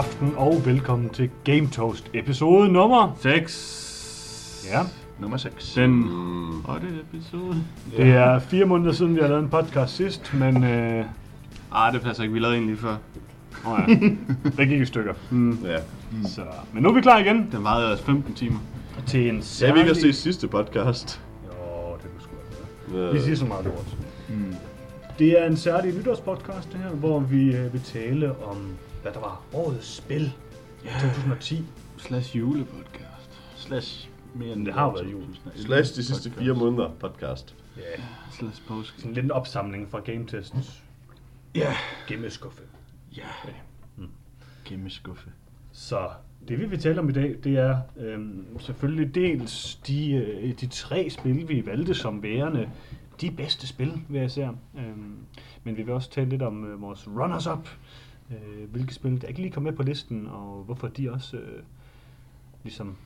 aften og velkommen til Game Toast episode nummer 6. Ja, Nummer 6. Den Mm. 8. episode. det er fire måneder siden, vi har lavet en podcast sidst, men øh, Ah, det passer ikke. Vi lavede en lige før. oh ja, det gik i stykker. Mm. Ja. Så, men nu er vi klar igen Den varede altså 15 timer. til en særlig... vil ikke også se sidste podcast. Jo, det kunne sgu godt være. Øh, Vi siger så meget lort. Mm. Det er en særlig nytårspodcast, det her, hvor vi øh, vil tale om, hvad der var årets spil i 2010. Slash julepodcast. Slash mere end Det har været jul. Slash de sidste fire måneder podcast. Ja, Slash påske. sådan lidt en opsamling fra Game Testens Ja. gemmeskuffe. Ja. Gemmeskuffe. Så det vi vil tale om i dag, det er øhm, selvfølgelig dels de, øh, de tre spil, vi valgte som værende de bedste spil, vil jeg sige. Øhm, men vi vil også tale lidt om øh, vores runners-up, øh, hvilke spil der ikke lige kom med på listen, og hvorfor de også øh, ligesom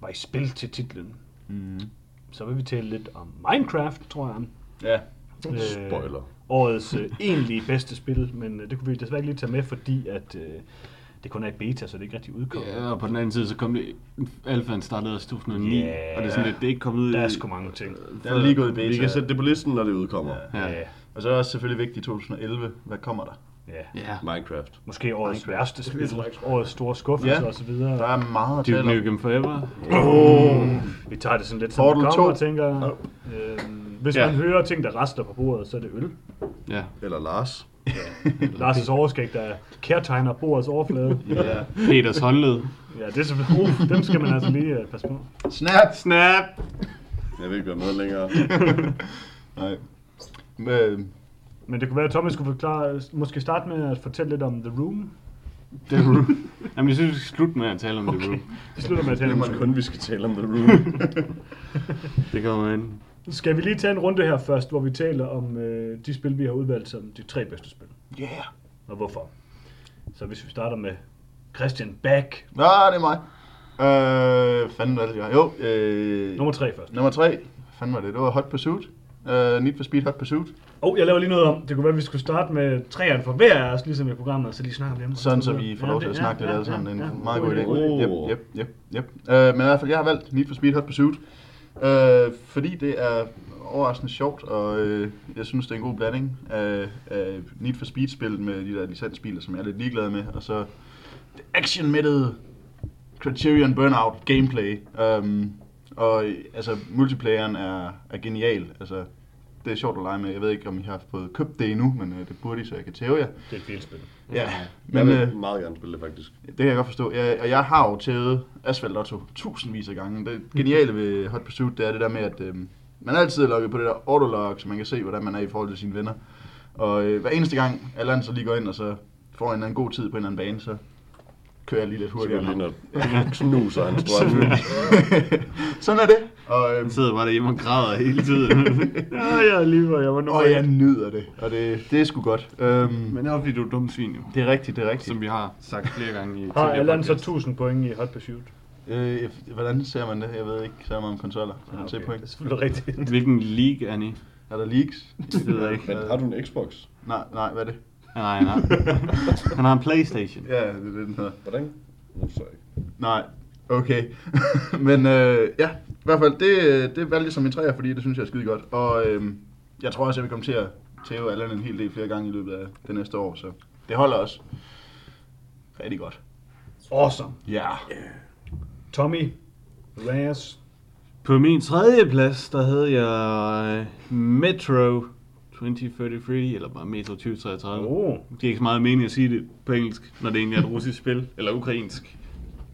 var i spil til titlen. Mm. Så vil vi tale lidt om Minecraft, tror jeg. Ja. Øh, Spoiler. Årets øh, egentlige bedste spil, men øh, det kunne vi desværre ikke lige tage med, fordi at øh, det kun er i beta, så det er ikke rigtig udkommet. Ja, og på den anden side, så kom det... Alfaen startede i 2009. Ja. Og det er sådan lidt, det er ikke kommet ud Der er sgu mange ting. Den er lige gået i beta. Vi kan sætte det på listen, når det udkommer. Ja. Ja. Ja. Og så er det også selvfølgelig vigtigt i 2011. Hvad kommer der? Ja. Ja. Minecraft. Måske årets Minecraft. værste spil, årets store skuffelse Ja. og så videre. Der er meget at Duke tale om. Nukem Forever. Vi tager det sådan lidt som Portal det kommer, 2. tænker jeg. Øhm, hvis Ja. man hører ting, der rester på bordet, så er det øl. Ja. Eller Lars. Lars' overskæg, der kærtegner bordets overflade. Ja. Peters håndled. Ja, det er selvfølgelig... Uh, dem skal man altså lige uh, passe på. Snap! Snap! Jeg vil ikke være med længere. Nej. Men, Men det kunne være, at Thomas skulle forklare, måske starte med at fortælle lidt om The Room. The Room. Jamen, jeg synes, vi skal slutte med at tale om The Room. Vi slutter med at tale Det om er kun, vi skal tale om The Room. Det kommer ind. Skal vi lige tage en runde her først, hvor vi taler om øh, de spil, vi har udvalgt som de tre bedste spil. yeah. Og hvorfor. Så hvis vi starter med Christian Back, Nå, det er mig. Øh, fanden valgte jeg? Jo, øh, nummer tre først. nummer tre. Hvad fanden var det? Det var Hot Pursuit. Uh, Need for Speed Hot Pursuit. Oh, jeg laver lige noget om. Det kunne være, at vi skulle starte med træerne for hver af os, ligesom i programmet, og så lige snakke om dem. Sådan, så vi får lov til at det- snakke lidt alle sammen. Det er en meget god idé. idé. Yep, yep, yep. Uh, men i hvert fald, jeg har valgt Need for Speed Hot Pursuit. Uh, fordi det er overraskende sjovt, og uh, jeg synes, det er en god blanding af, af Need for Speed-spillet med de der licensbiler, som jeg er lidt ligeglad med, og så det action-mættede Criterion Burnout gameplay. Um, og øh, altså, multiplayeren er, er genial. Altså, det er sjovt at lege med. Jeg ved ikke, om I har fået købt det endnu, men uh, det burde I, så jeg kan tæve jer. Det er et bilspil. Ja, Jeg men vil øh, meget gerne spille det, faktisk. det kan jeg godt forstå. Jeg, og jeg har jo tævet Asphalt Lotto tusindvis af gange. Det geniale ved Hot Pursuit, det er det der med, at øh, man altid er logget på det der autolog, så man kan se, hvordan man er i forhold til sine venner. Og øh, hver eneste gang, alle andre så lige går ind, og så får en eller anden god tid på en eller anden bane, så kører jeg lige lidt Så hurtigere. lige når knuser hans drømme. Sådan er det. Og, øh, Han sidder bare derhjemme og græder hele tiden. Ja, jeg er lige, hvor jeg var nummer og jeg nyder det, og det, det er sgu godt. Øhm, Men det er også fordi, du er dum svin, jo. det er rigtigt, det er rigtigt. Som vi har sagt flere gange i Har Allan så podcast. 1000 point i Hot Pursuit? Øh, hvordan ser man det? Jeg ved ikke så meget om konsoller. Kan man se det er point? selvfølgelig rigtigt. Hvilken league er ni? Er der leaks? Det ved jeg ikke. Men har du en Xbox? Nej, nej, hvad er det? Nej, nej. Han har en Playstation. Ja, det er det, den hedder. Hvordan? Nu så ikke. Nej, okay. Men øh, ja, i hvert fald, det, det valgte jeg som min træer, fordi det synes jeg er skide godt. Og øh, jeg tror også, jeg vil komme til at tæve Allan en hel del flere gange i løbet af det næste år, så det holder også rigtig godt. Awesome. Ja. Tommy, Raz, På min tredje plads, der havde jeg øh, Metro 2033, eller bare Metro 2033. oh, Det giver ikke så meget mening at sige det på engelsk, når det egentlig er et russisk spil, eller ukrainsk.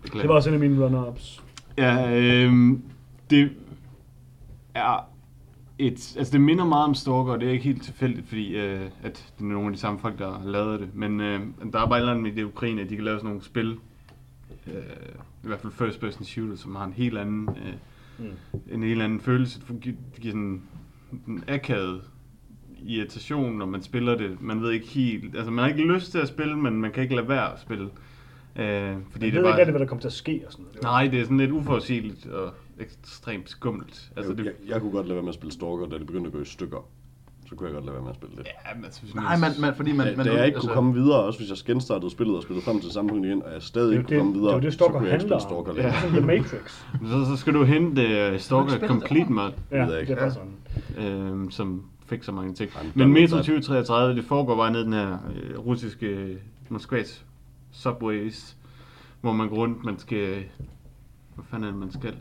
Beklager. det var også en af mine runner-ups. Ja, øhm, det er et, altså det minder meget om Stalker, og det er ikke helt tilfældigt, fordi øh, at det er nogle af de samme folk, der har lavet det. Men øh, der er bare et eller andet med det Ukraine, at de kan lave sådan nogle spil, øh, i hvert fald first person shooter, som har en helt anden, øh, Mm. en helt anden følelse. Det giver sådan en akavet irritation, når man spiller det. Man ved ikke helt, altså man har ikke lyst til at spille, men man kan ikke lade være at spille. Øh, fordi Jeg det ved er ikke rigtig, bare, hvad der kommer til at ske og sådan noget. nej, det er sådan lidt uforudsigeligt og ekstremt skummelt. Altså, Altså, det, jeg, jeg kunne godt lade være med at spille Stalker, da det begyndte at gå i stykker. så kunne jeg godt lade være med at spille det. Ja, men altså, Nej, man, man, fordi man... Man, man da jeg ikke kunne komme videre, også hvis jeg genstartede spillet og spillede frem til samme punkt igen, og jeg stadig Det er ikke kunne komme det, det, videre, er jo det så Stalker kunne jeg ikke handler spille Stalker om. længere. Ligesom The Matrix. Så, så skal du hente uh, Stalker Complete mod, Ja, ved jeg ikke. det er bare sådan. øh, som fik så mange ting. Jamen, Men Metro noget- 2033, det foregår bare ned den her øh, russiske øh, Moskvas subways, hvor man går rundt, man skal... Hvad fanden er det, man skal?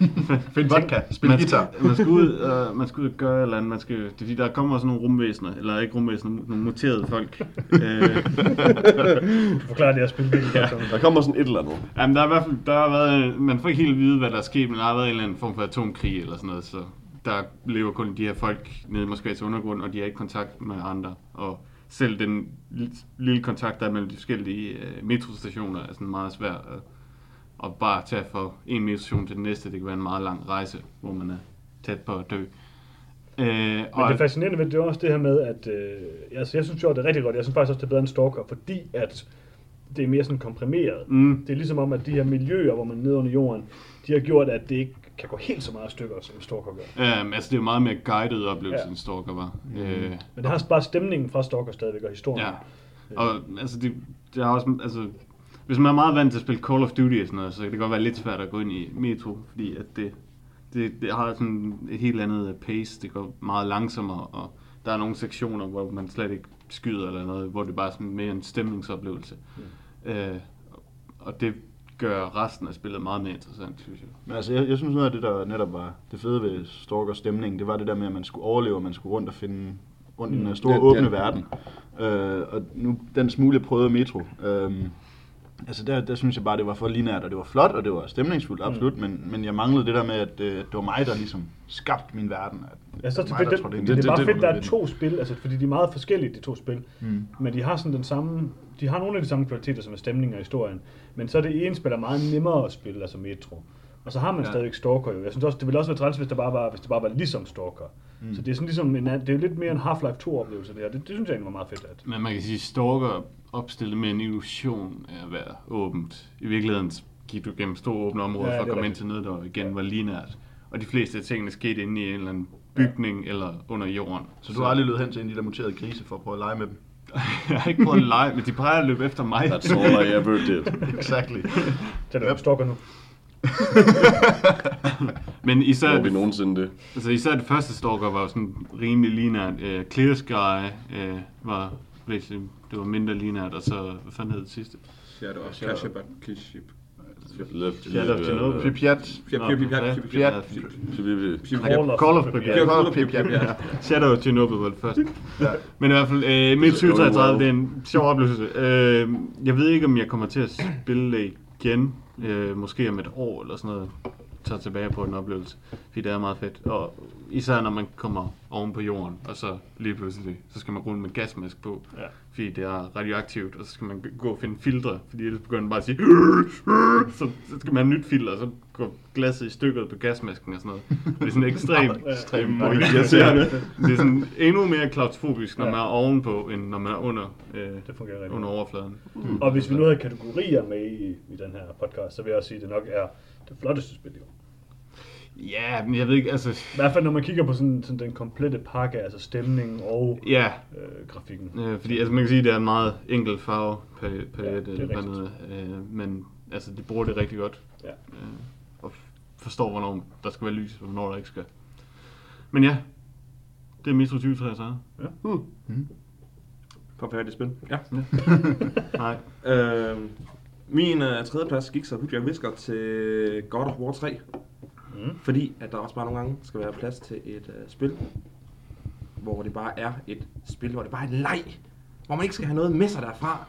Find vodka, spil man guitar. Skal, man, skal ud, og, man skal ud og gøre eller andet. Man skal, det er fordi, der kommer sådan nogle rumvæsener, eller ikke rumvæsener, nogle muterede folk. øh, Du forklarer det her spil virkelig godt. Thomas. Der kommer sådan et eller andet. Jamen, der er i hvert fald, der har været, man får ikke helt at vide, hvad der er sket, men der har været en eller anden form for atomkrig eller sådan noget, så der lever kun de her folk nede i Moskvas undergrund, og de har ikke kontakt med andre. Og selv den lille, kontakt, der er mellem de forskellige uh, metrostationer, er sådan meget svær at, at bare tage fra en metrostation til den næste. Det kan være en meget lang rejse, hvor man er tæt på at dø. Uh, Men det fascinerende ved det, det er også det her med, at øh, altså, jeg synes jo, det er rigtig godt. Jeg synes faktisk også, det er bedre end Stalker, fordi at det er mere sådan komprimeret. Mm. Det er ligesom om, at de her miljøer, hvor man er nede under jorden, de har gjort, at det ikke kan gå helt så meget stykker, som Stalker gør. Um, altså, det er jo meget mere guided oplevelse, Ja. end Stalker var. Mm. Uh, Men det har bare stemningen fra Stalker stadigvæk og historien. Ja, og altså det, det har også, altså, hvis man er meget vant til at spille Call of Duty og sådan noget, så kan det godt være lidt svært at gå ind i Metro, fordi at det, det, det har sådan et helt andet pace, det går meget langsommere, og der er nogle sektioner, hvor man slet ikke skyder eller noget, hvor det bare er sådan mere en stemningsoplevelse. Mm. Øh, og det gør resten af spillet meget mere interessant, synes jeg. Men altså, jeg, jeg synes noget af det, der netop var det fede ved Stalker stemning, det var det der med, at man skulle overleve, og man skulle rundt og finde rundt i den her store Ja, åbne ja. verden. Øh, og nu, den smule, jeg prøvede Metro, øh, altså der, der synes jeg bare, det var for linært, og det var flot, og det var stemningsfuldt, absolut, men, men jeg manglede det der med, at øh, det var mig, der ligesom skabte min verden. At Ja, så det mig, der det, det, det, Det- er bare det- fedt, der er to spil, altså, fordi de er meget forskellige, de to spil. Mm. Men de har sådan den samme, de har nogle af de samme kvaliteter, som er stemning og historien. Men så er det ene spil er meget nemmere at spille, altså Metro. Og så har man Ja. stadigvæk Stalker jo. Jeg synes også, det ville også være træls, hvis det bare var, hvis det bare var ligesom Stalker. Mm. Så det er sådan ligesom en, det er lidt mere en Half-Life 2 oplevelse det her. Det, det synes jeg egentlig var meget fedt. At. Men man kan sige, Stalker opstillet med en illusion af at være åbent. I virkeligheden gik du gennem store åbne områder Ja, for at komme ind til noget, der igen var linært. Og de fleste af tingene skete inde i en eller anden bygning ja. eller under jorden. Så du har aldrig løbet hen til en af de der muterede grise for at prøve at lege med dem? jeg har ikke prøvet at lege, men de plejer at løbe efter mig. That's all I ever did. Exactly. Det er yep. Stalker nu. Men især, Hvor vi nogensinde det. altså især det første Stalker var jo sådan rimelig linært. Uh, Clear Sky uh, var basically, det var mindre linært, og så, hvad fanden hed det sidste? Shadow of. Kashib. Left, Shadow of Chernobyl. Pripyat. Pripyat. Call of- Pripyat. Pripyat. Call of Pripyat, ja. Shadow of Chernobyl var det første. Ja. Men i hvert fald, øh, midt 2033, det er en sjov oplevelse. Øh, jeg ved ikke, om jeg kommer til at spille igen, øh, måske om et år eller sådan noget, tager tilbage på en oplevelse, fordi det er meget fedt. Og især når man kommer oven på jorden, og så lige pludselig, så skal man rundt med gasmask på, Ja. Fordi det er radioaktivt, og så skal man gå og finde filtre, fordi ellers begynder den bare at sige, så, så skal man have nyt filter, og så går glasset i stykket på gasmasken og sådan noget. Det er sådan ekstremt, ekstremt irriterende. Det er sådan endnu mere klaustrofobisk, når man er ovenpå, end når man er under, øh, Det fungerer under overfladen. Og hvis vi nu havde kategorier med i, i den her podcast, så vil jeg også sige, at det nok er det flotteste spil. Jo. Ja, men jeg ved ikke, altså... I hvert fald når man kigger på sådan, sådan den komplette pakke, altså stemning og Ja, øh, grafikken. øh, fordi altså, man kan sige, at det er en meget enkel farve palette, Ja, ja, det er eller rigtigt. noget, øh, men altså, de bruger det rigtig godt. Ja. Øh, og forstår, hvornår der skal være lys, og hvornår der ikke skal. Men ja, det er Metro 2033. Forfærdeligt spil. Ja. Nej. Øh, min uh, tredjeplads gik så hudt jeg visker til God of War 3. Mm. Fordi at der også bare nogle gange skal være plads til et uh, spil, hvor det bare er et spil, hvor det bare er en leg. Hvor man ikke skal have noget med sig derfra.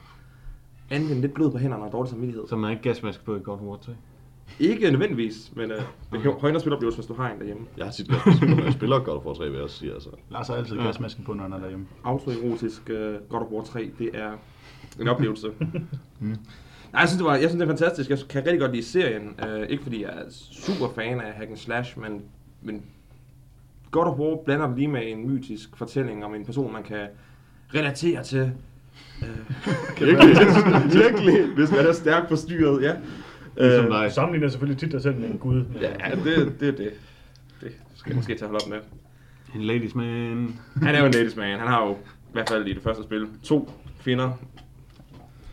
Andet end lidt blod på hænderne og dårlig samvittighed. Så man ikke gasmask på i God of War 3. Ikke nødvendigvis, men uh, det kan højner spiloplevelse, hvis du har en derhjemme. Jeg har tit godt når jeg spiller God of War 3, vil jeg også sige. Altså. Lars har altid Ja. gasmasken på, når han er derhjemme. autoerotisk uh, God of War 3, det er en oplevelse. Nej, jeg synes, det var, jeg synes, det er fantastisk. Jeg kan rigtig godt lide serien. Uh, ikke fordi jeg er super fan af hack and slash, men, men God of War blander det lige med en mytisk fortælling om en person, man kan relatere til. Uh, Virkelig? virkelig, hvis man er stærkt forstyrret, ja. Ligesom Øh, dig. Du sammenligner selvfølgelig tit dig selv med en gud. Ja, det, det er det. Det skal jeg måske tage at holde op med. En ladies man. Han er jo en ladies man. Han har jo, i hvert fald i det første spil, to kvinder.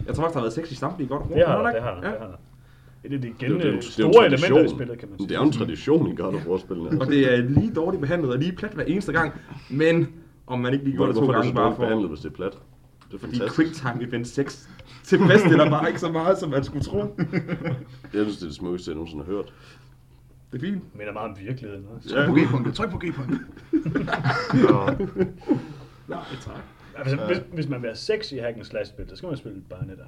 Jeg tror faktisk, der har været sex i samtlige godt. Det har der der, det har der, Ja. det har der. Det er det Det er det er øh, det er store elementer i spillet, kan man sige. Det er jo en tradition i God of War-spillene. Og det er lige dårligt behandlet og lige plat hver eneste gang. Men om man ikke lige gjorde det to Hvorfor er det gange så bare dårligt for... behandlet, hvis det er plat? Det er Fordi fantastisk. Quicktime Event 6 tilfredsstiller bare ikke så meget, som man skulle tro. Jeg synes, det er det smukkeste, jeg nogensinde har hørt. Det er fint. minder meget om virkeligheden også. Tryk på G-punktet, tryk på G-punktet. Nej, tak. Altså, hvis, hvis man vil have sex i hack and slash spil, så skal man spille Bayonetta.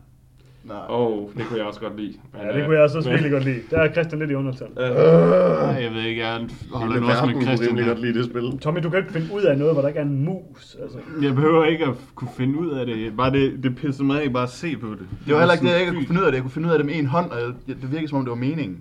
Nej. Åh, oh, det kunne jeg også godt lide. Men, Ja, det øh, kunne jeg også men- virkelig godt lide. Der er Christian lidt i undertal. Øh, Nej, jeg ved ikke, jeg holder nu også med Christian her. godt lide det spil. Tommy, du kan ikke finde ud af noget, hvor der ikke er en mus. Altså. Jeg behøver ikke at kunne finde ud af det. Bare det, det pisser mig af bare at se på det. Det var heller ikke det, jeg ikke kunne finde ud af det. Jeg kunne finde ud af det med en hånd, og jeg, det virkede som om, det var meningen.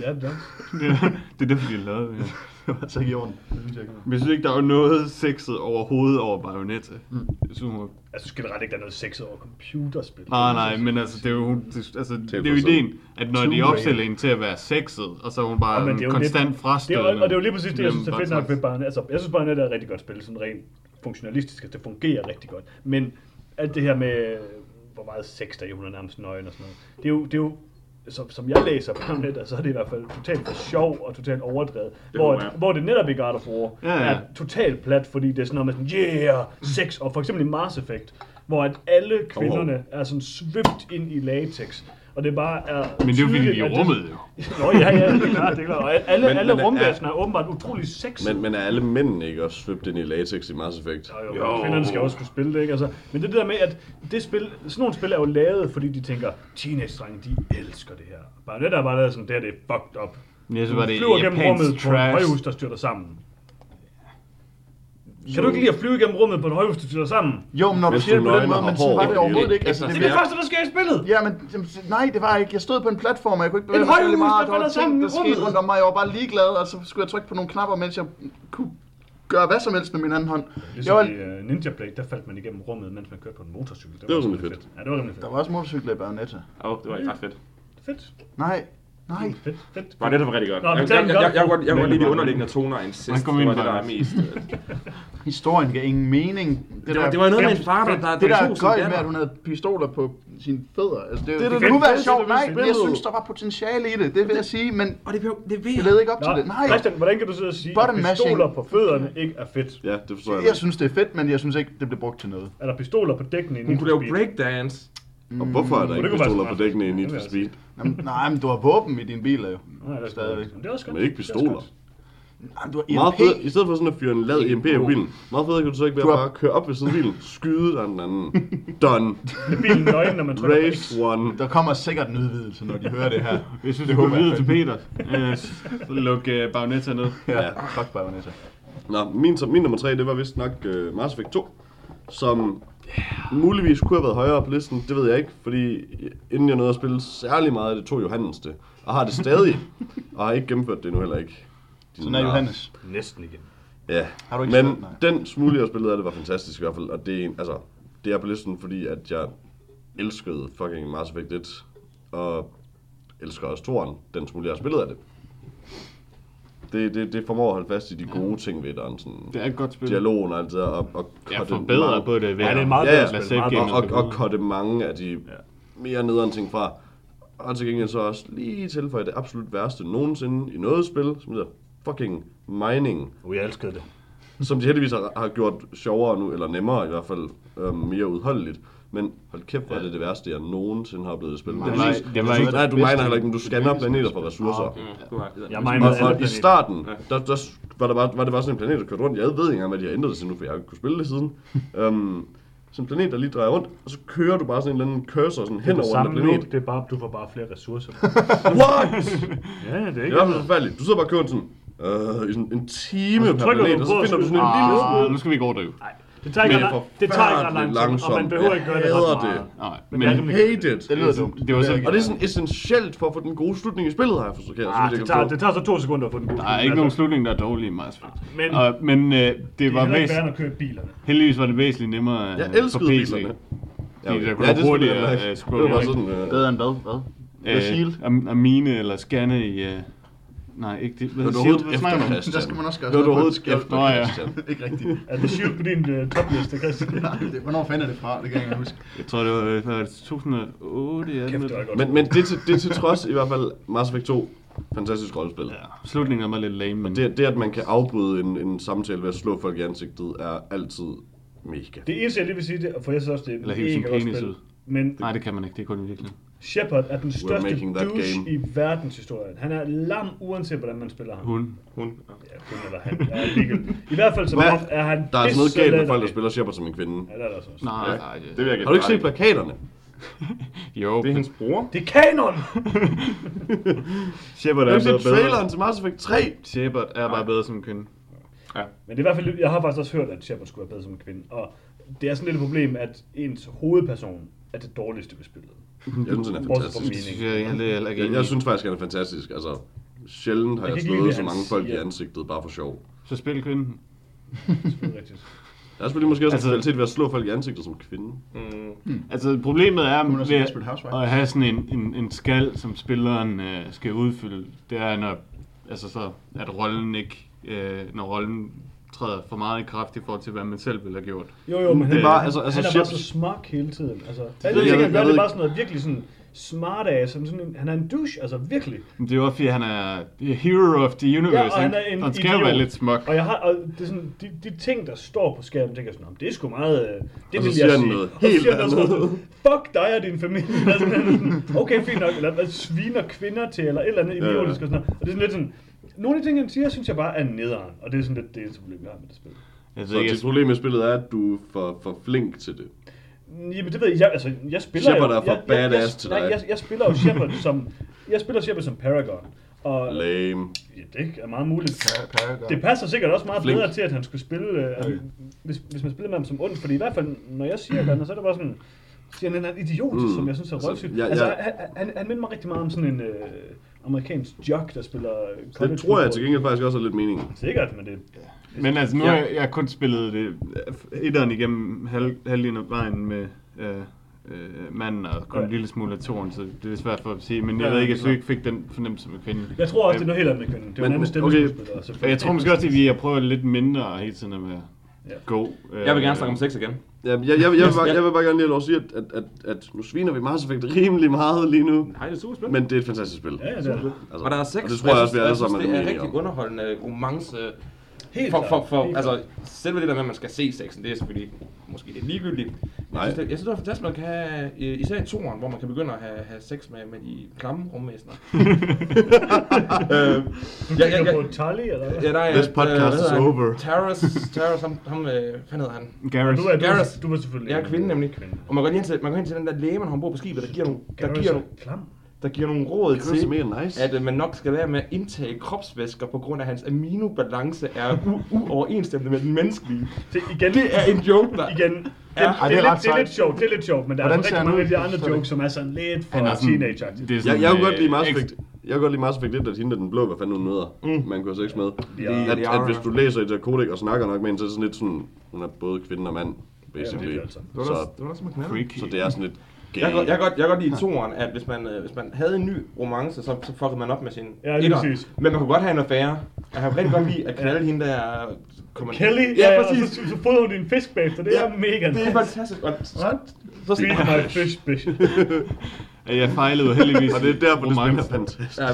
Ja, det er. det. det er derfor, de lavet det. her. Det var altså ikke i orden. Det synes jeg ikke. Men jeg synes ikke, der var noget sexet overhovedet over Bayonetta. Mm. Jeg synes, hun. Jeg synes generelt ikke, der er noget sex over computerspil. Nej, nej, men altså, det er jo, det, altså, det, er jo ideen, at når de opstiller en til at være sexet, og så er hun bare Ja, er jo konstant frastødende. er, og det er jo lige præcis det, jeg synes er fedt nok ved Bayonetta. Altså, jeg synes Bayonetta er et rigtig godt spil, sådan rent funktionalistisk, at det fungerer rigtig godt. Men alt det her med, hvor meget sex der er i, hun er nærmest nøgen og sådan noget, det er jo, det er jo som, som jeg læser Bayonetta, så er det i hvert fald totalt for sjov og totalt overdrevet. Hvor, håber jeg. hvor det netop i God of War Ja, ja. er totalt plat, fordi det er sådan noget med sådan, yeah, sex, og for eksempel i Mars Effect, hvor at alle kvinderne er sådan svøbt ind i latex. Og det bare er Men det er jo fordi, de er rummet jo. Nå ja, ja, det er klart, det er klart. Og alle, Men- alle men er- rumvæsener er åbenbart utrolig sexede. Men, men er alle mændene ikke også svøbt ind i latex i Mass Effect? Jo, jo, jo. Kvinderne skal også kunne spille det, ikke? Altså, men det der med, at det spil, sådan nogle spil er jo lavet, fordi de tænker, teenage-drenge, de elsker det her. Bare det der er bare lavet sådan, det her det er fucked up. Jeg synes Du bare, det flyver er gennem japansk rummet på et trash. højhus, der styrter sammen. Kan du ikke lide at flyve gennem rummet på et højhus, der styrter sammen? Jo, men når du siger du det på den måde, men sådan var det overhovedet det. ikke. Altså, Det det er det første, der sker i spillet! Ja, men nej, det var ikke. Jeg stod på en platform, og jeg kunne ikke bevæge mig særlig højhus, meget. der var falder ting, sammen i der skete rummet. rundt om mig. Jeg var bare ligeglad, og så skulle jeg trykke på nogle knapper, mens jeg kunne gøre hvad som helst med min anden hånd. Jeg Ligesom var, i uh, Ninja Blade, der faldt man igennem rummet, mens man kørte på en motorcykel. Det var også rimelig rimelig fedt. Ja, det var rimelig fedt. der var også motorcykler i Bayonetta. Åh, oh, det var ikke ret fedt. Fedt. Nej, nej. Fedt, fedt. Var det var rigtig godt. Nå, jeg, jeg, jeg, jeg, jeg, jeg, Men- lide de underliggende toner af incest. Han Det var ind det, der er mest... øh, Historien gav ingen mening. Det var, det var noget med en far, der, der, det der tog sin gøj med, at hun havde pistoler på sine fødder. Altså, det, det, er det, da kunne det være sjovt. der Nej, jeg synes, der var potentiale i det. Det vil jeg sige, men Og det, blev, det ved jeg levede ikke op til det. Nej, Christian, hvordan kan du sidde og sige, at pistoler på fødderne ikke er fedt? Ja, det forstår jeg. jeg synes, det er fedt, men jeg synes ikke, det blev brugt til noget. Er der pistoler på dækken i Hun kunne lave breakdance. Og hvorfor er der det ikke kunne pistoler på dækkene i Need for Speed? Jamen, nej, men du har våben i dine biler jo. Nej, det er Stadigvæk. Men det er også godt. Men ikke er pistoler. Jamen, du har Meget EMP. fedt, i stedet for sådan at fyre en lad EMP på bilen, meget federe kan du så ikke være bare køre op ved siden af bilen, skyde den anden. Done. Det er bilen nøgen, når man trykker. Race one. Der kommer sikkert en udvidelse, når de hører det her. Jeg synes, Det jeg videre til. Peter. Øh, så luk uh, Bagnetta ned. Ja, fuck Bayonetta. Nå, min, min nummer tre, det var vist nok uh, Mass Effect 2, som muligvis kunne have været højere på listen, det ved jeg ikke, fordi inden jeg nåede at spille særlig meget, det tog Johannes det, og har det stadig, og har ikke gennemført det nu heller ikke. Din Sådan er. Johannes. Næsten igen. Ja, Har du ikke men spillet? Nej. den smule, jeg spillede af det, var fantastisk i hvert fald, og det er, en- altså, det er på listen, fordi at jeg elskede fucking Mass Effect 1, og elsker også toren, den smule, jeg har spillet af det. Det, det, det formår at holde fast i de gode ting ved det, sådan Det er et godt spil. dialogen og alt det der, og, og forbedrer mange- på det ved Ja, det er meget Ja, bedre ja, spil. meget og, og, og cutte mange af de mere nederen ting fra. Og til gengæld så også lige tilføje det absolut værste nogensinde i noget spil, som hedder fucking mining. Uh, jeg elskede det. som de heldigvis har, har gjort sjovere nu, eller nemmere i hvert fald, øhm, mere udholdeligt. Men hold kæft, hvor er det det værste, jeg nogensinde har blevet spillet. Det var, det var ikke... Nej, du miner heller ikke, men du scanner planeter for ressourcer. Du har- Jeg Og, alle og i starten, der, der var, der bare, var det bare sådan en planet, der kørte rundt. Jeg ved ikke engang, hvad de har ændret det til nu, for jeg har ikke kunne spille det siden. um, sådan en planet, der lige drejer rundt, og så kører du bare sådan en eller anden cursor sådan hen Det over den planet. det er bare, du får bare flere ressourcer. What? ja, det er Det ikke er også forfærdeligt. Du sidder bare og kører sådan, øh, i sådan en time Og så per trykker du planet, og så på finder du sådan en lille Ah, smule nu skal vi ikke overdrive. Nej, det tager ikke det tager ikke ret lang tid, og man langsomt. behøver ikke gøre det Jeg ret meget. det. Nej, Men men... det er rimelig- Hate it. Det lyder dumt. Det var så- jeg Og det er sådan essentielt for at få den gode slutning i spillet, har jeg forstået. Ah, det, tager, det tager så to sekunder at få den gode Der er ikke nogen altså. slutning, der er dårlig i Mass Effect. Men- Og, men øh, det Det var er heller ikke at køre bilerne. Heldigvis var det væsentligt nemmere Jeg øh, elskede på PC. bilerne. Fordi der kunne ja, ja, det hurtigere skulle uh, jeg scrolle Det var rundt. sådan, øh, Bedre end hvad? Hvad? Hvad shield? øh, at, at mine eller scanne i, uh, Nej, ikke det. Hvad du siger overhovedet hvad snakker du om? Der skal man også gøre Hørte du overhovedet efter, Nå, ja. Christian? Ikke rigtigt. Er The Shield på din uh, topliste, Christian? Nej, det, hvornår fanden er det fra? Det kan jeg ikke huske. Jeg tror, det var, øh, hvad var det 2008, ja. Kæft, det var. Men, men det, til, det til trods i hvert fald Mass Effect 2, fantastisk rollespil. Ja, slutningen var lidt lame, men Det, det, at man kan afbryde en, en samtale ved at slå folk i ansigtet, er altid mega. Det eneste, jeg lige vil sige, det, for jeg synes også, det er Eller mega godt penis spil. ud. Men nej, det kan man ikke. Det er kun virkelig. Shepard er den største douche game. i verdenshistorien. Han er lam, uanset hvordan man spiller ham. Hun. Hun. Ja, hun eller han. Ja, ligegyldigt. I hvert fald som off er han Der er sådan noget galt med folk, der spiller Shepard som en kvinde. Ja, det er der altså også. Nej, Ja. nej. Det vil jeg Har du ikke set plakaterne? Jo, Det er hendes bror. Det er kanon! Shepard Har er du bedre. set traileren til Mass Effect 3? Shepard er bare bedre som en kvinde. Ja. Men det er i hvert fald, jeg har faktisk også hørt, at Shepard skulle være bedre som en kvinde. Og det er sådan lidt et problem, at ens hovedperson er det dårligste ved spillet. Jeg synes, den er fantastisk. Jeg ikke Jeg, enig jeg i. synes faktisk, han er fantastisk. Altså, sjældent har Jeg jeg, slået så han mange folk i ansigtet bare for sjov. Så spil kvinden. Det er rigtigt. Der er selvfølgelig måske også Altså- en kvalitet ved at slå folk i ansigtet som kvinde. Mm. Altså problemet er Housewives. at have sådan en, en, en skal, som spilleren øh, skal udfylde. Det er, når, altså så, at rollen ikke, øh, når rollen træder for meget i kraft i forhold til, hvad man selv ville have gjort. Jo, jo, men Det er han, bare- altså- altså, han er bare så smart hele tiden. Altså, alle ting, han gør, det er bare sådan noget virkelig sådan smart af, som sådan en, han er en douche, altså virkelig. Det er jo fordi han er hero of the universe, Ja, og han er en han skal jo være lidt smuk. Og jeg har, og det er sådan, de, de ting, der står på skærmen, tænker jeg sådan, "Nå, det er sgu meget, øh, det vil jeg sige. noget helt siger andet. noget, Fuck dig og din familie. Altså, sådan, okay, fint nok. Eller sviner kvinder til, eller et eller andet Ja, ja. idiotisk og sådan. Og det er sådan lidt sådan, nogle af de ting, han siger, synes jeg bare er nederen. Og det er sådan lidt det eneste problem, jeg har med det spil. Jeg Så ikke, dit problem med spillet er, at du er for, for flink til det. Jamen det ved jeg, jeg altså jeg spiller Shepard jo, er for jeg, jeg, jeg, badass til nej, dig. jeg, jeg spiller jo Shepard som, jeg spiller Shepard som Paragon. Og Lame. ja, det er meget muligt. Pa- Paragon. Det passer sikkert også meget Flink. bedre til, at han skulle spille, øh, altså, hvis, hvis man spiller med ham som ond. Fordi i hvert fald, når jeg siger det, så er det bare sådan, siger han, er en idiot, Mm. som jeg synes er Altså, røvsygt. ja, Altså, ja. han, han, han minder mig rigtig meget om sådan en øh, amerikansk jock, der spiller øh, Det college tror jeg til gengæld faktisk også er lidt meningen. Sikkert, men det Men altså, nu Ja. har jeg, jeg kun spillet det øh, etteren igennem halv, halvdelen af vejen med øh, øh, manden, og kun Ja. en lille smule af toren, så det er svært for at sige. Men jeg Ja, ved ikke, jeg så- synes ikke fik den fornemmelse med kvinden. Jeg tror også, det er noget helt andet med kvinden. Det er en Men- stemmeskuespiller. okay. Og jeg tror måske også, at vi har prøvet lidt mindre hele tiden at være Ja. god. Øh, Jeg vil gerne snakke om sex igen. Ja, jeg, jeg, jeg, vil bare, jeg vil bare gerne lige have lov at sige, at, at, at, at nu sviner vi Mass Effect rimelig meget lige nu. Nej, det er super spændende. Men det er et fantastisk spil. Ja, ja, det er det. Altså, Og der er sex, Og det tror jeg også, vi alle sammen er det er rigtig underholdende romance. Helt For, for, for, Helt altså, selve det der med, at man skal se sexen, det er selvfølgelig måske lidt ligegyldigt. Nej. Jeg synes, det, jeg synes, det er fantastisk, man kan have, øh, især i toren, hvor man kan begynde at have, have sex med, med de klamme rumvæsener. øh, Du ja, ja, tænker ja. på Tali, eller hvad? Ja, er, This podcast is over. Taras, Taras, ham, ham øh, hvad hedder han? Gareth. Du er, du, er, du er selvfølgelig... Jeg er kvinde nemlig. Kvinde. Og man går lige hen til, man går hen til den der læge, man har ombord på skibet, der giver nogle, der giver er nogle, klam. Der giver nogle råd Det til, nice. at øh, man nok skal være med at indtage kropsvæsker på grund af, hans aminobalance er u- uoverensstemmende med den menneskelige. Det, igen, Det er en joke, der... igen, det, Ja, ja, ej, det, det er lidt, det er lidt sjovt, det er lidt sjovt, men der Hvordan er rigtig mange af de andre det jokes, som er sådan lidt for er sådan, teenager det er Jeg, sådan, jeg kunne godt øh, lide Mass Effect. Jeg kunne godt lide Mass Effect 1, at hende den blå, hvad fanden hun møder, Mm. man kunne have sex med. Ja. At, at hvis du læser i det kodex og snakker nok med hende, så er det sådan lidt sådan, hun er både kvinde og mand, basically. det er altså. Det var så, da- det var da. Freaky. så det er sådan lidt Jeg kan, godt- jeg, kan godt, jeg kan godt lide i toeren, at hvis man, øh, hvis man havde en ny romance, så, så fuckede man op med sin Ja, lige præcis. Men man kunne godt have en affære. Jeg har rigtig godt lide at knalde hende der... Kommer Kelly, Ja, ja, præcis. og så, så fodrer hun din fisk bagefter, det er mega Det er fantastisk. Og, så, så, Feed my fish, bitch. Ja, Jeg fejlede jo heldigvis. Og det er derfor, det er romance. fantastisk. ja,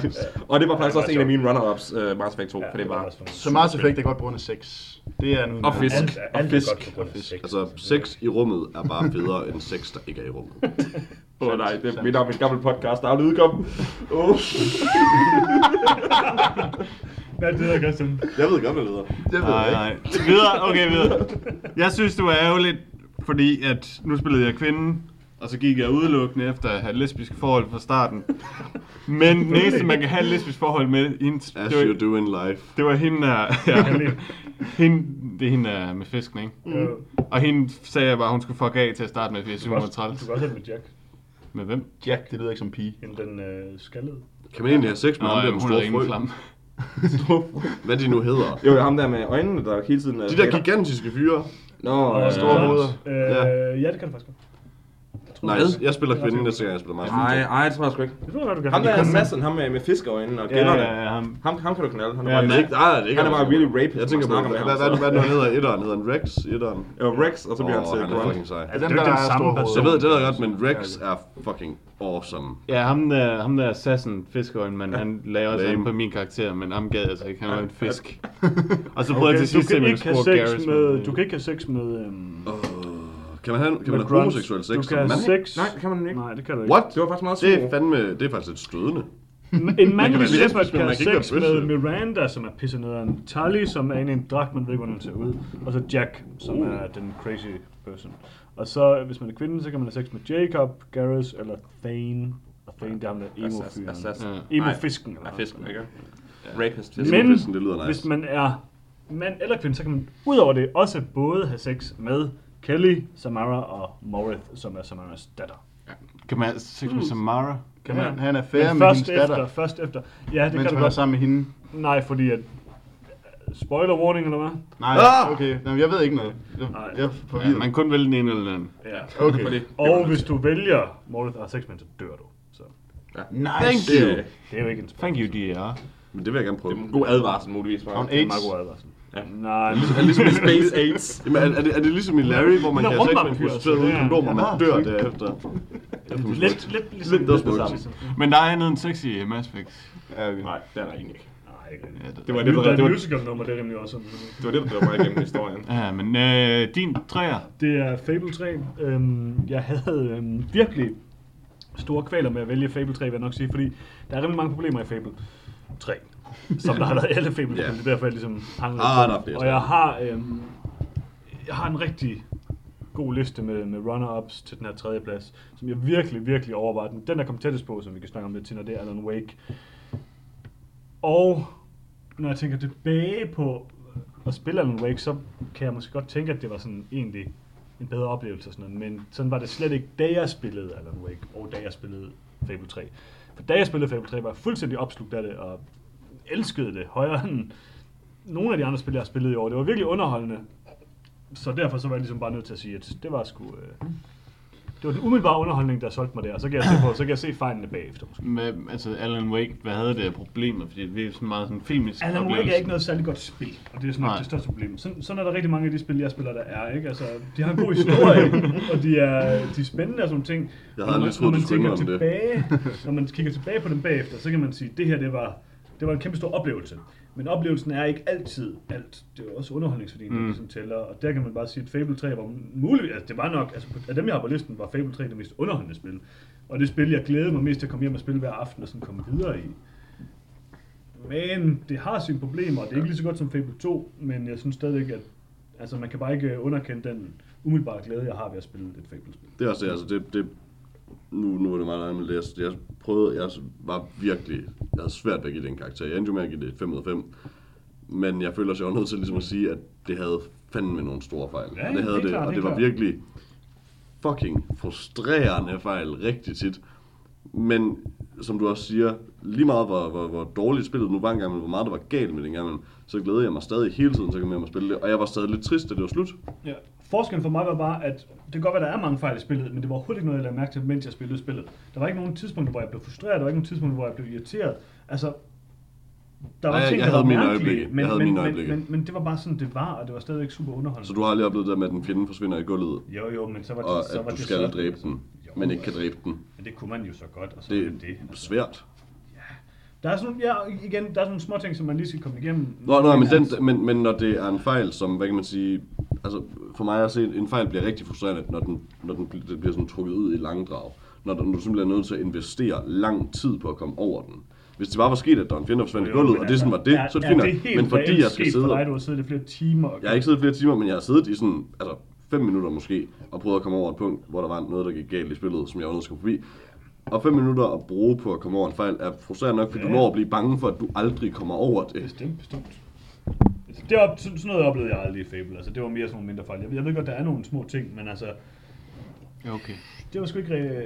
og det var faktisk Ja, også en af mine runner-ups, uh, Mass Effect 2, Ja, for det var... Så Mass Effect er godt på grund af sex. Det er nu Og fisk. Alt, er- Og alt er fisk. godt på grund af sex. Altså, sex i rummet er bare federe end sex, der ikke er i rummet. Åh oh, nej, det minder om en gammel podcast, der er udkommet. Oh. Hvad er det der, Christian? Jeg ved godt, hvad det hedder. Det ved Nej, jeg nej. Videre, okay, videre. Jeg synes, det var ærgerligt, fordi at nu spillede jeg kvinden, og så gik jeg udelukkende efter at have lesbiske forhold fra starten. Men den eneste, man kan have et lesbisk forhold med, hende, As det, you var, do in life. det var hende, der... Ja, hende, det er hende, der er med fisken, ikke? Mm. Og hende sagde jeg bare, hun skulle fuck af til at starte med, fordi jeg synes, Du hun kan var også, træls. du kan også have det med Jack. Med hvem? Jack, det lyder ikke som pige. End den øh, skaldede. Kan man egentlig have sex med Nå, ham der ja, den hun er store frø? klam. Hvad de nu hedder. Jo, ham der med øjnene, der hele tiden... øh, De der gigantiske fyre. Nå, Og ja. store klart. hoveder. Øh, Ja. ja. det kan det faktisk godt. Tror Nej, jeg. jeg spiller kvinden næste gang, jeg spiller Master Nej, nej, det tror jeg sgu ikke. Det tror jeg, du kan. Ham der er kan- assassin, ham med, med fiskeøjne og Ja, gælderne. ja, ja, ham. Ham, ham kan du knalde. Han er Ja, bare Det er ikke, nej, det ikke Han er bare really rapist, Jeg tænker på, hvad, hvad, hvad, hvad hedder etteren? Hedder han Rex etteren? Ja, Rex, og så bliver han til han er Grunt. fucking sej. Er det den er der, ikke den der er samme person. Jeg ved, det ved jeg godt, men Rex er fucking awesome. Ja, ham der, ham der assassin fiskeøjen, men han lagde også an på min karakter, men ham gad altså ikke, han var en fisk. og så prøvede jeg til du sidst kan at ikke have skulle sex med, du kan ikke have sex med, øhm, Kan man have, kan man med have grunts. homoseksuel sex Du som kan mand? sex. Nej, det kan man ikke. Nej, det kan du ikke. What? Det var faktisk meget Det er fandme, det er faktisk lidt stødende. En Man mandlig Shepard kan have sex med. Miranda, som er pisse nederen. Tali, som er inde i en dragt, man ved ikke, hvordan ser ud. Og så Jack, som Uh. er den crazy person. Og så, hvis man er kvinde, så kan man have sex med Jacob, Garrus eller Thane. Og Thane, det er ham der emo-fyren. Assassin. Ja. Emo-fisken. hvad? fisken, ikke? Rapist. Men- det lyder nice. hvis man er mand eller kvinde, så kan man udover det også både have sex med Kelly, Samara og Morith, som er Samaras datter. Kan man have sex med Samara? Kan man Ja. en affære Men med først hendes datter, efter, først efter. Ja, det mens kan du man er godt. sammen med hende? Nej, fordi at... Spoiler warning, eller hvad? Nej, Ah! okay. Nå, men jeg ved ikke noget. Jeg, Nej. jeg er Ja, forvirret. man kan kun vælge den ene eller den anden. Ja. Okay. Fordi- Og hvis du vælger Morith og sex med, så dør du. Så Nice. Thank Det you. er det er jo ikke en Thank you, DR. Men det vil jeg gerne prøve. det er en god advarsel, muligvis. For. Og en Det er en AIDS. meget god advarsel. Ja. Nej, Er det ligesom i Space AIDS. Jamen, er, er, det, er det ligesom i Larry, hvor man kan med en så uden det kondom, og man Ja. dør derefter? lidt, lidt, ligesom Lidt det samme. Men der er andet end sexy i Mass Effect. Ja, okay. Nej, det er der egentlig ikke. Ja, det, Det var Det der, det et var, musical nummer, det er rimelig også. det var det, der drev mig igennem historien. ja men øh, din træer. Det er Fable 3. Øhm, jeg havde øhm, virkelig store kvaler med at vælge Fable 3, vil jeg nok sige, fordi der er rimelig mange problemer i Fable 3. Som der har været alle Fable-spil, Ja. det er derfor, jeg ligesom hang Ah, der er Og jeg har, øhm, jeg har en rigtig god liste med, med runner-ups til den her tredje plads, som jeg virkelig, virkelig overvejer. Den, den der kom tættest på, som vi kan snakke om lidt til, når det er Alan Wake. Og når jeg tænker tilbage på at spille Alan Wake, så kan jeg måske godt tænke, at det var sådan egentlig en bedre oplevelse og sådan noget. Men sådan var det slet ikke, da jeg spillede Alan Wake, og da jeg spillede Fable 3. For da jeg spillede Fable 3, var jeg fuldstændig opslugt af det, og elskede det højere end nogle af de andre spil, jeg har spillet i år. Det var virkelig underholdende. Så derfor så var jeg ligesom bare nødt til at sige, at det var sgu... Øh, det var den umiddelbare underholdning, der solgte mig der. Så kan jeg se, på, så kan jeg se fejlene bagefter. Måske. Med, altså Alan Wake, hvad havde det af problemer? Fordi det er sådan meget sådan filmisk Alan Wake oplevelse. er ikke noget særlig godt spil, og det er sådan Nej. det største problem. Sådan, sådan er der rigtig mange af de spil, jeg spiller, der er. Ikke? Altså, de har en god historie, og de er, de er spændende og sådan ting. Jeg Og havde når aldrig man, troet, når man tænker tilbage, Når man kigger tilbage på dem bagefter, så kan man sige, at det her det var, det var en kæmpe stor oplevelse. Men oplevelsen er ikke altid alt. Det er jo også underholdningsværdien, der Mm. ligesom tæller. Og der kan man bare sige, at Fable 3 var muligt. Altså, det var nok, altså, af dem, jeg har på listen, var Fable 3 det mest underholdende spil. Og det spil, jeg glædede mig mest til at komme hjem og spille hver aften og sådan komme videre i. Men det har sine problemer, og det er ikke lige så godt som Fable 2, men jeg synes stadigvæk, at altså, man kan bare ikke underkende den umiddelbare glæde, jeg har ved at spille et Fable-spil. Det er også det, altså det, det nu, nu er det meget andet, men det, jeg, jeg prøvede, jeg var virkelig, jeg havde svært ved at give den karakter. Jeg endte med at give det 5 ud af 5. Men jeg føler, at jeg var nødt til ligesom at sige, at det havde fandme nogle store fejl. Ja, og det havde det, klart, og det var virkelig fucking frustrerende fejl rigtig tit. Men som du også siger, lige meget hvor, hvor, hvor dårligt spillet nu var engang, men hvor meget der var galt med det engang, så glædede jeg mig stadig hele tiden, så kom jeg og spille det. Og jeg var stadig lidt trist, da det var slut. Ja. Forskellen for mig var bare, at det kan godt være, at der er mange fejl i spillet, men det var overhovedet ikke noget, jeg lagde mærke til, mens jeg spillede spillet. Der var ikke nogen tidspunkter, hvor jeg blev frustreret, der var ikke nogen tidspunkter, hvor jeg blev irriteret. Altså, der var Nej, ting, jeg der var havde mine mærkelige, men, Jeg havde men, men, øjeblikke. men, men, det var bare sådan, det var, og det var stadigvæk super underholdende. Så du har aldrig oplevet det med, at den fjende forsvinder i gulvet, Jo, jo, men så var det, og så var at du det skal så, dræbe den, men ikke kan dræbe den. Men det kunne man jo så godt, og så Det det, det. er svært. Der er sådan, ja, igen, der er sådan nogle små ting, som man lige skal komme igennem. Nå, nå, men, den, men, men når det er en fejl, som, hvad kan man sige, altså for mig at se, en fejl bliver rigtig frustrerende, når den, når den bliver sådan trukket ud i langdrag. Når, når du simpelthen er nødt til at investere lang tid på at komme over den. Hvis det bare var sket, at der var en fjende, der forsvandt i gulvet, og det sådan var det, er, så er det er fint Men fordi jeg skal sidde... For dig, du har siddet i flere timer. Jeg har ikke siddet i flere timer, men jeg har siddet i sådan, altså 5 minutter måske, og prøvet at komme over et punkt, hvor der var noget, der gik galt i spillet, som jeg var nødt til at komme forbi. Og 5 minutter at bruge på at komme over en fejl er frustrerende nok, fordi Ja. du når at blive bange for, at du aldrig kommer over det. Bestemt, bestemt. Det var, sådan noget oplevede jeg aldrig i Fable. Altså, det var mere sådan nogle mindre fejl. Jeg, jeg ved godt, der er nogle små ting, men altså, Ja, okay. det var sgu ikke... Øh,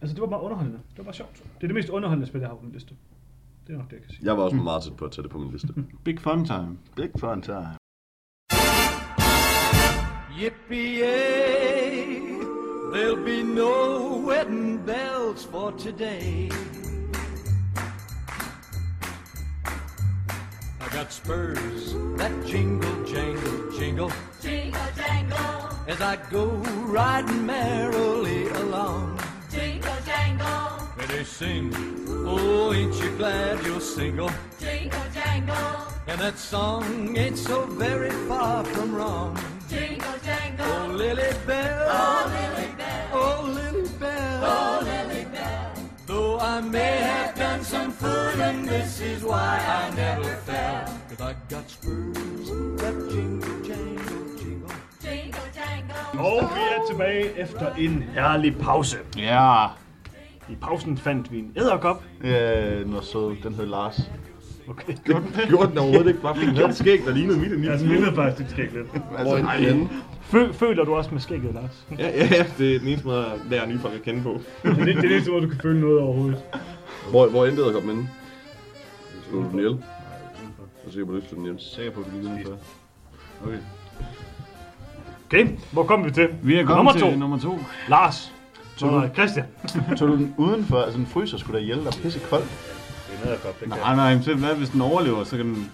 altså, det var bare underholdende. Det var bare sjovt. Det er det mest underholdende spil, jeg har på min liste. Det er nok det, jeg kan sige. Jeg var også meget tæt på at tage det på min liste. Big fun time. Big fun time. There'll be no wedding bells for today. I got spurs that jingle, jangle, jingle. Jingle jangle, As I go riding merrily along. jingle jangle, And they sing, oh, ain't you glad you're single? jingle jangle, And that song ain't so very far from wrong. Oh, Lily Bell, Oh, Lily Bell, oh, Lily Bell. oh, Lily Bell. Though I may have done some fooling, this is why I never fell. Cause I got spurs that jingle, jangle, jingle. Jingle jangle, Og vi er tilbage efter en herlig pause. Ja. I pausen fandt vi en æderkop. Ja, noget sød. Den hed Lars. Okay. Gjorde den overhovedet ikke, bare fordi den havde et skæg, der lignede mit Jeg smilede faktisk dit skæg lidt. Hvor er den? Fø, føler du også med skægget, Lars? Ja, ja, ja, det er den eneste måde at lære nye folk at kende på. det, er, det er det eneste måde, du kan føle noget overhovedet. Hvor, hvor endte jeg kom inde? Slog du den ihjel? Jeg er sikker på, at du ikke slog den ihjel. Sikker på, at du lige udenfor. Okay. Okay, hvor kom vi til? Vi er kommet nummer til to. nummer to. Lars. Så Christian. Tog du den udenfor? Altså, den fryser skulle da ihjel. Der er pisse koldt. Er en æderkop, det Nej, nej, men hvad, hvis den overlever, så kan den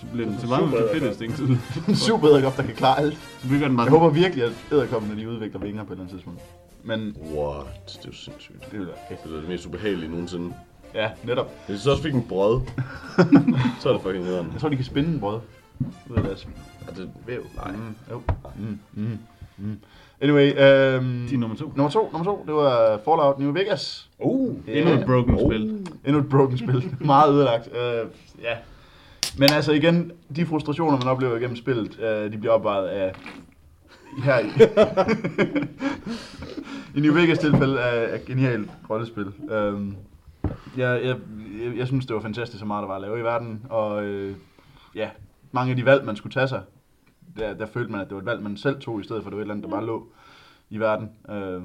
så bliver den til til fedt ikke? Så En super æderkop, der kan klare alt. bygger den bare Jeg håber virkelig, at æderkopperne de udvikler vinger på et eller andet tidspunkt. Men What? Det er jo sindssygt. det vil være fedt. Det er det mest ubehagelige nogensinde. Ja, netop. Hvis jeg så også fik en brød, så er det fucking nederen. Jeg tror, de kan spinde en brød. Ud af deres... Er det væv? Nej. Mm, jo. Mm, mm, mm. Anyway, øhm, Din nummer to. nummer to, nummer to, det var Fallout New Vegas. Uh, Endnu et broken spil. Endnu et broken spil. Meget ødelagt. Øh, ja. Men altså igen, de frustrationer, man oplever igennem spillet, øh, de bliver opvejet af her i, i New Vegas tilfælde af, af genialt rollespil. Øhm, jeg, jeg, jeg, jeg synes, det var fantastisk, så meget der var at lave i verden, og øh, ja, mange af de valg, man skulle tage sig, der, der følte man, at det var et valg, man selv tog, i stedet for, at det var et eller andet, der bare lå i verden. Øh,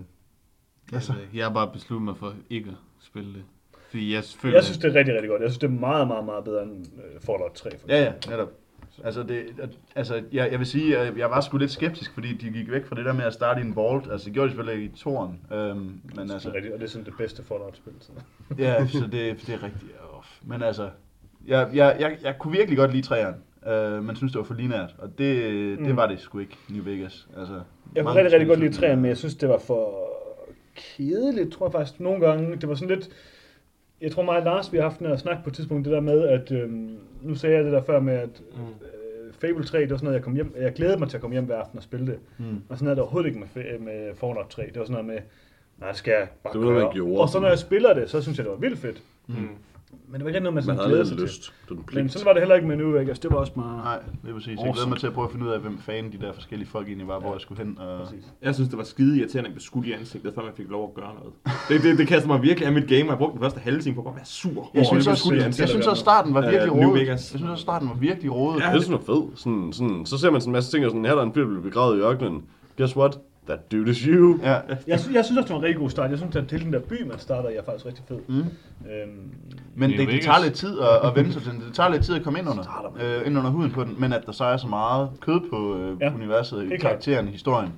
Altså, jeg har bare besluttet mig for ikke at spille det. Fordi jeg føler, jeg synes, det er rigtig, rigtig godt. Jeg synes, det er meget, meget, meget bedre end uh, Fallout 3. For Ja, ja, netop. Altså, det, altså jeg, jeg vil sige, at jeg var sgu lidt skeptisk, fordi de gik væk fra det der med at starte i en vault. Altså, det gjorde de selvfølgelig i toren. Øhm, men det er altså, rigtigt, og det er sådan det bedste Fallout-spil. Så. ja, så det, det er rigtigt. Off. Men altså, jeg, jeg, jeg, jeg kunne virkelig godt lide træerne. Øh, men synes, det var for linært. Og det, det Mm. var det sgu ikke, New Vegas. Altså, Jeg kunne rigtig, rigtig godt lide 3'eren, men jeg synes, det var for kedeligt, tror jeg faktisk nogle gange. Det var sådan lidt... Jeg tror mig og Lars, vi har haft her snak på et tidspunkt, det der med, at... Øhm, nu sagde jeg det der før med, at øh, Fable 3, det var sådan noget, jeg kom hjem... Jeg glædede mig til at komme hjem hver aften og spille det. Mm. Og sådan er det overhovedet ikke med, med Fallout 3. Det var sådan noget med, nej, det skal jeg bare Det man gjorde. Og så når jeg spiller det, så synes jeg, det var vildt fedt. Mm. Men det var ikke noget, man, Man havde glæder lidt sig til. lyst. Det var en Men sådan var det heller ikke med New Vegas. Det var også meget... Nej, det er præcis. Jeg glæder mig til at prøve at finde ud af, hvem fanden de der forskellige folk egentlig var, hvor jeg skulle hen. Og... Præcis. Jeg synes, det var skide irriterende at skudt i ansigtet, før man fik lov at gøre noget. Det, det, det kastede mig virkelig af mit game, og jeg brugte den første halve time på bare at være sur. Jeg at synes, også, jeg, ansigtet. synes også, starten var Ja, virkelig New rodet. Jeg synes også, starten var virkelig rodet. Ja. Det er sådan noget fed. Sådan, sådan, så ser man sådan en masse ting, og sådan, her er der en fyr, der bliver begravet i ørkenen. Guess what? That dude is you. Ja. Jeg, sy- jeg synes også, det var en rigtig god start. Jeg synes, at hele den der by, man starter i, er faktisk rigtig fed. Mm. Øhm, Men det, det tager lidt tid at, at vende sig til den. Det tager lidt tid at komme ind under, øh, ind under huden på den. Men at der så er så meget kød på øh, Ja, universet, helt karakteren, historien.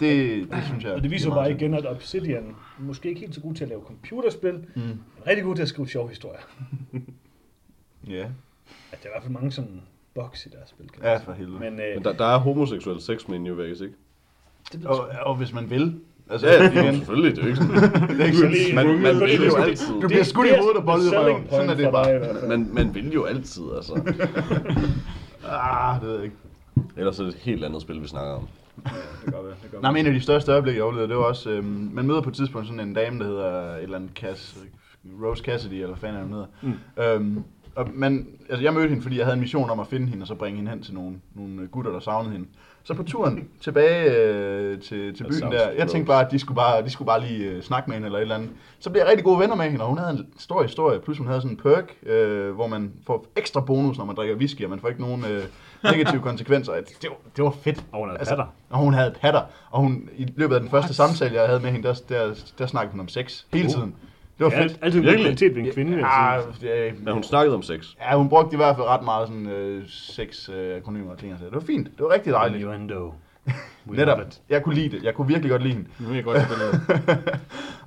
Det, det synes jeg. og det viser er bare igen, at Obsidian måske ikke helt så god til at lave computerspil. Mm. men rigtig god til at skrive sjove historier. Ja. At der er i hvert fald mange sådan boks i deres spil. Kan ja, for helvede. Men, øh, Men der, der er homoseksuel sex med i New Vegas, ikke? Det Og, og hvis man vil. Altså, Ja, ja, igen, selvfølgelig. Det er ikke sådan. det er ikke sådan, Man, man det- vil jo det- altid. du bliver skudt i hovedet og boldet i røven. Sådan er det bare. Man, man vil jo altid, altså. Ah, det ved jeg ikke. Ellers er det et helt andet spil, vi snakker om. Det gør vi, det gør Nej, men en af de største øjeblikke, jeg oplevede, det var også, øhm, man møder på et tidspunkt sådan en dame, der hedder et eller andet Cass, Rose Cassidy, eller hvad fanden er hun hedder. Mm. Øhm, og man, altså jeg mødte hende, fordi jeg havde en mission om at finde hende, og så bringe hende hen til nogle, nogle gutter, der savnede hende. Så på turen tilbage øh, til, til byen der, jeg tænkte bare, at de skulle bare, de skulle bare lige øh, snakke med hende eller et eller andet. Så blev jeg rigtig gode venner med hende, og hun havde en stor historie. Plus hun havde sådan en perk, øh, hvor man får ekstra bonus, når man drikker whisky, og man får ikke nogen øh, negative konsekvenser. Det var, det var fedt. Og hun havde patter. Og hun havde patter. Og hun, i løbet af den første samtale, jeg havde med hende, der, der, der snakkede hun om sex hele tiden. Det var Ja, fedt. altid en god kvalitet ved en kvinde, Ja, sige. ja, Men hun snakkede om sex. ja, hun brugte i hvert fald ret meget sådan øh, sex øh, akronymer og ting. Det var fint. Det var rigtig dejligt. Innuendo. Netop. Jeg kunne lide det. Jeg kunne virkelig godt lide hende. Nu vil jeg godt spille det.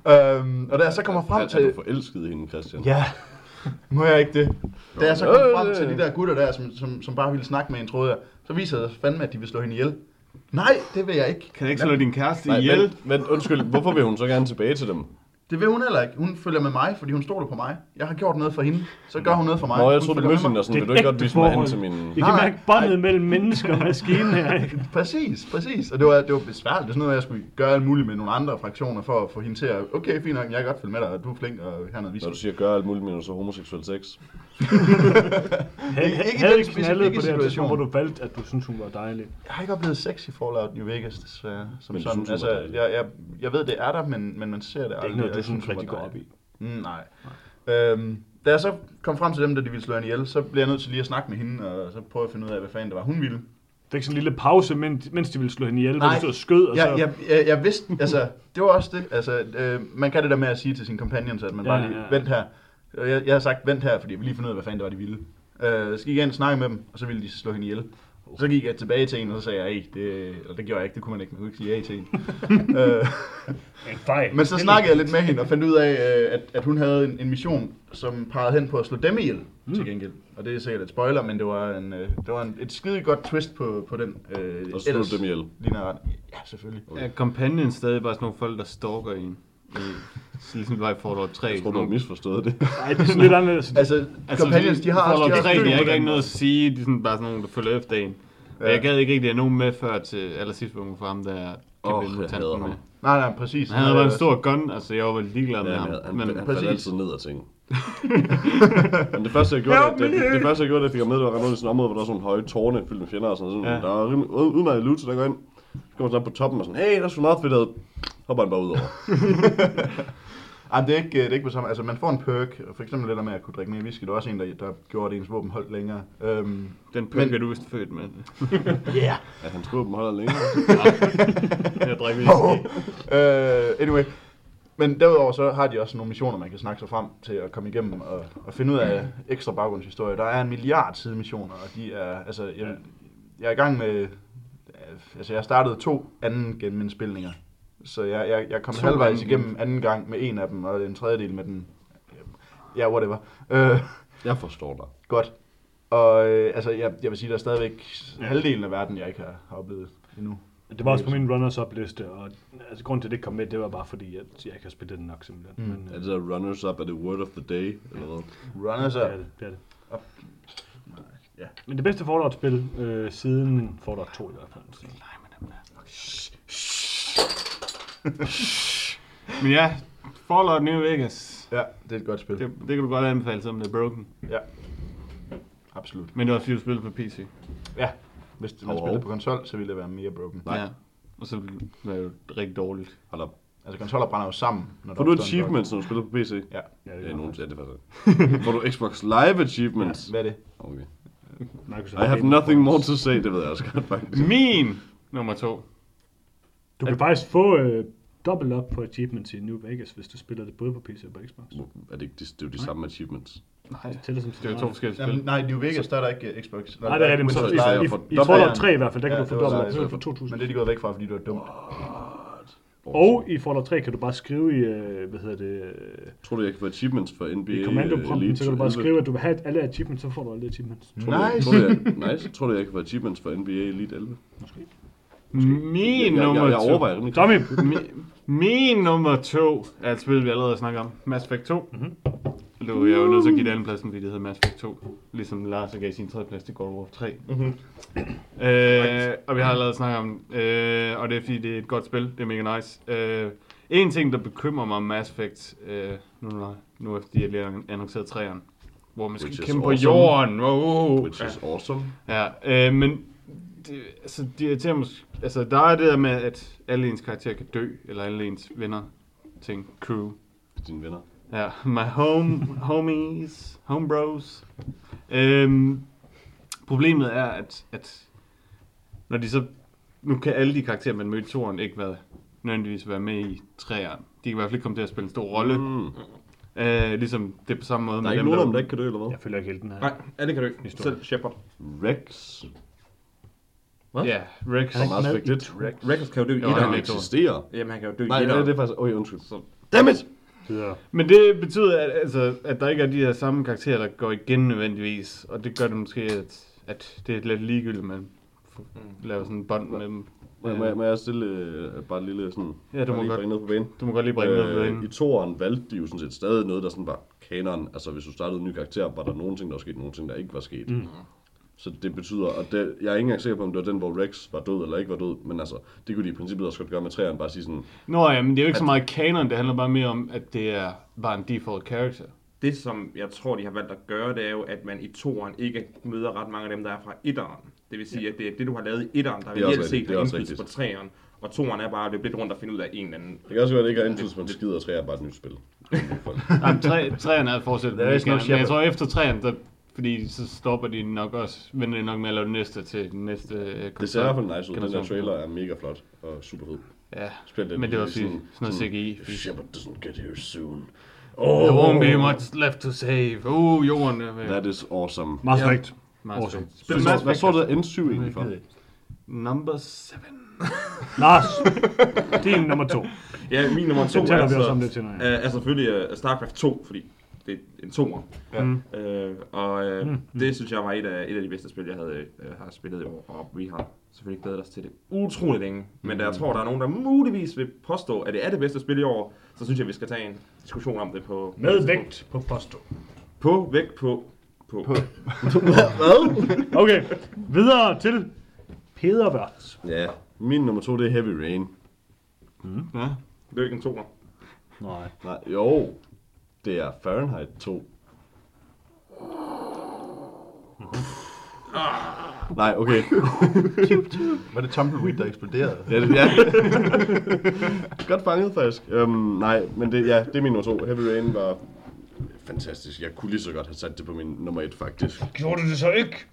øhm, og da jeg så kommer frem Er, er til... du forelsket i hende, Christian? Ja, må jeg ikke det. Da jeg så kom frem øh. til de der gutter der, som, som, som bare ville snakke med en, troede jeg, så viser det fandme, at de vil slå hende ihjel. Nej, det vil jeg ikke. Kan jeg ikke slå din kæreste Nej, ihjel? men, men undskyld, hvorfor vil hun så gerne tilbage til dem? Det vil hun heller ikke. Hun følger med mig, fordi hun stoler på mig. Jeg har gjort noget for hende, så gør hun noget for mig. Nå, jeg Hun troede, du mødte hende, og sådan, Det vil er du ikke godt vise mig hen forhold. til min... I kan mærke båndet mellem menneske og maskine her, ikke? Præcis, præcis. Og det var, det var besværligt. Det er sådan noget, jeg skulle gøre alt muligt med nogle andre fraktioner for at få hende til at, okay, fint nok, jeg kan godt følge med dig, og du er flink, og her er noget Når whisky. du siger, gør alt muligt, men så homoseksuel sex. Ikke- ikke havde knaldet på det her hvor du valgte, at du synes hun var dejlig. Jeg har ikke oplevet sex i Fallout New Vegas, desværre. Som sådan. altså, jeg, jeg, jeg ved, det er der, men, men man ser det Det aldrig. Noget, jeg var rigtig går op i. Mm, nej. Øhm, da jeg så kom frem til dem, der de ville slå hende ihjel, så blev jeg nødt til lige at snakke med hende, og så prøve at finde ud af, hvad fanden det var, hun ville. Det er ikke sådan en lille pause, mens, mens de ville slå hende ihjel, hvor Nej. de stod og skød, og så... Jeg, jeg, jeg, jeg vidste, altså, det var også det. Altså, øh, man kan det der med at sige til sine companions, at man Ja, bare ja, lige, ja. vent her. Og Jeg, jeg har sagt, vent her, fordi jeg vil lige finde ud af, hvad fanden det var, de ville. Øh, så gik jeg ind og snakkede med dem, og så ville de slå hende ihjel. Så gik jeg tilbage til en, og så sagde jeg, hey, det, eller det gjorde jeg ikke, det kunne man ikke, man kunne ikke sige ja til en. øh, En fejl. men så snakkede jeg lidt med hende og fandt ud af, øh, at, at hun havde en, en mission, som pegede hen på at slå dem ihjel mm. til gengæld. Og det er sikkert et spoiler, men det var, en, øh, det var en, et skide godt twist på, på den. Øh, Og slå dem ihjel. Ligner ret. Ja, selvfølgelig. Er companion stadig bare sådan nogle folk, der stalker en? Så ligesom bare i Fallout 3. Jeg tror, du har misforstået det. Nej, det er sådan lidt anderledes. Altså, altså companions, de har. Fallout de har 3, også de har ikke rigtig noget at sige. De er sådan bare sådan nogle, der følger efter en. Og Ja. jeg gad ikke rigtig have nogen med før til allersidst, hvor får ham der Åh, kæmpe jeg hader med. ham. Nej, nej, præcis. Han havde bare en stor gun, altså jeg var vel ligeglad med Ja, ham. han, han, Men han faldt altid ned af ting. Men det første, jeg gjorde, det, det, det, første, jeg gjorde, det fik jeg med, det var at rende rundt i sådan et område, hvor der var sådan nogle høje tårne fyldt med fjender og sådan noget. Ja. Der var rimelig ud- udmærket loot, så der går ind. Så kommer man sådan op på toppen og sådan, hey, der er sgu meget fedt ad. Hopper han bare ud over. Ej, det er ikke, det er ikke på samme. Altså, man får en perk, for eksempel det der med at kunne drikke mere whisky, det er også en, der, der gjorde, at ens våben holdt længere. Øhm, Den pøk Men- er du vist født med. yeah. At hans våben holder længere. Jeg drikker whisky. uh, anyway. Men derudover så har de også nogle missioner, man kan snakke sig frem til at komme igennem og, og finde ud af ekstra baggrundshistorie. Der er en milliard side missioner, og de er, altså, jeg, jeg er i gang med, øh, altså jeg startede to anden gennemindspilninger. Så jeg, jeg, jeg kom To halvvejs anden igennem anden gang med en af dem, og en tredjedel med den, ja, whatever. Uh, Jeg forstår dig. Godt. Og øh, altså, jeg, jeg vil sige, der er stadigvæk halvdelen af verden, jeg ikke har, har oplevet endnu. Det var også på min runners-up liste, og altså, grunden til, at det ikke kom med, det var bare fordi, at jeg ikke har spillet den nok simpelthen. Mm. Men, Er øh, det der runners up, er det word of the day, eller hvad? Runners det up. er det, det er det. Ja. Men det bedste Fallout-spil øh, siden Fallout 2 i hvert fald. Så. Men ja, Fallout New Vegas. Ja, det er et godt spil. Det, det kan du godt anbefale, selvom det er broken. Ja, absolut. Men det var fordi, du spillede på PC. Ja, hvis man Hov, spiller på konsol, så ville det være mere broken. Nej. Ja. Og så var det jo rigtig dårligt. Hold op. Altså, konsoller brænder jo sammen. Når Får du opstår en achievements, når du spiller på PC? bug. Ja. Ja, det er nogen, ja, det er faktisk. Får du Xbox Live achievements? Hvad er det? Okay. Microsoft I have nothing more to say, det ved jeg også godt faktisk. Min nummer to. Du kan faktisk få øh, dobbelt op på achievements i New Vegas, hvis du spiller det både på PC og på Xbox. Er det, ikke, det, det er jo de samme achievements. Nej, Det tæller som det er jo to forskellige Jamen, spil. nej, New Vegas, der er der ikke uh, Xbox. Nej, det er rigtigt, men så, i, i, i Fallout 3 i hvert fald, der kan Ja, du få dobbelt op. kan få 2000. Men det er de gået væk fra, fordi du er dum. Og i Fallout 3 kan du bare skrive i, øh, hvad hedder det, øh, Tror du, jeg kan få achievements for NBA i kommandoprompten, så kan du bare 11? skrive, at du vil have alle achievements, så får du alle achievements. Tror du, jeg- Nice. Tror du, jeg, nice. Tror du, jeg kan få achievements for NBA Elite 11? Min jeg, jeg, nummer jeg, jeg to. overvejer Tommy, Mi- Min nummer to er et spil, vi allerede har snakket om. Mass Effect 2. Mhm. Er jeg jo nødt til at give det anden pladsen, fordi det hedder Mass Effect 2. Ligesom Lars gav sin tredje plads til God of War 3. Mhm. Øh, og vi har allerede snakket om øh, og det er fordi, det er et godt spil. Det er mega nice. Øh, en ting, der bekymrer mig om Mass Effect, øh, nu, nu, nu efter de har lige annonceret træerne, hvor man skal Which kæmpe på awesome. jorden. Wow. Which is awesome. Ja, øh, men det, altså, det irriterer mig, altså, der er det der med, at alle ens karakterer kan dø, eller alle ens venner, ting, crew. Dine venner. Ja, my home, homies, home bros. Øhm, problemet er, at, at når de så, nu kan alle de karakterer, man mødte i toren, ikke være, nødvendigvis være med i træerne. De kan i hvert fald ikke komme til at spille en stor rolle. Mm. Øh, ligesom det er på samme måde Der er ikke nogen af dem, der ikke kan dø, eller hvad? jeg følger ikke helt den her. Nej, alle kan dø. Historie. Selv Shepard. Rex. Hvad? Ja, Rex. Han er Mass ikke Effect med 1. i Rex. Rex kan jo dø i Jo, Han han etteren. er eksisterer. Jamen, han kan jo dø Nej, i det, etteren. det er faktisk... Øj, undskyld. Damn it! Videre. Men det betyder, at, altså, at der ikke er de her samme karakterer, der går igen nødvendigvis. Og det gør det måske, at, at det er lidt ligegyldigt, at man får- laver sådan en bånd med dem. Må, jeg- må, jeg- må jeg stille øh, bare et lille sådan... Ja, du må godt. bringe noget på banen? Du må godt lige bringe noget på Øh, I banen. toeren valgte de jo sådan set stadig noget, der sådan var kanon. Altså hvis du startede en ny karakter, var der nogle ting, der var sket, nogle ting, der ikke var sket. Mm. Så det betyder, og det, jeg er ikke engang sikker på, om det var den, hvor Rex var død eller ikke var død, men altså, det kunne de i princippet også godt gøre med træerne, bare sige sådan, Nå ja, men det er jo ikke så meget kanon, det handler bare mere om, at det er bare en default character. Det, som jeg tror, de har valgt at gøre, det er jo, at man i toeren ikke møder ret mange af dem, der er fra etteren. Det vil sige, at det er det, du har lavet i etteren, der er reelt set har indflydelse på træeren. Og toeren er bare at løbe lidt rundt og finde ud af en eller anden. det kan også være, at det ikke har indflydelse på en skid, og træer er bare et nyt spil. Jamen, træerne er fortsat men jeg tror efter træerne, der, fordi så stopper de nok også, venter de nok med at lave det næste til den næste øh, Det ser i hvert fald nice ud. Den der trailer er mega flot og super fed. Ja, Specielt men det var i fordi, sådan noget CGI. Shepard doesn't get here soon. There won't be much left to save. Uh, jorden er ved. That is awesome. Mass Ja. Effect. Mass Awesome. Spil hvad så der N7 egentlig for? Number 7. Lars, din nummer to. Ja, min nummer to Den taler er, vi også altså, om lidt senere. er, er selvfølgelig uh, StarCraft 2, fordi det er en toer. Ja. Mm. Øh, og øh, Mm. det synes jeg var et af, et af de bedste spil, jeg havde, øh, har spillet i år, og vi har selvfølgelig glædet os til det utrolig længe. Men da jeg tror, der er nogen, der muligvis vil påstå, at det er det bedste spil i år, så synes jeg, vi skal tage en diskussion om det på... Med vægt på posto. På, vægt på... På. på. Okay, videre til Peder Wørth. Ja, min nummer to, det er Heavy Rain. Ja. Det er ikke en toer. Nej. Nej, jo. Det er Fahrenheit 2. Nej, okay. Var det Tumbleweed, der eksploderede? Ja, det, ja. Godt fanget, faktisk. Um, nej, men det, ja, det er min nummer to. Heavy Rain var fantastisk. Jeg kunne lige så godt have sat det på min nummer et, faktisk. Gjorde du det så ikke?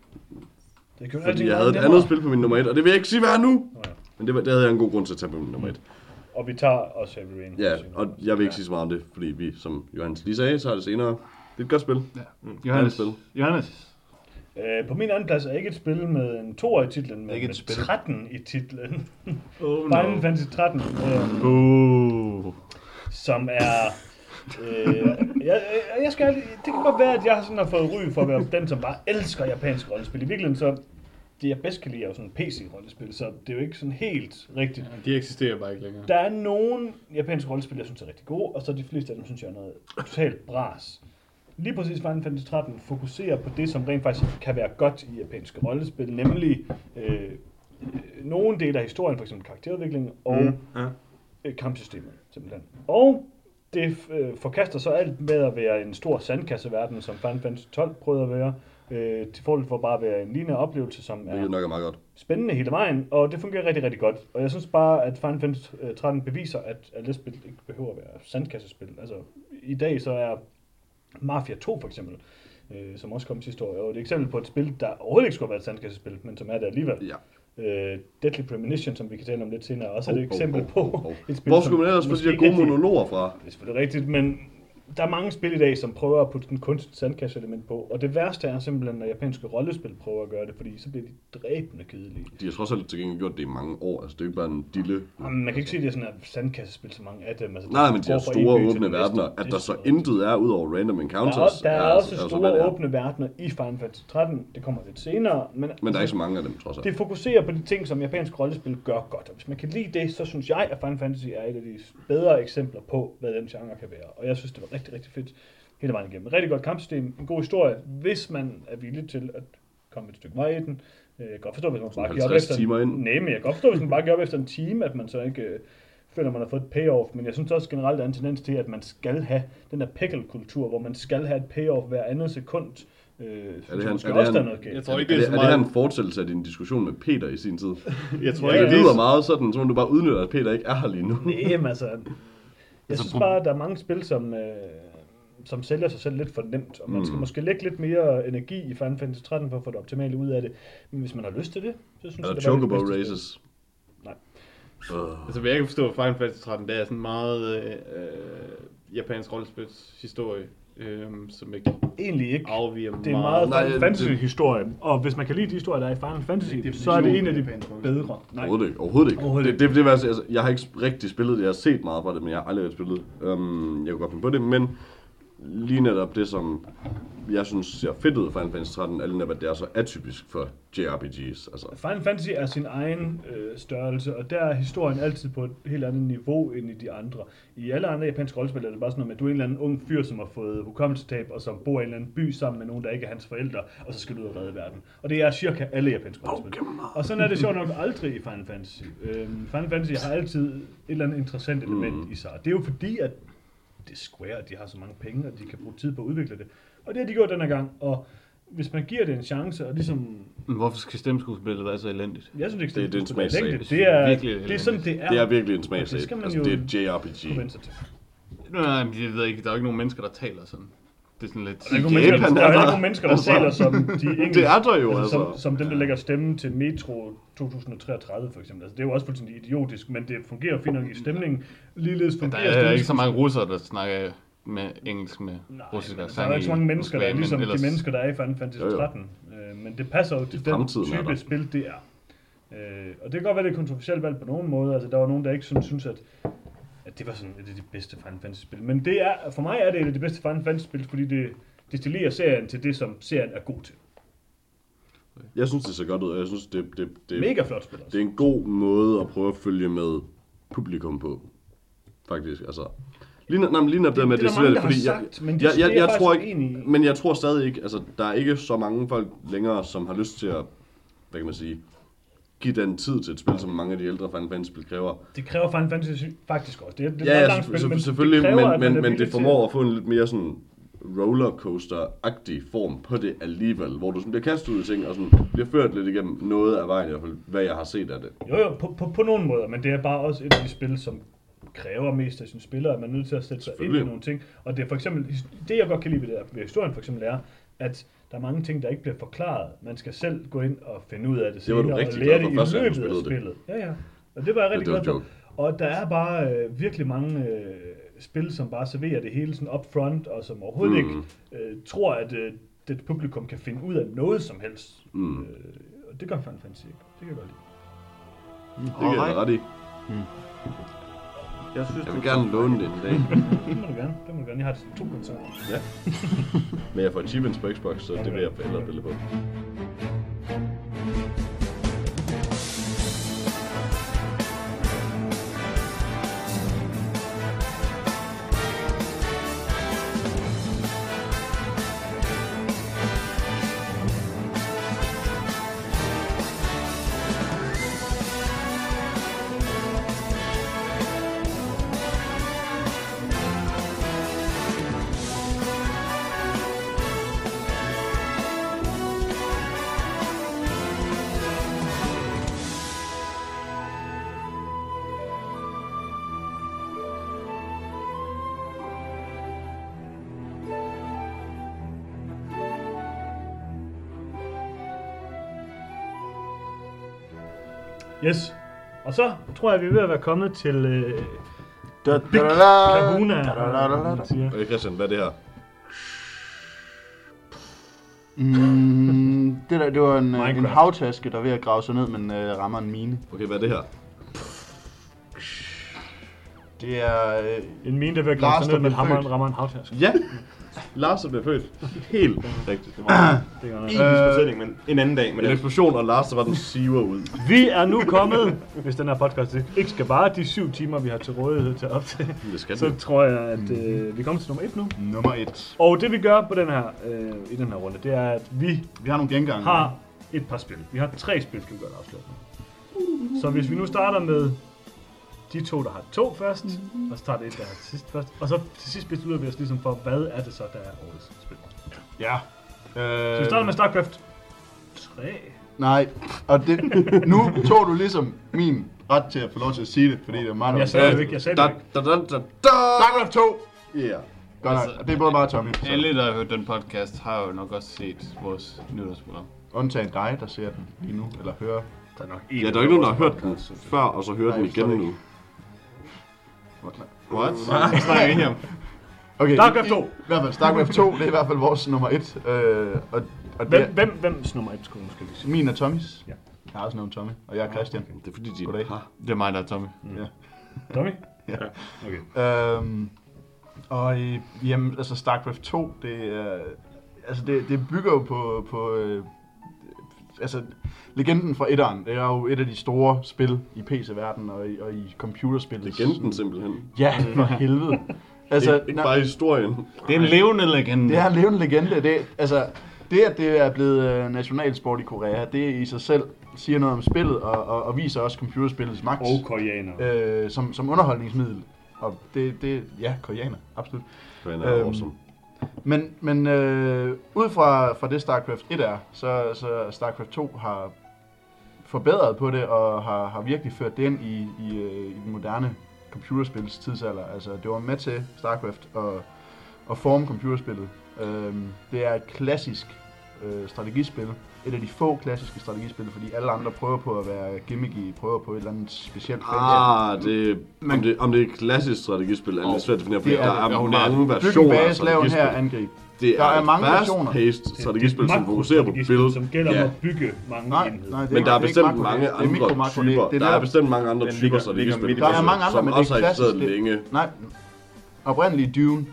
Det gjorde Fordi jeg havde et andet spil på min nummer et, og det vil jeg ikke sige, hvad er nu. ja. Men det, var, det havde jeg en god grund til at tage på min nummer et. Og vi tager også Heavy Rain. Ja, og jeg vil ikke sige så meget om det, fordi vi, som Johannes lige sagde, så er det senere. Det er et godt spil. Johannes. spil. Johannes. Øh, på min anden plads er ikke et spil med en 2 i titlen, men Ikke et med spil. 13 i titlen. Oh, Final Fantasy 13, øh, Uh. som er... Øh, jeg, jeg skal, det kan godt være, at jeg sådan har fået ry for at være den, som bare elsker japansk rollespil. I virkeligheden så, det jeg bedst kan lide er jo sådan en PC-rollespil, så det er jo ikke sådan helt rigtigt. De eksisterer bare ikke længere. Der er nogle japanske rollespil, jeg synes er rigtig gode, og så de fleste af dem synes jeg er noget totalt bras. Lige præcis Final Fantasy 13 fokuserer på det, som rent faktisk kan være godt i japanske rollespil, nemlig øh, øh, nogle dele af historien, f.eks. karakterudvikling og mm. Ja. øh, kampsystemet, simpelthen. Og det øh, forkaster så alt med at være en stor sandkasseverden, som Final Fantasy 12 prøvede at være, øh, til fordel for bare at være en lignende oplevelse, som er Hvilket nok er meget godt. spændende hele vejen, og det fungerer rigtig, rigtig godt. Og jeg synes bare, at Final Fantasy øh, 13 beviser, at alle spil ikke behøver at være sandkassespil. Altså, i dag så er Mafia 2 for eksempel, øh, som også kom sidste år, jo et eksempel på et spil, der overhovedet ikke skulle været et sandkassespil, men som er det alligevel. Ja. Øh, Deadly Premonition, som vi kan tale om lidt senere, også er Hov, et eksempel hov, på hov, hov. et spil, Hvor skulle man ellers få de gode monologer fra? det er selvfølgelig rigtigt, men der er mange spil i dag, som prøver at putte en kunstigt sandkasseelement på, og det værste er simpelthen, når japanske rollespil prøver at gøre det, fordi så bliver de dræbende kedelige. De har trods alt til gengæld gjort det i mange år. Altså, det er ikke bare en dille. Jamen, man kan ikke sige, at det er sådan et sandkassespil, så mange af dem. Altså, Nej, men de har store åbne verdener. At er der så intet er ud over random Der encounters. er, der er altså- også altså, store er. åbne verdener i Final Fantasy 13. Det kommer lidt senere. Men, Men der er ikke så mange af dem, trods alt. Det fokuserer på de ting, som japansk rollespil gør godt. Og hvis man kan lide det, så synes jeg, at Final Fantasy er et af de bedre eksempler på, hvad den genre kan være. Og jeg synes, det var rigtig, rigtig fedt hele vejen igennem. Et rigtig godt kampsystem, en god historie, hvis man er villig til at komme et stykke vej i den. Øh, Jeg kan godt forstå, hvis man bare giver op 50 efter timer en, ind. Nej, men jeg kan godt forstå, hvis man bare giver op efter en time, at man så ikke øh, føler, at man har fået et payoff. Men jeg synes også generelt, der er en tendens til, at man skal have den der pickle-kultur, hvor man skal have et payoff hver andet sekund. Øh, er her- det er her er noget galt. Jeg tror Er ikke, det, er er her en fortsættelse af din diskussion med Peter i sin tid? Jeg tror Ja, ikke, Det lyder er... meget sådan, som om du bare udnytter, at Peter ikke er her lige nu. Nej, men altså... Jeg Altså, synes bare, at der er mange spil, som, øh, som sælger sig selv lidt for nemt, og man skal Mm. måske lægge lidt mere energi i Final Fantasy 13 for at få det optimale ud af det. Men hvis man har lyst til det, så synes jeg, det var Chocobo det bedste spil. Races. Nej. Uh, Altså, hvad jeg kan forstå, Final Fantasy 13, det er sådan meget øh, øh, japansk rollespils historie. Øhm, som ikke Egentlig ikke. afviger Det er en meget Nej, Final det- Fantasy-historie, og hvis man kan lide de historier, der er i Final Fantasy, så er det en af de bedre. Nej, Overhovedet ikke. Overhovedet ikke. Overhovedet det, det, det, sige, altså, jeg har ikke rigtig spillet det. Jeg har set meget fra det, men jeg har aldrig rigtig spillet. Um, jeg kunne godt finde på det, men lige netop det, som jeg synes ser fedt ud af Final Fantasy 13, er lige netop, at det er så atypisk for JRPGs. Altså, Final Fantasy er sin egen øh, størrelse, og der er historien altid på et helt andet niveau end i de andre. I alle andre japanske rollespil er det bare sådan noget med, at du er en eller anden ung fyr, som har fået hukommelsestab, og som bor i en eller anden by sammen med nogen, der ikke er hans forældre, og så skal du ud og redde verden. Og det er cirka alle japanske rollespil. Og sådan er det sjovt nok aldrig i Final Fantasy. Øhm, Final Fantasy har altid et eller andet interessant element mm. i sig. Det er jo fordi, at det er Square, de har så mange penge, og de kan bruge tid på at udvikle det. Og det har de gjort den her gang, og hvis man giver det en chance, og ligesom Men Hvorfor skal stemmeskuespillet være så elendigt? jeg synes ikke, Det- det er en smagssag. Det er, Virkelig det er sådan, det er. det er virkelig en Og smagsag. det Altså, det er JRPG. Nej, jeg ved ikke, der er jo ikke nogen mennesker, der taler sådan. Det er sådan lidt... Der er ikke nogen mennesker, Japan der, er er der. ikke mennesker, der Altså, som de engelske. Det er der jo, altså. Som, som dem, der lægger stemme til Metro 2033 for eksempel. Altså, det er jo også fuldstændig idiotisk, men det fungerer fint nok i stemningen. Ligeledes Der fungerer er stemningen- ikke så mange russere, der snakker med engelsk med Nej, russisk men der er ikke så mange mennesker, der er ligesom men de mennesker, der er i Final Fantasy Jo, jo. 13. Øh, men det passer jo til den er type der. spil, det er. Øh, og det kan godt være, det er kontroversielt valg på nogen måde. Altså, der var nogen, der ikke sådan, synes, at, at det var sådan et af de bedste Final Fantasy-spil. Men det er, for mig er det et af de bedste Final Fantasy-spil, fordi det destillerer serien til det, som serien er god til. Jeg synes, det ser godt ud, og jeg synes, det, det, det, Mega flot spil også. det er en god måde at prøve at følge med publikum på. Faktisk, altså. Lige, nej, men lige netop det, med, det det, det, der fordi jeg, sagt, men det- jeg, det jeg, jeg jeg tror ikke, uenig i. men jeg tror stadig ikke, altså, der er ikke så mange folk længere, som har lyst til at, hvad kan man sige, give den tid til et spil, som mange af de ældre Final Fantasy-spil kræver. Det kræver Final Fantasy faktisk også. Det er, det er Ja, langt spil, men selv- selvfølgelig, det kræver, men, men, men det til formår at få en lidt mere sådan rollercoaster-agtig form på det alligevel, hvor du sådan bliver kastet ud i ting og sådan bliver ført lidt igennem noget af vejen, i hvert fald, hvad jeg har set af det. Jo, jo, på, på, på nogle måder, men det er bare også et af de spil, som kræver mest af sine spillere, at man er nødt til at sætte sig ind i nogle ting. Og det er for eksempel, det jeg godt kan lide ved, det, ved historien for eksempel er, at der er mange ting, der ikke bliver forklaret. Man skal selv gå ind og finde ud af det Det var du senere, rigtig og lære glad for det i løbet af spillede det. spillet. Ja, ja. Og det var jeg rigtig var glad for. joke. Og der er bare øh, virkelig mange øh, spil, som bare serverer det hele sådan up front, og som overhovedet Mm. ikke øh, tror, at øh, det publikum kan finde ud af noget som helst. Mm. Øh, og det gør Final Fantasy ikke. Det kan jeg godt lide. Det kan jeg ret i. Jeg synes, Jeg vil gerne låne det en dag, Det må du gerne. Det må du gerne. Jeg har to konsoller. men jeg får achievements på Xbox, så det vil jeg hellere spille på. Yes. Og så tror jeg, vi er ved at være kommet til øh, Da, da, Big da, da. Kahuna. Da, da, da, da, da. man siger. Okay, Christian, hvad er det her? Mm, det der, det var en, øh, en havtaske, der er ved at grave sig ned, men øh, rammer en mine. Okay, hvad er det her? Det er... Øh, En mine, der vil Lars, klare sig der ned hammeren, født. rammer en havtask. Ja! Lars er blevet født. Helt rigtigt. Det gør nok. Episk besætning, men en anden dag. Men En det, eksplosion, og Lars, der var den siver ud. Vi er nu kommet, hvis den her podcast ikke skal vare de syv timer, vi har til rådighed til op til, Det skal så det. tror jeg, at øh, vi kommer til nummer et nu. nummer et. Og det vi gør på den her, øh, i den her runde, det er, at vi Vi har nogle gengange. har et par spil. Vi har tre spil, skal vi gøre det afslutning. Så hvis vi nu starter med de to, der har to først, og så tager det et, der har til sidst først, og så til sidst beslutter vi os ligesom for, hvad er det så, der er årets spil. Ja. Øh, Så vi starter med StarCraft 3. Nej, og det, nu tog du ligesom min ret til at få lov til at sige det, fordi det var meget Jeg sagde det ikke, jeg sagde Da, det ikke. da, da, da, da. StarCraft 2! Yeah. Godt Altså, det er både bare Tommy. Så. Alle, der har hørt den podcast, har jo nok også set vores nytårsprogram. Undtagen dig, der ser den lige nu, eller hører. Der er nok Ja, der er ikke nogen, der har hørt den før, og så hører den igen nu. Ikke. What? Hvad snakker I om? Okay, StarCraft i- 2. I hvert fald, StarCraft 2, det er i hvert fald vores nummer 1. Øh, og, og det, Hvem, er, hvem, hvems nummer 1 skulle måske lige sige? min er Tommys. Ja. Jeg har også nævnt Tommy, og jeg er Christian. Det er fordi, de Goddag. har... Det er mig, der er Tommy. Tommy? Ja. Okay. Øhm, og i, jamen, altså StarCraft 2, det er, altså det, det bygger jo på, på øh, altså legenden fra etteren. Det er jo et af de store spil i PC-verdenen og i, og i computerspillet. Legenden simpelthen. Ja, for helvede. Altså, Altså, ikke, ikke nej, bare historien. Det er en levende legende. det er en levende legende. Det, altså, det, at det er blevet øh, nationalsport i Korea, det i sig selv siger noget om spillet, og, og, og viser også computerspillets magt Og koreaner. øh, som, som underholdningsmiddel. Og det, det, ja, koreaner, absolut. Men er Øhm, awesome. Men, men øh, ud fra, fra det StarCraft 1 er, så, så StarCraft 2 har forbedret på det, og har, har virkelig ført det ind i, i, øh, i den moderne computerspils tidsalder. Altså, det var med til StarCraft at, at forme computerspillet. Øh, det er et klassisk øh, strategispil. Et af de få klassiske strategispil, fordi alle andre prøver på at være gimmicky, prøver på et eller andet specielt Ah, det, om, det, om det er et klassisk strategispil, er lidt svært at definere, fordi Det er der er er mange Bygge versioner af en her, strategispil. angreb. Det Der er mange versioner. fast-paced strategispil, som fokuserer på build. Som gælder Ja. om at bygge mange Nej, enheder. nej, det Men der er bestemt mange er- er andre typer. er Der er bestemt mange andre typer strategispil, er som men er også har eksisteret længe. Nej, oprindeligt Dune.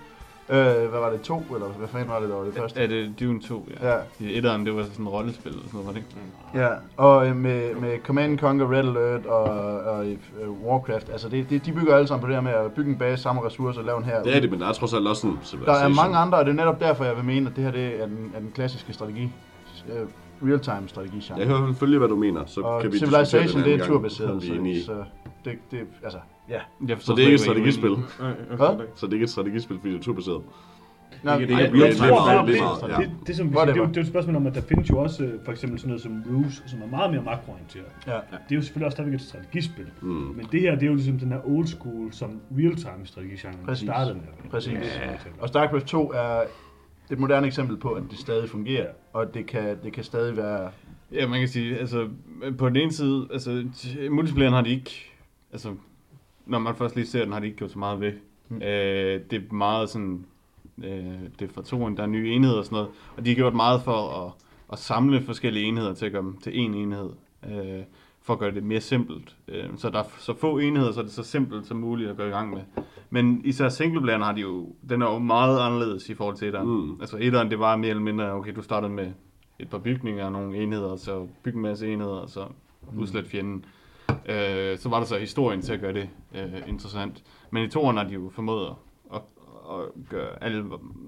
Øh, hvad var det? To? Eller hvad fanden var det, der var det første? Er det Dune 2, ja. Ja, etteren, det var sådan et rollespil eller sådan noget, var det ikke? ja. Og øh, med, med Command Conquer, Red Alert og, og øh, Warcraft, altså det, det, de bygger alle sammen på det her med at bygge en base, samme ressourcer, lave en her. Det er det, men der er trods alt også en Der er mange andre, og det er netop derfor, jeg vil mene, at det her det er den, er den klassiske strategi. Øh, real-time strategi genre. Jeg fald følge, hvad du mener, så og kan vi Civilization, den det er turbaseret, er så, så det, det, altså, ja. Jeg Så forstår det er ikke et slet hvad I strategispil. mener. Hvad? Så det er ikke et strategispil, fordi det er turbaseret. Nej, Det er nej, jeg Det er det-. Det, det, som vi Whatever. siger, det, er jo, det er jo et spørgsmål om, at der findes jo også øh, for eksempel sådan noget som Ruse, som er meget mere makroorienteret. Ja. Det er jo selvfølgelig også stadigvæk et strategispil. Mm. Men det her, det er jo ligesom den her old school, som real-time strategigenre startede med. Præcis. Ja. Og StarCraft 2 er et moderne eksempel på, at det stadig fungerer, og det kan, det kan stadig være... Ja, man kan sige, altså på den ene side, altså multiplayeren har de ikke, altså når man først lige ser den, har de ikke gjort så meget ved. Mm. Mm. Øh, det er meget sådan, øh, det er fra toren, der er nye enheder og sådan noget, og de har gjort meget for at, at samle forskellige enheder til at gøre dem til én enhed, øh, for at gøre det mere simpelt. Øh, så der er så få enheder, så er det så simpelt som muligt at gå i gang med. Men især singleplayeren har de jo, den er jo meget anderledes i forhold til etteren. Mm. Altså etteren, det var mere eller mindre, okay, du startede med et par bygninger og nogle enheder, så bygge en masse enheder, og så udslet fjenden. Øh, så var der så historien til at gøre det øh, interessant. Men i toeren har de jo formået at, at, at gøre alle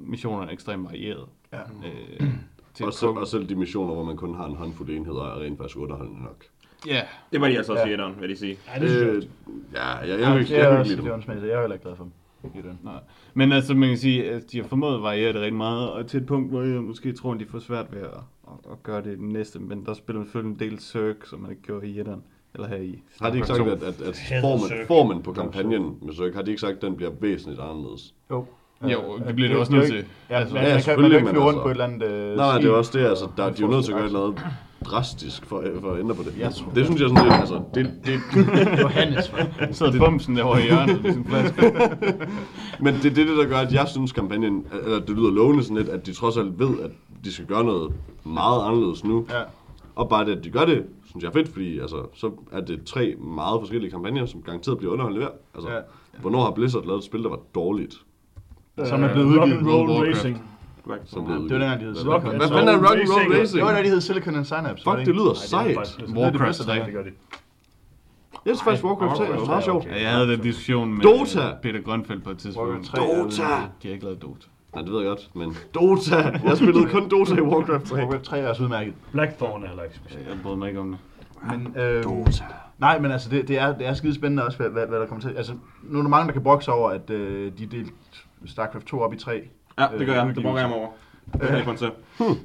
missionerne ekstremt varieret. Ja. Øh, til Og, selv, og selv de missioner, hvor man kun har en håndfuld enheder, er rent faktisk underholdende nok. Ja, Det var de altså også Ja. i etteren, vil jeg sige. Ja, det synes jeg Øh, også. ja, jeg, jeg, Ja, jeg, jeg, er jeg, jeg, jeg, er også jeg er heller ikke glad for i den. nej. Men altså, man kan sige, at de har formået at variere det rigtig meget, og til et punkt, hvor jeg måske tror, at de får svært ved at, at, at gøre det næste. Men der spiller selvfølgelig en del Cirque, som man ikke gjorde i etteren. Eller her i har de ikke sagt, at, at, at formen, formen på kampagnen med Zerg, har de ikke sagt, at den bliver væsentligt anderledes? Jo. Jo, det bliver det også nødt til. Ja, Altså, man, ja, man, kan, man kan ikke flyve rundt altså- på et eller andet... Øh, Nej, det er også det, altså, der, de er jo nødt til at gøre forske noget drastisk for, for at ændre på det. Jeg tror- det synes jeg sådan lidt, altså, det, det, Johannes, hva'? Så er bumsen derovre i hjørnet med sin flaske. men det er det, der gør, at jeg synes, kampagnen, eller det lyder lovende sådan lidt, at de trods alt ved, at de skal gøre noget meget anderledes nu. Ja. Og bare det, at de gør det, synes jeg er fedt, fordi altså, så er det tre meget forskellige kampagner, som garanteret bliver underholdende hver. Altså, Ja. ja. Hvornår har Blizzard lavet et spil, der var dårligt? Som er blevet Rock udgivet. and Roll Warcraft. Racing. Som blev Det var dengang, de hed Rock Silicon. Hvad fanden er Rock'n'Roll Racing? Racing? Det var da, de hed Silicon and Synapse. Fuck, det lyder er sejt. er Warcraft Blizzard, 3. Det gør det. Jeg synes faktisk, Warcraft 3 er meget er sjovt. jeg havde den diskussion med Dota! Peter Grønfeldt på et tidspunkt. Warcraft 3 er- Dota! De har ikke lavet Dota. Nej, det ved jeg godt, men Dota! Jeg spillede kun Dota i Warcraft 3. Warcraft 3 er også udmærket. Blackthorn er heller ikke specielt. Jeg brød mig ikke om det. Men, øh, Nej, men altså, det, det, er, det er skide spændende også, hvad, hvad, hvad der kommer til. Altså, nu er der mange, der kan brokse over, at øh, de delte StarCraft 2 op i 3. Ja, det gør jeg. Det brokker jeg mig over. Det kan jeg ikke til.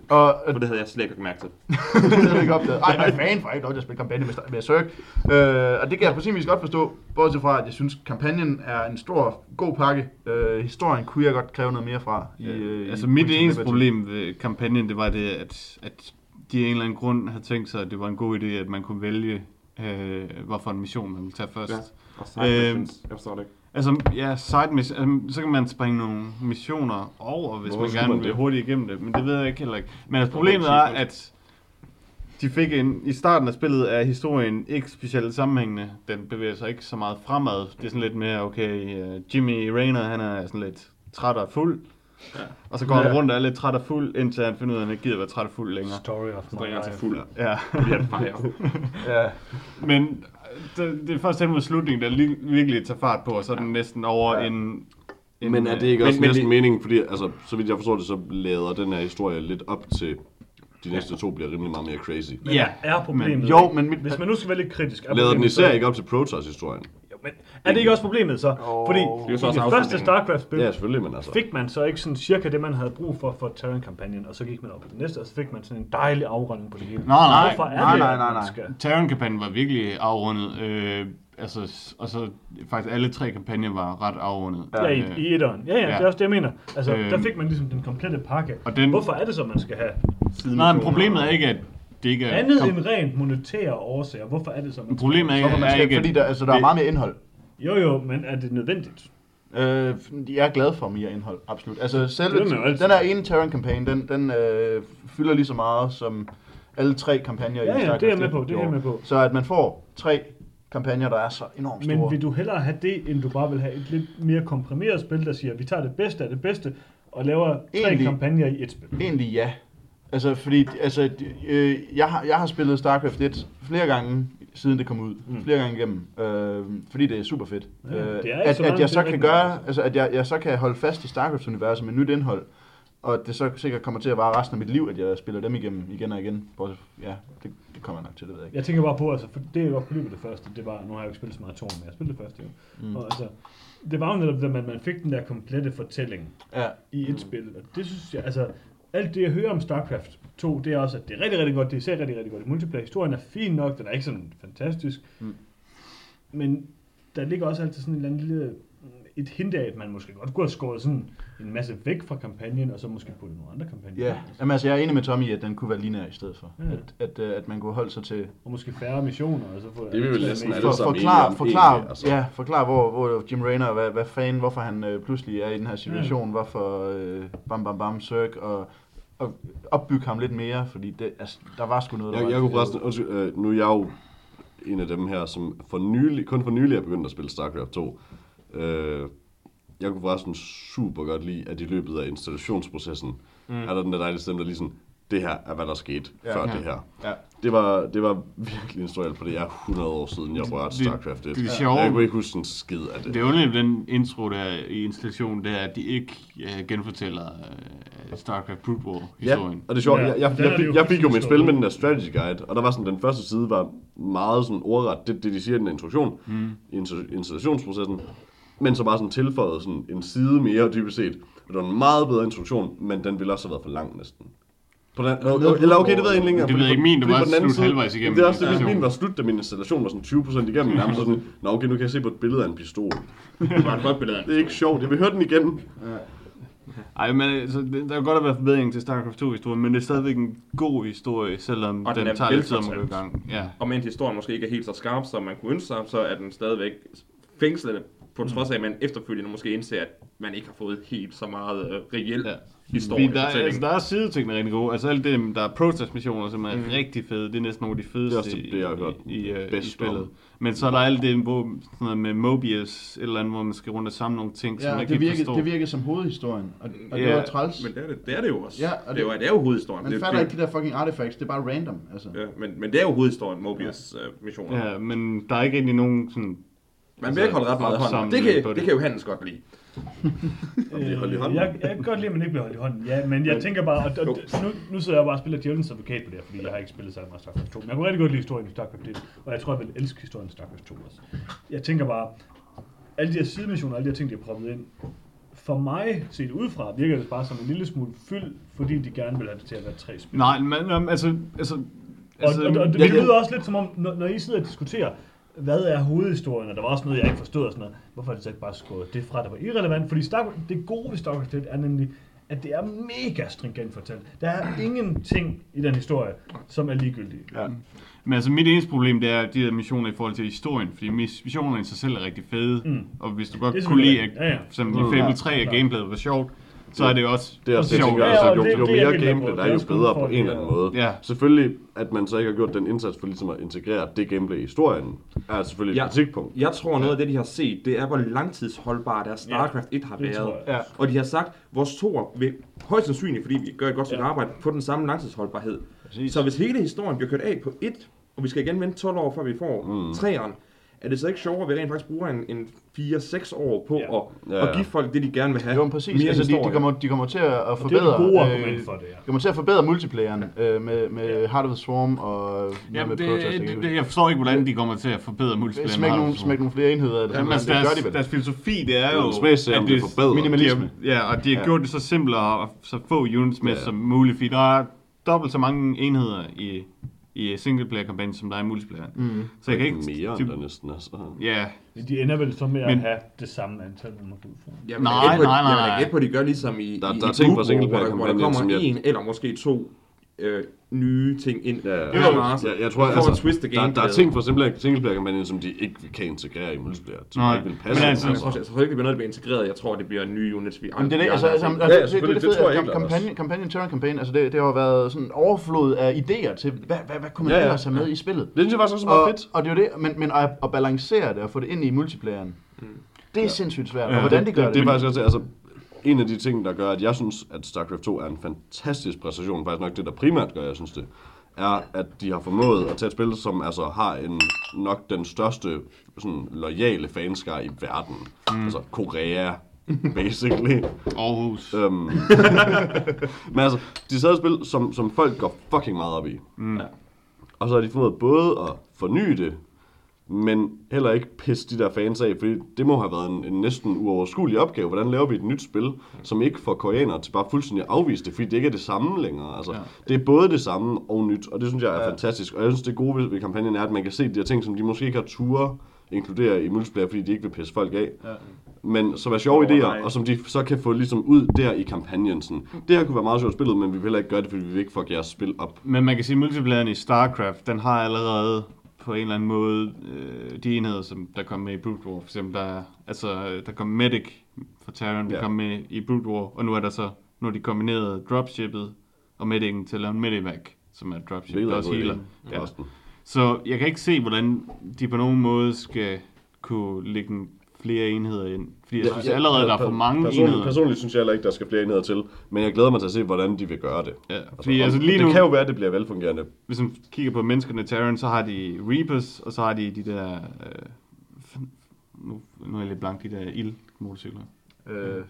Og øh, For det havde jeg slet ikke mærket til. det havde jeg ikke opdaget. Ej, jeg er fan for, jeg ikke lov til at spille kampagne med, med Zerg. Øh, og det kan jeg på sin vis godt forstå, bortset fra, at jeg synes, kampagnen er en stor, god pakke. Øh, historien kunne jeg godt kræve noget mere fra. I, øh, Altså i mit eneste problem ved kampagnen, det var det, at, at de af en eller anden grund havde tænkt sig, at det var en god idé, at man kunne vælge, øh, hvorfor en mission man ville tage først. Ja. Og missions, jeg forstår det ikke. Altså, ja, side mission, altså, så kan man springe nogle missioner over, hvis Hvorfor man gerne man vil hurtigt igennem det, men det ved jeg ikke heller ikke. Men altså, problemet er, at de fik en, i starten af spillet er historien ikke specielt sammenhængende. Den bevæger sig ikke så meget fremad. Det er sådan lidt mere, okay, uh, Jimmy Rayner, han er sådan lidt træt og fuld. Ja. Og så går han Ja. rundt og er lidt træt og fuld, indtil han finder ud af, at han ikke gider være træt og fuld længere. Story of my Springer til life. fuld. Ja. Fejrer. ja. Men det, det er først hen mod slutningen, der li- virkelig tager fart på, og så er den næsten over Ja. en, en... Men er det ikke Men- også men næsten det- meningen, fordi altså, så vidt jeg forstår det, så lader den her historie lidt op til de næste to bliver rimelig meget mere crazy. Men Ja, er problemet... men- jo, men mit- Hvis man nu skal være lidt kritisk... Er Lader den især så- ikke op til Protoss-historien? Men er det ikke også problemet så? Fordi Det er i det første. StarCraft-spil Ja, selvfølgelig, men altså... fik man så ikke sådan cirka det, man havde brug for for Terran-kampagnen, og så gik man op i det næste, og så fik man sådan en dejlig afrunding på det hele. Nej, nej, Hvorfor er nej, det, nej, nej, man nej. Skal... Terran-kampagnen var virkelig afrundet. Øh, altså, og så faktisk alle tre kampagner var ret afrundet. Ja, i, Øh, i etteren. Ja, ja, Ja. det er også det, jeg mener. Altså, Øhm. der fik man ligesom den komplette pakke. Og den- Hvorfor er det så, man skal have Nej, men problemet er ikke, at det ikke er... andet kom- end rent monetære årsager? Hvorfor er det så, man Problemet er, Hvorfor man er ikke, fordi der, altså, der er meget mere indhold. Jo, jo, men er det nødvendigt? Øh, jeg er glad for mere indhold, absolut. Altså selv, den her ene Terran-kampagne, den, den øh, fylder lige så meget som alle tre kampagner i Ja, ja, StarCraft det er jeg med 1 på, det er jeg med på. Så at man får tre kampagner, der er så enormt store. Men vil du hellere have det, end du bare vil have et lidt mere komprimeret spil, der siger, at vi tager det bedste af det bedste, og laver tre Egentlig- kampagner i et spil? Egentlig ja. Altså, fordi altså, øh, jeg, har, jeg har spillet StarCraft 1 flere gange, siden det kom ud. Mm. Flere gange igennem. Øh, fordi det er super fedt. Ja, øh, det er at, at jeg så er kan gøre, altså at jeg, jeg så kan holde fast i StarCraft-universet med nyt indhold, og det så sikkert kommer til at vare resten af mit liv, at jeg spiller dem igennem igen og igen. Bortset- Ja, det, det kommer jeg nok til, det ved jeg ikke. Jeg tænker bare på, altså, for det kunne lide ved det første, det var, nu har jeg jo ikke spillet så meget Torn, men jeg spillede det første jo. Mm. Og altså, det var jo netop, at man, man fik den der komplette fortælling Ja, i et spil, og det synes jeg, altså, alt det jeg hører om StarCraft 2, det er også, at det er rigtig, rigtig godt, det ser rigtig, rigtig godt i multiplayer. Historien er fin nok, den er ikke sådan fantastisk, Mm. men der ligger også altid sådan en eller anden lille, et hint af, at man måske godt kunne have skåret sådan en masse væk fra kampagnen, og så måske puttet nogle andre kampagner. ja. Jamen, altså, jeg er enig med Tommy i, at den kunne være lineær i stedet for. Ja. At, at, øh, at man kunne holde sig til Og måske færre missioner, og så få... Det er vi næsten alle for, sammen forklar, forklar, egentlig, altså. ja, forklar hvor, hvor Jim Raynor, hvad, hvad fanden, hvorfor han øh, pludselig er i den her situation, hvorfor øh, bam bam bam søg, og, og opbygge ham lidt mere, fordi det, altså, der var sgu noget, der Jeg, var jeg kunne forresten, undskyld, øh, nu er jeg jo en af dem her, som for nylig, kun for nylig er begyndt at spille StarCraft 2. Øh, jeg kunne forresten super godt lide, at i løbet af installationsprocessen, mm. er der den der dejlige stemme, der lige sådan, det her er, hvad der skete Ja. før Ja. det her. Ja. Det var, det var virkelig instrueret, for det er 100 år siden, jeg rørte Det- StarCraft 1. det er sjovt. Jeg kunne ikke huske en skid af det. Det er jo den intro der i installationen, det er, at de ikke uh, genfortæller uh, StarCraft Brood War Ja, historien. og det er sjovt, Ja, jeg, jeg, jeg, det jo jeg fik jo mit spil med den der strategy guide, og der var sådan, den første side var meget sådan ordret, det, det de siger i den introduktion, mm. i insta- installationsprocessen, men så bare sådan tilføjet sådan en side mere dybest set. Og det var en meget bedre introduktion, men den ville også have været for lang næsten. På den, eller okay, det ved jeg egentlig ikke. Det ved jeg ikke. Min, det var slut side- halvvejs igennem Det er også det, installationen. min var slut, da min installation var sådan 20% igennem. Nærmest sådan, Nå okay, nu kan jeg se på et billede af en pistol. Det var et godt billede. Det er ikke sjovt, jeg vil høre den igen. Ej, men altså, det, der kan godt have været forbedring til StarCraft 2-historien, men det er stadigvæk en god historie, selvom Og den, den er tager lidt tid om at gå i gang. Ja. Og mens historien måske ikke er helt så skarp, som man kunne ønske sig, så er den stadigvæk fængslende, på trods af, at man efterfølgende måske indser, at man ikke har fået helt så meget øh, reel Ja. ja. Historie. der, er- altså, der er sidetingene rigtig gode. Altså alt det, der er protest-missioner, som er mm. rigtig fede. Det er næsten nogle af de fedeste Det er også det, jeg har hørt i, i, i bedst spillet. om. Men så er der alt det, hvor, sådan noget med Mobius, et eller andet, hvor man skal rundt og samle nogle ting, som man Ja, ikke det virkede, forstår. det virkede som hovedhistorien, og, og det Ja, var træls. Men det er det, det er det jo også. Ja, og det, det- er jo, det er jo hovedhistorien. Man det, fatter det, ikke de der fucking artifacts, det er bare random, altså. Ja, men, men det er jo hovedhistorien, Mobius øh, missioner. Ja, men der er ikke rigtig nogen sådan... Man vil ikke holde ret meget hånden. opsamling Det kan, på det. det. kan jo Hannes godt lide. Bliver holdt i hånden. Øh, Jeg, jeg kan godt lide, at man ikke bliver holdt i hånden. Ja, men jeg tænker bare, og, og, nu, nu sidder jeg bare og spiller Djævelens Advokat på det her, fordi jeg har ikke spillet særlig meget StarCraft 2. Men jeg kunne rigtig godt lide historien i StarCraft 1, og jeg tror, jeg vil elske historien i StarCraft 2 også. Jeg tænker bare, alle de her sidemissioner, alle de her ting, de har proppet ind, for mig set udefra, virker det bare som en lille smule fyld, fordi de gerne vil have det til at være tre spil. Nej, men um, altså... altså Og, altså, og, og det jeg- lyder også lidt som om, når, når I sidder og diskuterer, hvad er hovedhistorien, og der var også noget, jeg ikke forstod og sådan noget. Hvorfor er det så ikke bare skåret det fra, der var irrelevant? Fordi Star, det gode ved StarCraft 1 er nemlig, at det er mega stringent fortalt. Der er ingenting i den historie, som er ligegyldige. Ja. Men altså mit eneste problem, det er de her missioner i forhold til historien, fordi mis- missionerne i sig selv er rigtig fede, Mm. og hvis du godt er kunne lide, at. Ja, ja. for eksempel i Mm. Fable Ja, 3 at klart. gameplayet var sjovt, så er det jo også Det er også det, jeg tænker, altså, jo, det- jo er mere gameplay, der Det er jo bedre på en eller anden måde. Ja. Selvfølgelig, at man så ikke har gjort den indsats for ligesom at integrere det gameplay i historien, er selvfølgelig et Ja. kritikpunkt. Jeg tror, noget af det, de har set, det er, hvor langtidsholdbar deres StarCraft 1 har været. Ja. Og de har sagt, vores toer vil højst sandsynligt, fordi vi gør et godt stykke Ja. arbejde, få den samme langtidsholdbarhed. Præcis. Så hvis hele historien bliver kørt af på 1, og vi skal igen vente 12 år, før vi får Mm. 3'eren, er det så ikke sjovere, at vi rent faktisk bruger en, en 4-6 år på Ja. at, Ja, at ja. give folk det, de gerne vil have? Jo, præcis. Mere Altså, de, de, kommer, de kommer til at Og det er forbedre... gode øh, argument for det, ja. de kommer til at forbedre multiplayeren øh, med, med Heart of the Swarm og Ja, med det, Protest, det, det, jeg forstår ikke, hvordan de kommer til at forbedre multiplayer. Smæk nogle, smæk nogle flere enheder af det. Jamen, men altså, det gør deres, de vel. deres filosofi, det er jo... om at det forbedrer. Minimalisme. De har, ja, og de har Ja. gjort det så simplere og så få units med Ja. som muligt, fordi der er dobbelt så mange enheder i, i singleplayer-kampagnen, som der er i multiplayer. Mm. Så jeg kan ikke... Mere de, end der næsten, altså. Ja, De ender vel så med at Men- have det samme antal, man må gå ud fra. Jamen, Nej, er på, nej, nej, Jeg vil gætte på, at de gør ligesom i, Der- i, der er ting fra Blue War, singleplayer hvor, der- kommer som jeg- en eller måske to øh, nye ting ind. Ja, ja. Det Jeg, jeg, jeg tror, altså, at twiste der, der er ting fra simpelthen singleplayer-kampagnen, som de ikke kan integrere i multiplayer. Som Nej, ikke vil men passe. altså- Jeg tror, jeg tror ikke, det bliver noget, der bliver integreret. Jeg tror, det bliver nye units, vi Men det er det, altså, altså, altså Ja, det, det, selvfølgelig, det, det tror jeg det, helt kampagne, klart kampagne, Terran Campaign, altså det, det har været sådan en overflod af idéer til, hvad, hvad, hvad kunne man Ja, ja. ellers have med i spillet? Det synes jeg også er meget fedt. og det er jo det, men, men at, at balancere det og få det ind i multiplayeren, det er sindssygt svært. Og hvordan de gør det, det, det er faktisk også, altså, en af de ting, der gør, at jeg synes, at StarCraft 2 er en fantastisk præstation, faktisk nok det, der primært gør, jeg synes det, er, at de har formået at tage et spil, som altså har en nok den største sådan, loyale fanskare i verden. Mm. Altså Korea, basically. Aarhus. Øhm, men altså, de sad et spil, som, som folk går fucking meget op i. Mm. Og så har de formået både at forny det, men heller ikke pisse de der fans af, fordi det må have været en, en næsten uoverskuelig opgave. Hvordan laver vi et nyt spil, som ikke får koreanere til bare fuldstændig afvise det, fordi det ikke er det samme længere. Altså, Ja. Det er både det samme og nyt, og det synes jeg er Ja. fantastisk. Og jeg synes, det gode ved, ved kampagnen er, at man kan se de her ting, som de måske ikke har ture inkludere i multiplayer, fordi de ikke vil pisse folk af. Ja. Men som er sjove Åh, idéer, nej. og som de så kan få ligesom ud der i kampagnen. Sådan. Det her kunne være meget sjovt spillet, men vi vil heller ikke gøre det, fordi vi vil ikke fuck jeres spil op. Men man kan sige, at multiplayeren i StarCraft, den har allerede på en eller anden måde øh, de enheder, som der kom med i Brood War. For eksempel, der, er- altså, der kom Medic fra Terran, der Ja. kom med i Brood War, og nu er der så, nu har de kombineret dropshippet og Medic'en til at lave en Medivac, som er dropship, der er også healer. Ja. Så jeg kan ikke se, hvordan de på nogen måde skal kunne lægge en- flere enheder ind. Fordi jeg synes allerede, der er for mange personligt, enheder. Personligt synes jeg heller ikke, der skal flere enheder til, men jeg glæder mig til at se, hvordan de vil gøre det. Ja, fordi altså lige det nu, kan jo være, at det bliver velfungerende. hvis man kigger på menneskerne i Terran, så har de Reapers, og så har de de der... Øh, nu, nu er jeg lidt blank, de der ildmotorcykler. Øh.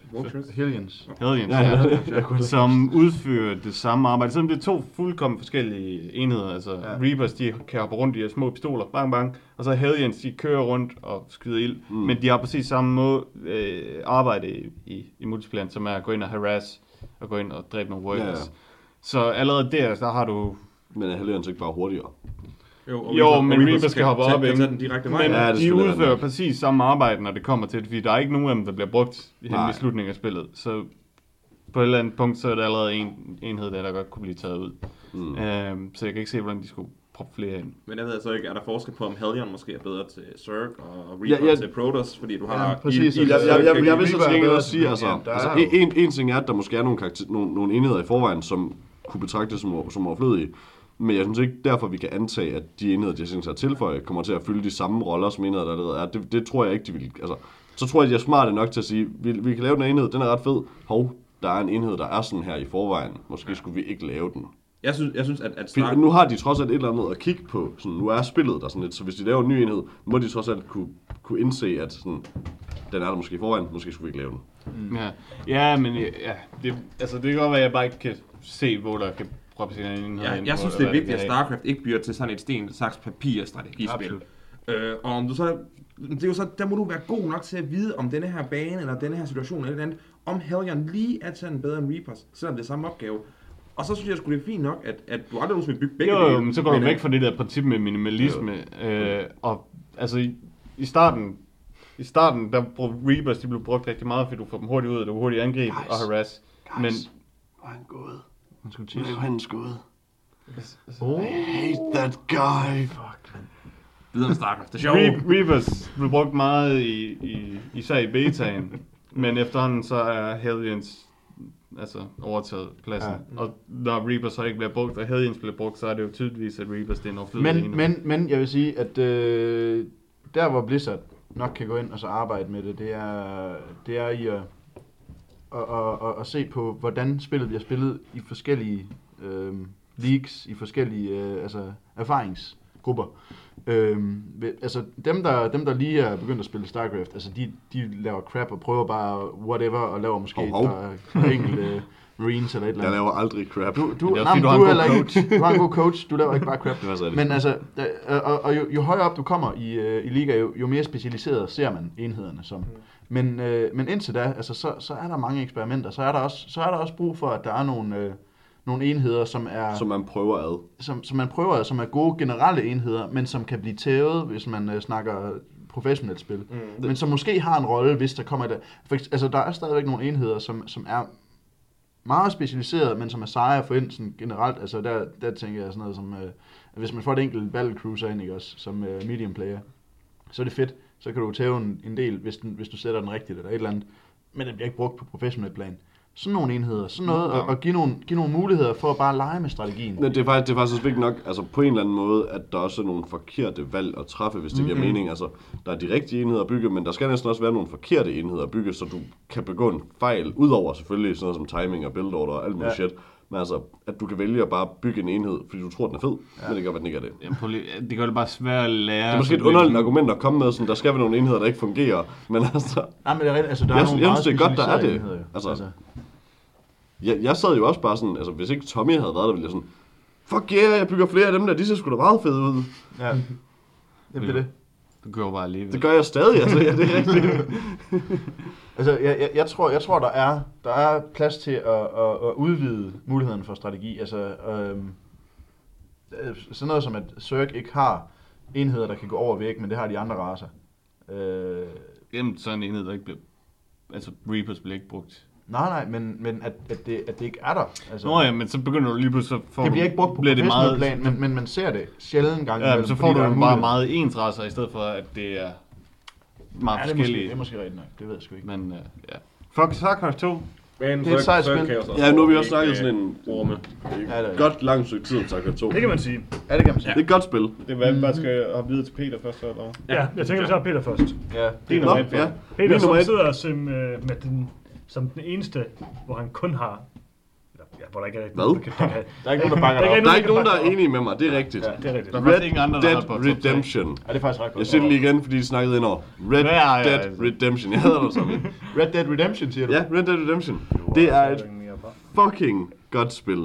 Hellions. Hellions, Ja, ja, ja, som udfører det samme arbejde. Selvom det er to fuldkommen forskellige enheder. Altså Ja. Reapers, de kan hoppe rundt i de her små pistoler, bang bang. Og så Hellions, de kører rundt og skyder ild. Mm. Men de har præcis samme måde øh, arbejde i, i, i multiplayer, som er at gå ind og harass og gå ind og dræbe nogle workers. Ja. ja. Så allerede der, der har du Men er Hellions ikke bare hurtigere? Jo, og Jo, Reaper- men Reaper Reaper skal hoppe op, ikke? den direkte vej. Men Ja, det de udfører rigtigt. præcis samme arbejde, når det kommer til det, fordi der er ikke nogen af dem, der bliver brugt hen i slutningen af spillet. Så på et eller andet punkt, så er der allerede en enhed, der, der godt kunne blive taget ud. Mm. Øhm, så jeg kan ikke se, hvordan de skulle proppe flere ind. Men jeg ved altså ikke, er der forskel på, om Hellion måske er bedre til Zerg og Reaper Ja, ja. til Protoss, fordi du har... Ja, præcis. Jeg, ild- jeg, jeg, jeg, jeg vil så til også sige, altså. Der altså en, en ting er, at der måske er nogle, karakter, nogle, nogle enheder i forvejen, som kunne betragtes som, som overflødige. Men jeg synes ikke derfor, vi kan antage, at de enheder, de sig at tilføje, kommer til at fylde de samme roller, som enheder, der allerede er. Det, det tror jeg ikke, de vil. Altså, så tror jeg, de er smarte nok til at sige, vi, vi kan lave den enhed, den er ret fed. Hov, der er en enhed, der er sådan her i forvejen. Måske skulle vi ikke lave den. Jeg synes, jeg synes at, at Stark... nu har de trods alt et eller andet at kigge på. Sådan, nu er spillet der sådan lidt, så hvis de laver en ny enhed, må de trods alt kunne, kunne indse, at sådan, den er der måske i forvejen, måske skulle vi ikke lave den. Mm. Ja, ja men ja, det, altså, det kan godt være, at jeg bare ikke kan se, hvor der kan enhed Ja, jeg hvor synes, det er vigtigt, at. StarCraft ikke bliver til sådan et sten, saks, papir strategispil. Øh, og om du så, det er jo så, der må du være god nok til at vide, om denne her bane, eller denne her situation, eller et eller andet, om Hellion lige er til bedre end Reapers, selvom det er samme opgave. Og så synes jeg sgu, det er fint nok, at, at du aldrig nogensinde vil bygge begge Jo, jo, dele, men så går du væk fra det der princip med minimalisme. Øh, og altså, i, i starten, i starten, der brugte Reapers, de blev brugt rigtig meget, fordi du får dem hurtigt ud, og du hurtigt angribe Nice. og harass. Men Og han gået. Han skulle tisse. er han skået. Oh. I hate that guy. Videre med StarCraft. Det er sjovt. Re- Reapers blev brugt meget i, i især i betaen, men efterhånden så er Hellions altså overtaget pladsen. Ja. Ja. Og når Reapers så ikke bliver brugt, og Hellions bliver brugt, så er det jo tydeligvis, at Reapers det er en overflødig Men, men, men jeg vil sige, at øh, der hvor Blizzard nok kan gå ind og så arbejde med det, det er, det er i at, at, at, at, at se på, hvordan spillet bliver spillet i forskellige øh, leagues, i forskellige øh, altså, erfaringsgrupper. Øhm, altså dem der, dem der lige er begyndt at spille StarCraft, altså de, de laver crap og prøver bare whatever og laver måske Hov, hov. et par enkelte Marines eller et eller Jeg andet. laver aldrig crap. Du, du, er nej, du er heller ikke, du har en god coach, du laver ikke bare crap. Det. Men altså, der, og, og jo, jo højere op du kommer i, øh, i liga, jo, jo mere specialiseret ser man enhederne som. Men, øh, men indtil da, altså, så, så er der mange eksperimenter. Så er der også, så er der også brug for, at der er nogle, øh, nogle enheder, som er Som man prøver ad. som, som man prøver, som er gode generelle enheder, men som kan blive tævet, hvis man øh, snakker professionelt spil. Mm. Men som måske har en rolle, hvis der kommer et... For, altså, der er stadigvæk nogle enheder, som, som er meget specialiseret, men som er seje at få ind sådan generelt. Altså, der, der tænker jeg sådan noget som... Øh, hvis man får et enkelt battlecruiser ind, ikke også, som øh, medium player, så er det fedt. Så kan du tæve en, en del, hvis, den, hvis du sætter den rigtigt eller et eller andet. Men den bliver ikke brugt på professionel plan. Sådan nogle enheder, sådan noget, og, og give, nogle, give nogle muligheder for at bare lege med strategien. Men det er faktisk, det er faktisk også vigtigt nok, altså på en eller anden måde, at der også er nogle forkerte valg at træffe, hvis det giver mening. Altså, der er de rigtige enheder at bygge, men der skal næsten også være nogle forkerte enheder at bygge, så du kan begå en fejl, udover selvfølgelig sådan noget som timing og build order og alt muligt Ja. shit. Men altså, at du kan vælge at bare bygge en enhed, fordi du tror, den er fed, ja. men det gør, at den ikke er det. Lige- det gør det bare svært at lære. Det er måske et underligt argument at komme med, sådan, der skal være nogle enheder, der ikke fungerer, men altså, Nej, men det er. Altså, der Jeg er synes- nogle jeg synes, det er godt, der er det. enheder, jo. Altså- jeg, jeg sad jo også bare sådan, altså hvis ikke Tommy havde været der, ville jeg sådan, fuck yeah, jeg bygger flere af dem der, de ser sgu da meget fede ud. ja. Det er det. Du gør bare alligevel. Det gør jeg stadig, altså, ja, det er rigtigt. Altså, jeg, jeg, jeg, tror, jeg tror, der er, der er plads til at, at, at udvide muligheden for strategi. Altså, øhm, øh, sådan noget som, at Zerg ikke har enheder, der kan gå over væk, men det har de andre raser. Øh, Jamen, sådan en enhed, der ikke bliver... Altså, Reapers bliver ikke brugt. Nej, nej, men, men at, at, det, at det ikke er der. Altså, Nå ja, men så begynder du lige pludselig... Så får det bliver ikke brugt på bliver det meget, plan, men, men man ser det sjældent gang Ja, men imellem, så får du er bare mulighed. meget ens raser, i stedet for, at det er meget Ja, det er, måske, det er måske rigtigt nok. Det ved jeg sgu ikke. Men uh, ja. Fuck, StarCraft 2. Men Det er et sejt spil. Ja, nu har vi også snakket øh, sådan en orme. Ja, det er godt langt stykke tid om StarCraft 2. Det kan man sige. Ja, det kan man sige. Det er et godt spil. Det er, hvad vi bare skal have videre til Peter først, eller? Ja, jeg tænker, vi tager Peter først. Ja, Det er Nå, nummer et ja. Peter, som nummer et. sidder øh, med den, som den eneste, hvor han kun har... eller, Ja, hvor der ikke er Hvad? nogen, der kan, der Der er ikke nogen, der bakker Der er. Der er ikke nogen, der er enige med mig, det er rigtigt. Ja. det er rigtigt. Der er faktisk ingen andre, der Red Dead tre. Redemption. Ja, det er faktisk ret godt. Jeg siger det lige igen, fordi de snakkede ind over. Red Ja, ja, ja, Dead altså. Redemption. Jeg hader dig sammen. Red Dead Redemption, siger du? Ja, Red Dead Redemption. Det er et fucking godt spil.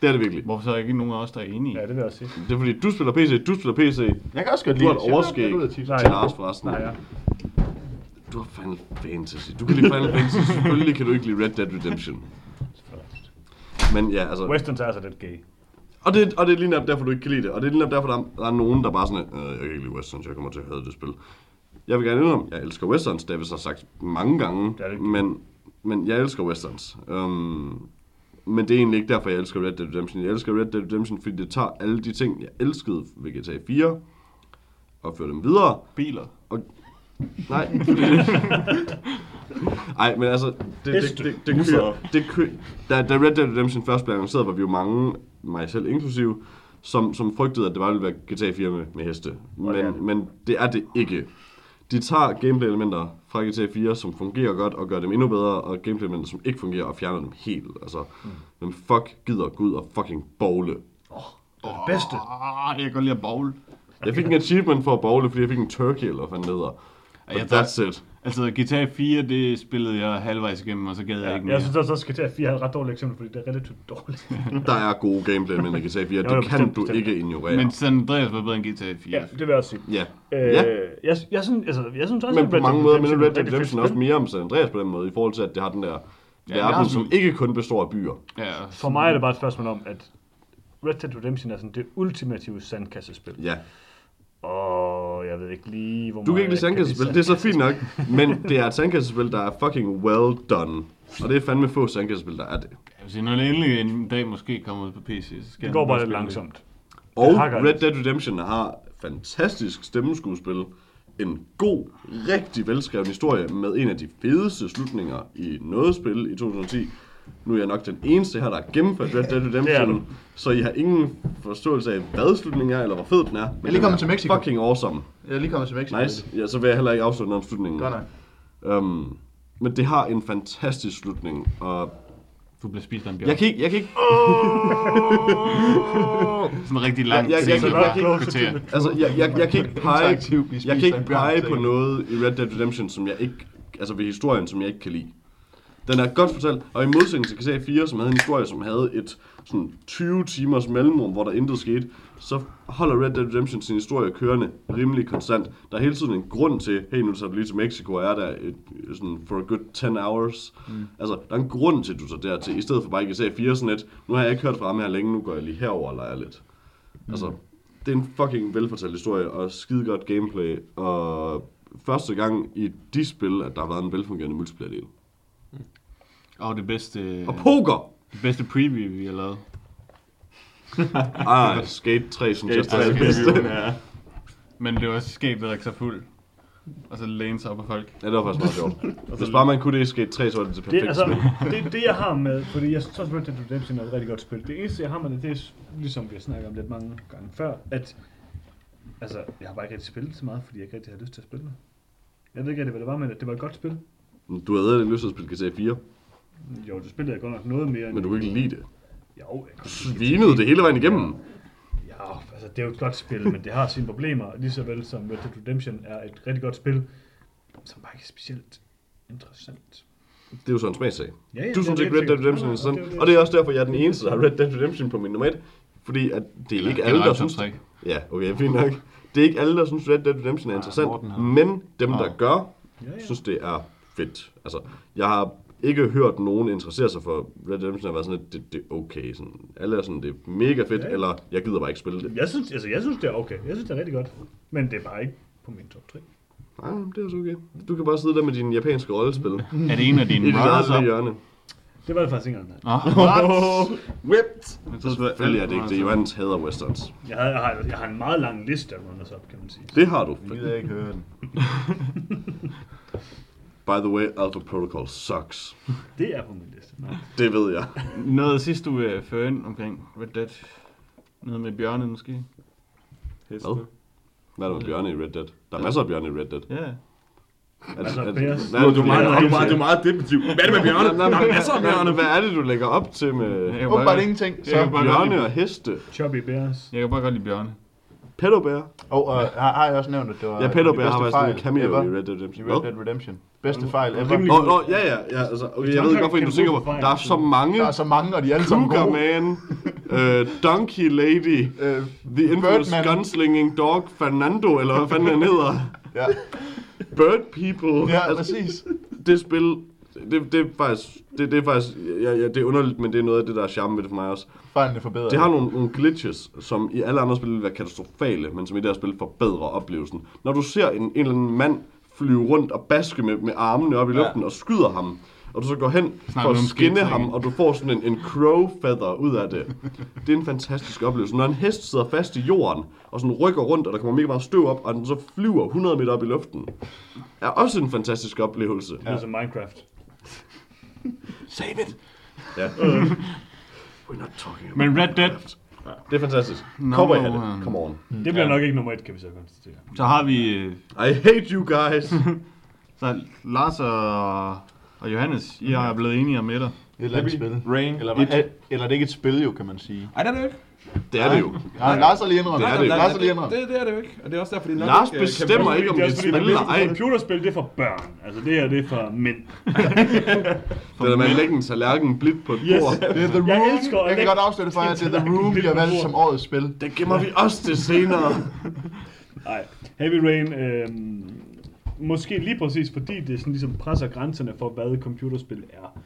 Det er det virkelig. Hvorfor så er der ikke nogen af os, der er enige? Ja, det vil jeg også sige. Det er fordi, du spiller PC, du spiller PC. Jeg kan også godt Du lide har et overskæg til. Lars forresten. Nej, ja. Du har Final Fantasy. Du kan lide Final Fantasy. Selvfølgelig kan du ikke lide Red Dead Redemption. Men ja, altså... Westerns er altså lidt gay. Og det, og det er lige netop derfor, du ikke kan lide det. Og det er lige netop derfor, der er, der er nogen, der bare sådan, øh, jeg kan ikke lide westerns, jeg kommer til at hade det spil. Jeg vil gerne indrømme, jeg elsker westerns, det har vi så sagt mange gange, det er men, men jeg elsker westerns. Um, men det er egentlig ikke derfor, jeg elsker Red Dead Redemption. Jeg elsker Red Dead Redemption, fordi det tager alle de ting, jeg elskede ved GTA 4, og fører dem videre. Biler. Nej. Ej, men altså, det, det, det, det, det, kører, det da, da Red Dead Redemption først blev annonceret, var vi jo mange, mig selv inklusiv, som, som frygtede, at det bare ville være GTA 4 med, med heste. Men, det. men det er det ikke. De tager gameplay-elementer fra GTA 4, som fungerer godt, og gør dem endnu bedre, og gameplay-elementer, som ikke fungerer, og fjerner dem helt. Altså, mm. men fuck gider gå ud og fucking bowle. Det er det bedste. Ah, jeg kan godt lide at bowl. Jeg fik en achievement for at bowle, fordi jeg fik en turkey, eller hvad fanden det hedder. Jeg But tager- that's it. Altså, GTA 4, det spillede jeg halvvejs igennem, og så gad jeg Ja, ikke mere. jeg synes også, at GTA 4 er et ret dårligt eksempel, fordi det er relativt dårligt. Der er gode gameplay med GTA 4, Jo, jo, det kan bestemt, du bestemt. ikke ignorere. Men San Andreas var bedre end GTA 4. ja, det vil jeg også sige. Ja. Øh, ja. jeg, jeg, synes, altså, jeg synes også, Men på mange måder minder Red Dead Redemption også mere om San Andreas på den måde, i forhold til, at det har den der Ja, jeg har verden, som ikke kun består af byer. Ja, For mig er det bare et spørgsmål om, at Red Dead Redemption er sådan det ultimative sandkassespil. Ja. Og jeg ved ikke lige, hvor Du kan ikke lide sandkassespil, det er så fint nok, men det er et sandkassespil, der er fucking well done. Og det er fandme få sandkastespil, der er det. Jeg vil sige, når det endelig en dag måske kommer ud på PC, så skal Det går bare lidt langsomt. Og. Red Dead Redemption har fantastisk stemmeskuespil. En god, rigtig velskreven historie med en af de fedeste slutninger i noget spil i 2010. Nu er jeg nok den eneste her, der har gennemført Red Dead Det er du. Redemption, så I har ingen forståelse af, hvad slutningen er, eller hvor fed den er. Men lige den kommet er til Mexico. Fucking awesome. Jeg er lige kommet til Mexico. Nice. Ja, så vil jeg heller ikke afsløre noget om slutningen. Godt nok. Um, men det har en fantastisk slutning, og Du bliver spist af en bjørn. jeg kan ikke, jeg kan ikke Sådan en rigtig lang jeg- jeg- scene, jeg- der jeg- kvarter. Altså, jeg, jeg, jeg kan ikke pege, jeg kan ikke en bjørn, pege på noget i Red Dead Redemption, som jeg ikke, altså ved historien, som jeg ikke kan lide. Den er godt fortalt, og i modsætning til GTA 4, som havde en historie, som havde et sådan 20 timers mellemrum, hvor der intet skete, så holder Red Dead Redemption sin historie kørende rimelig konstant. Der er hele tiden en grund til, hey, nu tager du lige til Mexico, og er der et, sådan for a good 10 hours. Mm. Altså, der er en grund til, at du tager dertil, i stedet for bare i GTA 4 sådan et, nu har jeg ikke hørt fra ham her længe, nu går jeg lige herover og leger lidt. Mm. Altså, det er en fucking velfortalt historie, og skide godt gameplay, og første gang i de spil, at der har været en velfungerende multiplayer-del. Og det bedste, Og poker! det bedste preview, vi har lavet. Ah, Skate 3, synes jeg er det bedste. ja. Men det var også skægt at sig fuld. Og så læne sig op af folk. Ja, det var faktisk meget sjovt. Hvis bare man kunne det i Skate 3, så var det det Det, perfekte altså, det, det jeg har med, fordi jeg synes Red Dead Redemption er et rigtig godt spil. Det eneste jeg har med det, det er ligesom vi har snakket om lidt mange gange før, at altså, jeg har bare ikke rigtig spillet så meget, fordi jeg ikke rigtig har lyst til at spille det. Jeg ved ikke rigtig, hvad det var, men det var et godt spil. Du havde ikke lyst til at spille GTA 4, Jo, du spillede jeg godt nok noget mere. men du kunne ikke lide det. Jo, jeg kunne Svinede det hele vejen igennem. Ja, altså det er jo et godt spil, men det har sine problemer, lige så vel som Red Dead Redemption er et rigtig godt spil, som bare ikke er specielt interessant. Det er jo så en smagsag. Ja, ja, Du det synes ikke Red Dead. Redemption er sådan. nej, det er det, Og det er også derfor, jeg er den eneste, der har Red Dead Redemption på min nummer 1. Fordi at det er ikke alle, der synes... Ja, okay, fint nok. Det er ikke alle, der synes, Red Dead Redemption er interessant. Morten har- Men dem, der Ah. gør, synes, det er fedt. Altså, jeg har ikke hørt nogen interessere sig for Red Dead Redemption, har været sådan, at det, det er okay. Sådan, alle er sådan, det er mega fedt, Ja, ja. eller jeg gider bare ikke spille det. Jeg synes, altså, jeg synes, det er okay. Jeg synes, det er rigtig godt. Men det er bare ikke på min top 3. Nej, det er også okay. Du kan bare sidde der med dine japanske rollespil. Er det en af dine lille up? hjørne. Det var det faktisk ikke engang. Nå, Whipped! Men Så selvfølgelig er det ikke det. Johannes hader westerns. Jeg har, jeg, har, jeg har en meget lang liste af runners up, kan man sige. Det har du. Jeg gider ikke høre den. By the way, Alpha Protocol sucks. Det er på min liste. Nej. Det ved jeg. Noget sidste du vil føre ind omkring Red Dead. Noget med bjørne måske? Hvad? Hvad er der med bjørne i Red Dead? Der er masser af bjørne i Red Dead. Ja. Altså, det- bears. hvad Du, det, du, er meget, du, er meget, du er meget definitiv. Hvad er det med bjørne? Der er masser af bjørne. Hvad er det, du lægger op til med Åbenbart bare, ingenting. Så. bjørne og heste? Chubby Bears. jeg kan bare godt lide bjørne. Pedobær? Og og har, har jeg også nævnt, at det var Ja, Pedobær bedste har faktisk en fejl cameo ever i Red Dead i Redemption. Red Hvad? Dead Redemption. Bedste fejl ever. Nå, nå, ja, ja, ja, altså, okay, jeg ved godt, hvorfor du tænker på. Der er så mange. Der er så mange, og de er alle sammen Cougar gode. Man, uh, Donkey Lady, Øh, The Infamous. Gunslinging Dog Fernando, eller hvad fanden han hedder. ja, Bird People. ja, Altså, præcis. det spil, det, det er faktisk, det, det er faktisk, ja, ja, det er underligt, men det er noget af det, der er charme ved det for mig også. Fejlene forbedrer. Det har nogle, nogle glitches, som i alle andre spil vil være katastrofale, men som i det her spil forbedrer oplevelsen. Når du ser en, en eller anden mand flyve rundt og baske med, med armene op i Ja. luften og skyder ham, og du så går hen for Snakker at skinne ham, og du får sådan en, en crow feather ud af det. Det er en fantastisk oplevelse. Når en hest sidder fast i jorden, og sådan rykker rundt, og der kommer mega meget støv op, og den så flyver 100 meter op i luften, er også en fantastisk oplevelse. Det er som Minecraft. Save it! Ja. We're not talking about Men Red Dead, Det er fantastisk. Number Cowboy hatte. Come on. Det bliver nok ikke nummer et, kan vi så konstatere. så har vi øh, I hate you guys. så Lars og, og Johannes, I er blevet enige om etter. Et eller andet spil. Rain. Eller, eller, eller er det ikke et spil jo, kan man sige. Ej, det er det ikke. Det er det jo. Ja, Lars har lige indrømmet. Det er det. Lars har lige det, det, det er det jo ikke. Og det er også derfor, det nok Lars ikke, bestemmer ikke, om det er er et spil eller er ej. computerspil, det er for børn. Altså det her, det er for mænd. Det er, man lægger en tallerken blidt på et Yes. bord. Det er The Room. Jeg Jeg, elsker at kan godt afsløre det for jer, at det er The Room, vi har valgt som årets spil. Det gemmer vi også til senere. Nej, Heavy Rain, øh, måske lige præcis fordi det sådan ligesom presser grænserne for, hvad computerspil er.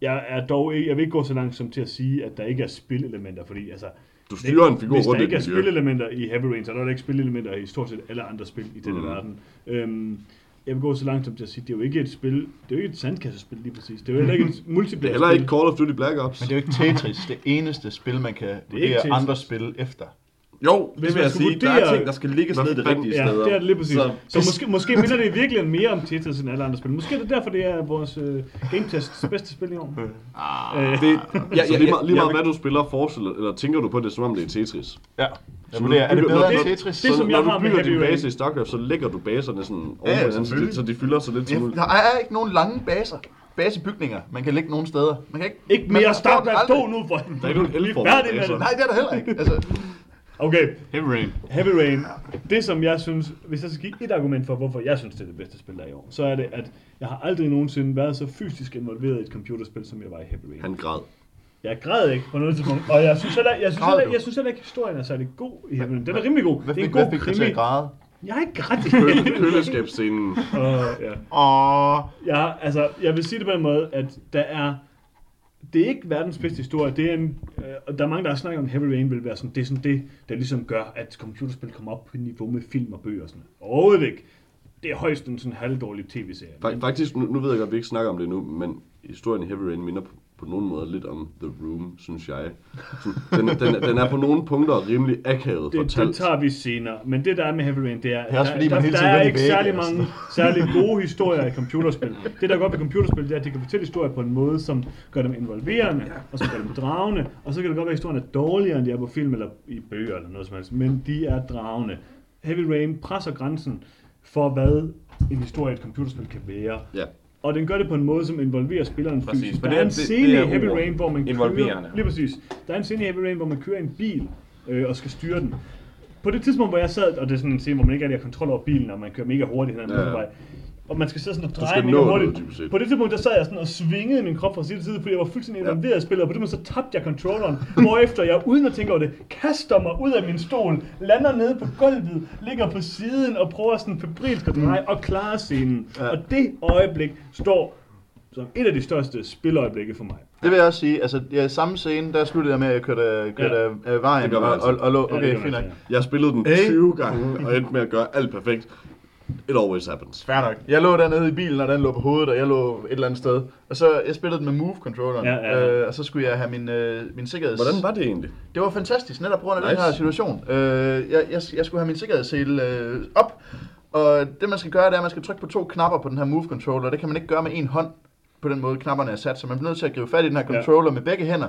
Jeg er dog ikke, jeg vil ikke gå så langt som til at sige, at der ikke er spillelementer, fordi altså... Du styrer en figur Hvis der rundt i ikke er et miljø. spillelementer i Heavy Rain, så er der ikke spillelementer i stort set alle andre spil i denne Mm. verden. Øhm, jeg vil gå så langt som til at sige, det er jo ikke et spil, det er jo ikke et sandkassespil lige præcis. Det er jo heller ikke et Det er multiplayer heller ikke Call of Duty Black Ops. Men det er jo ikke Tetris, det eneste spil, man kan ikke vurdere andre spil efter. Jo, Hvis det vil jeg sige. Der er vurdere- ting, der skal ligges Hvad ned de fanden- rigtige Ja, steder. det er det lige præcis. Så, Så- måske, måske minder det virkelig mere om Tetris end alle andre spil. Måske er det derfor, det er vores øh, Game Tests bedste spil i år. Øh, Det, Ja, så lige, meget, lige meget hvad du spiller, forestiller, eller tænker du på det, som om det er Tetris? Ja. Så vurderer, er det bygger- bedre når end det- Tetris? det, så som jeg når har du med bygger din base i StarCraft, så lægger du baserne sådan over Ja, ja, hinanden, så, de, selvfølgelig. så de fylder så lidt som Ja, muligt. der er ikke nogen lange baser. Basebygninger, man kan lægge nogen steder. Man kan ikke, ikke mere StarCraft aldrig. 2 nu, for Der er ikke nogen er det. Nej, det er der heller ikke. Altså, Okay, Heavy Rain. Heavy Rain. Det som jeg synes, hvis jeg skal give et argument for, hvorfor jeg synes, det er det bedste spil, der er i år, så er det, at jeg har aldrig nogensinde været så fysisk involveret i et computerspil, som jeg var i Heavy Rain. Han græd. Jeg græd ikke på noget tidspunkt, og jeg synes heller, jeg synes heller, du? jeg synes heller ikke, historien er særlig god i Heavy Rain. Den er rimelig god. hvad det er fik, en god hvad fik til krimi. at græde? Jeg har ikke grædt i køleskabsscenen. Uh, ja. Åh, Ja, altså, jeg vil sige det på en måde, at der er... Det er ikke verdens bedste historie. Det er en, øh, der er mange, der har snakket om, at Heavy Rain vil være sådan, det er sådan det, der ligesom gør, at computerspil kommer op på niveau med film og bøger og sådan. Overhovedet ikke. Det er højst en sådan halvdårlig tv-serie. Faktisk, nu, nu ved jeg godt, at vi ikke snakker om det nu, men historien i Heavy Rain minder på, nogle måder lidt om The Room, synes jeg. Den, den, den er på nogle punkter rimelig akavet Det, det fortalt. tager vi senere. Men det der er med Heavy Rain, det er, er også der, fordi, man der, hele der er ikke særlig altså. mange særlig gode historier i computerspil. Det der er godt ved computerspil, det er, at de kan fortælle historier på en måde, som gør dem involverende, og som gør dem dragende. Og så kan det godt være, at historien er dårligere, end de er på film eller i bøger eller noget som helst. Men de er dragende. Heavy Rain presser grænsen for, hvad en historie i et computerspil kan være. Ja. Og den gør det på en måde, som involverer spilleren Præcis, fysisk. Der det er er- en scene det i er Heavy. Rain, hvor man kører... Lige præcis. Der er en scene i Heavy Rain, hvor man kører en bil øh, og skal styre den. På det tidspunkt, hvor jeg sad, og det er sådan en scene, hvor man ikke rigtig har kontrol over bilen, og man kører mega hurtigt hen ad Ja, ja. motorvej, og man skal sidde sådan og dreje mega noget, hurtigt. set. På det tidspunkt, der sad jeg sådan og svingede min krop fra side til side, fordi jeg var fuldstændig Ja. involveret i spillet, og på det tidspunkt, så tabte jeg controlleren, hvorefter jeg, uden at tænke over det, kaster mig ud af min stol, lander nede på gulvet, ligger på siden og prøver sådan febrilsk at dreje og klare scenen. Ja. Og det øjeblik står som et af de største spiløjeblikke for mig. Det vil jeg også sige. Altså, ja, samme scene, der sluttede jeg med, at jeg kørte, kørte Ja. ja. af vejen Det gør man og, altså. og, og. Ja, det Okay, gør man fint nok. altså, Jeg spillede den Hey. 20 gange, og endte med at gøre alt perfekt. It always happens. Fair nok. Jeg lå dernede i bilen, og den lå på hovedet, og jeg lå et eller andet sted. Og så, jeg spillede den med Move-controlleren, Ja, ja, ja. Øh, og så skulle jeg have min, øh, min sikkerheds... Hvordan var det egentlig? Det var fantastisk, netop på grund af nice. den her situation. Øh, jeg, jeg, jeg skulle have min sikkerhedssele øh, op, og det man skal gøre, det er, at man skal trykke på to knapper på den her Move-controller. Det kan man ikke gøre med en hånd, på den måde knapperne er sat, så man bliver nødt til at gribe fat i den her Ja. controller med begge hænder.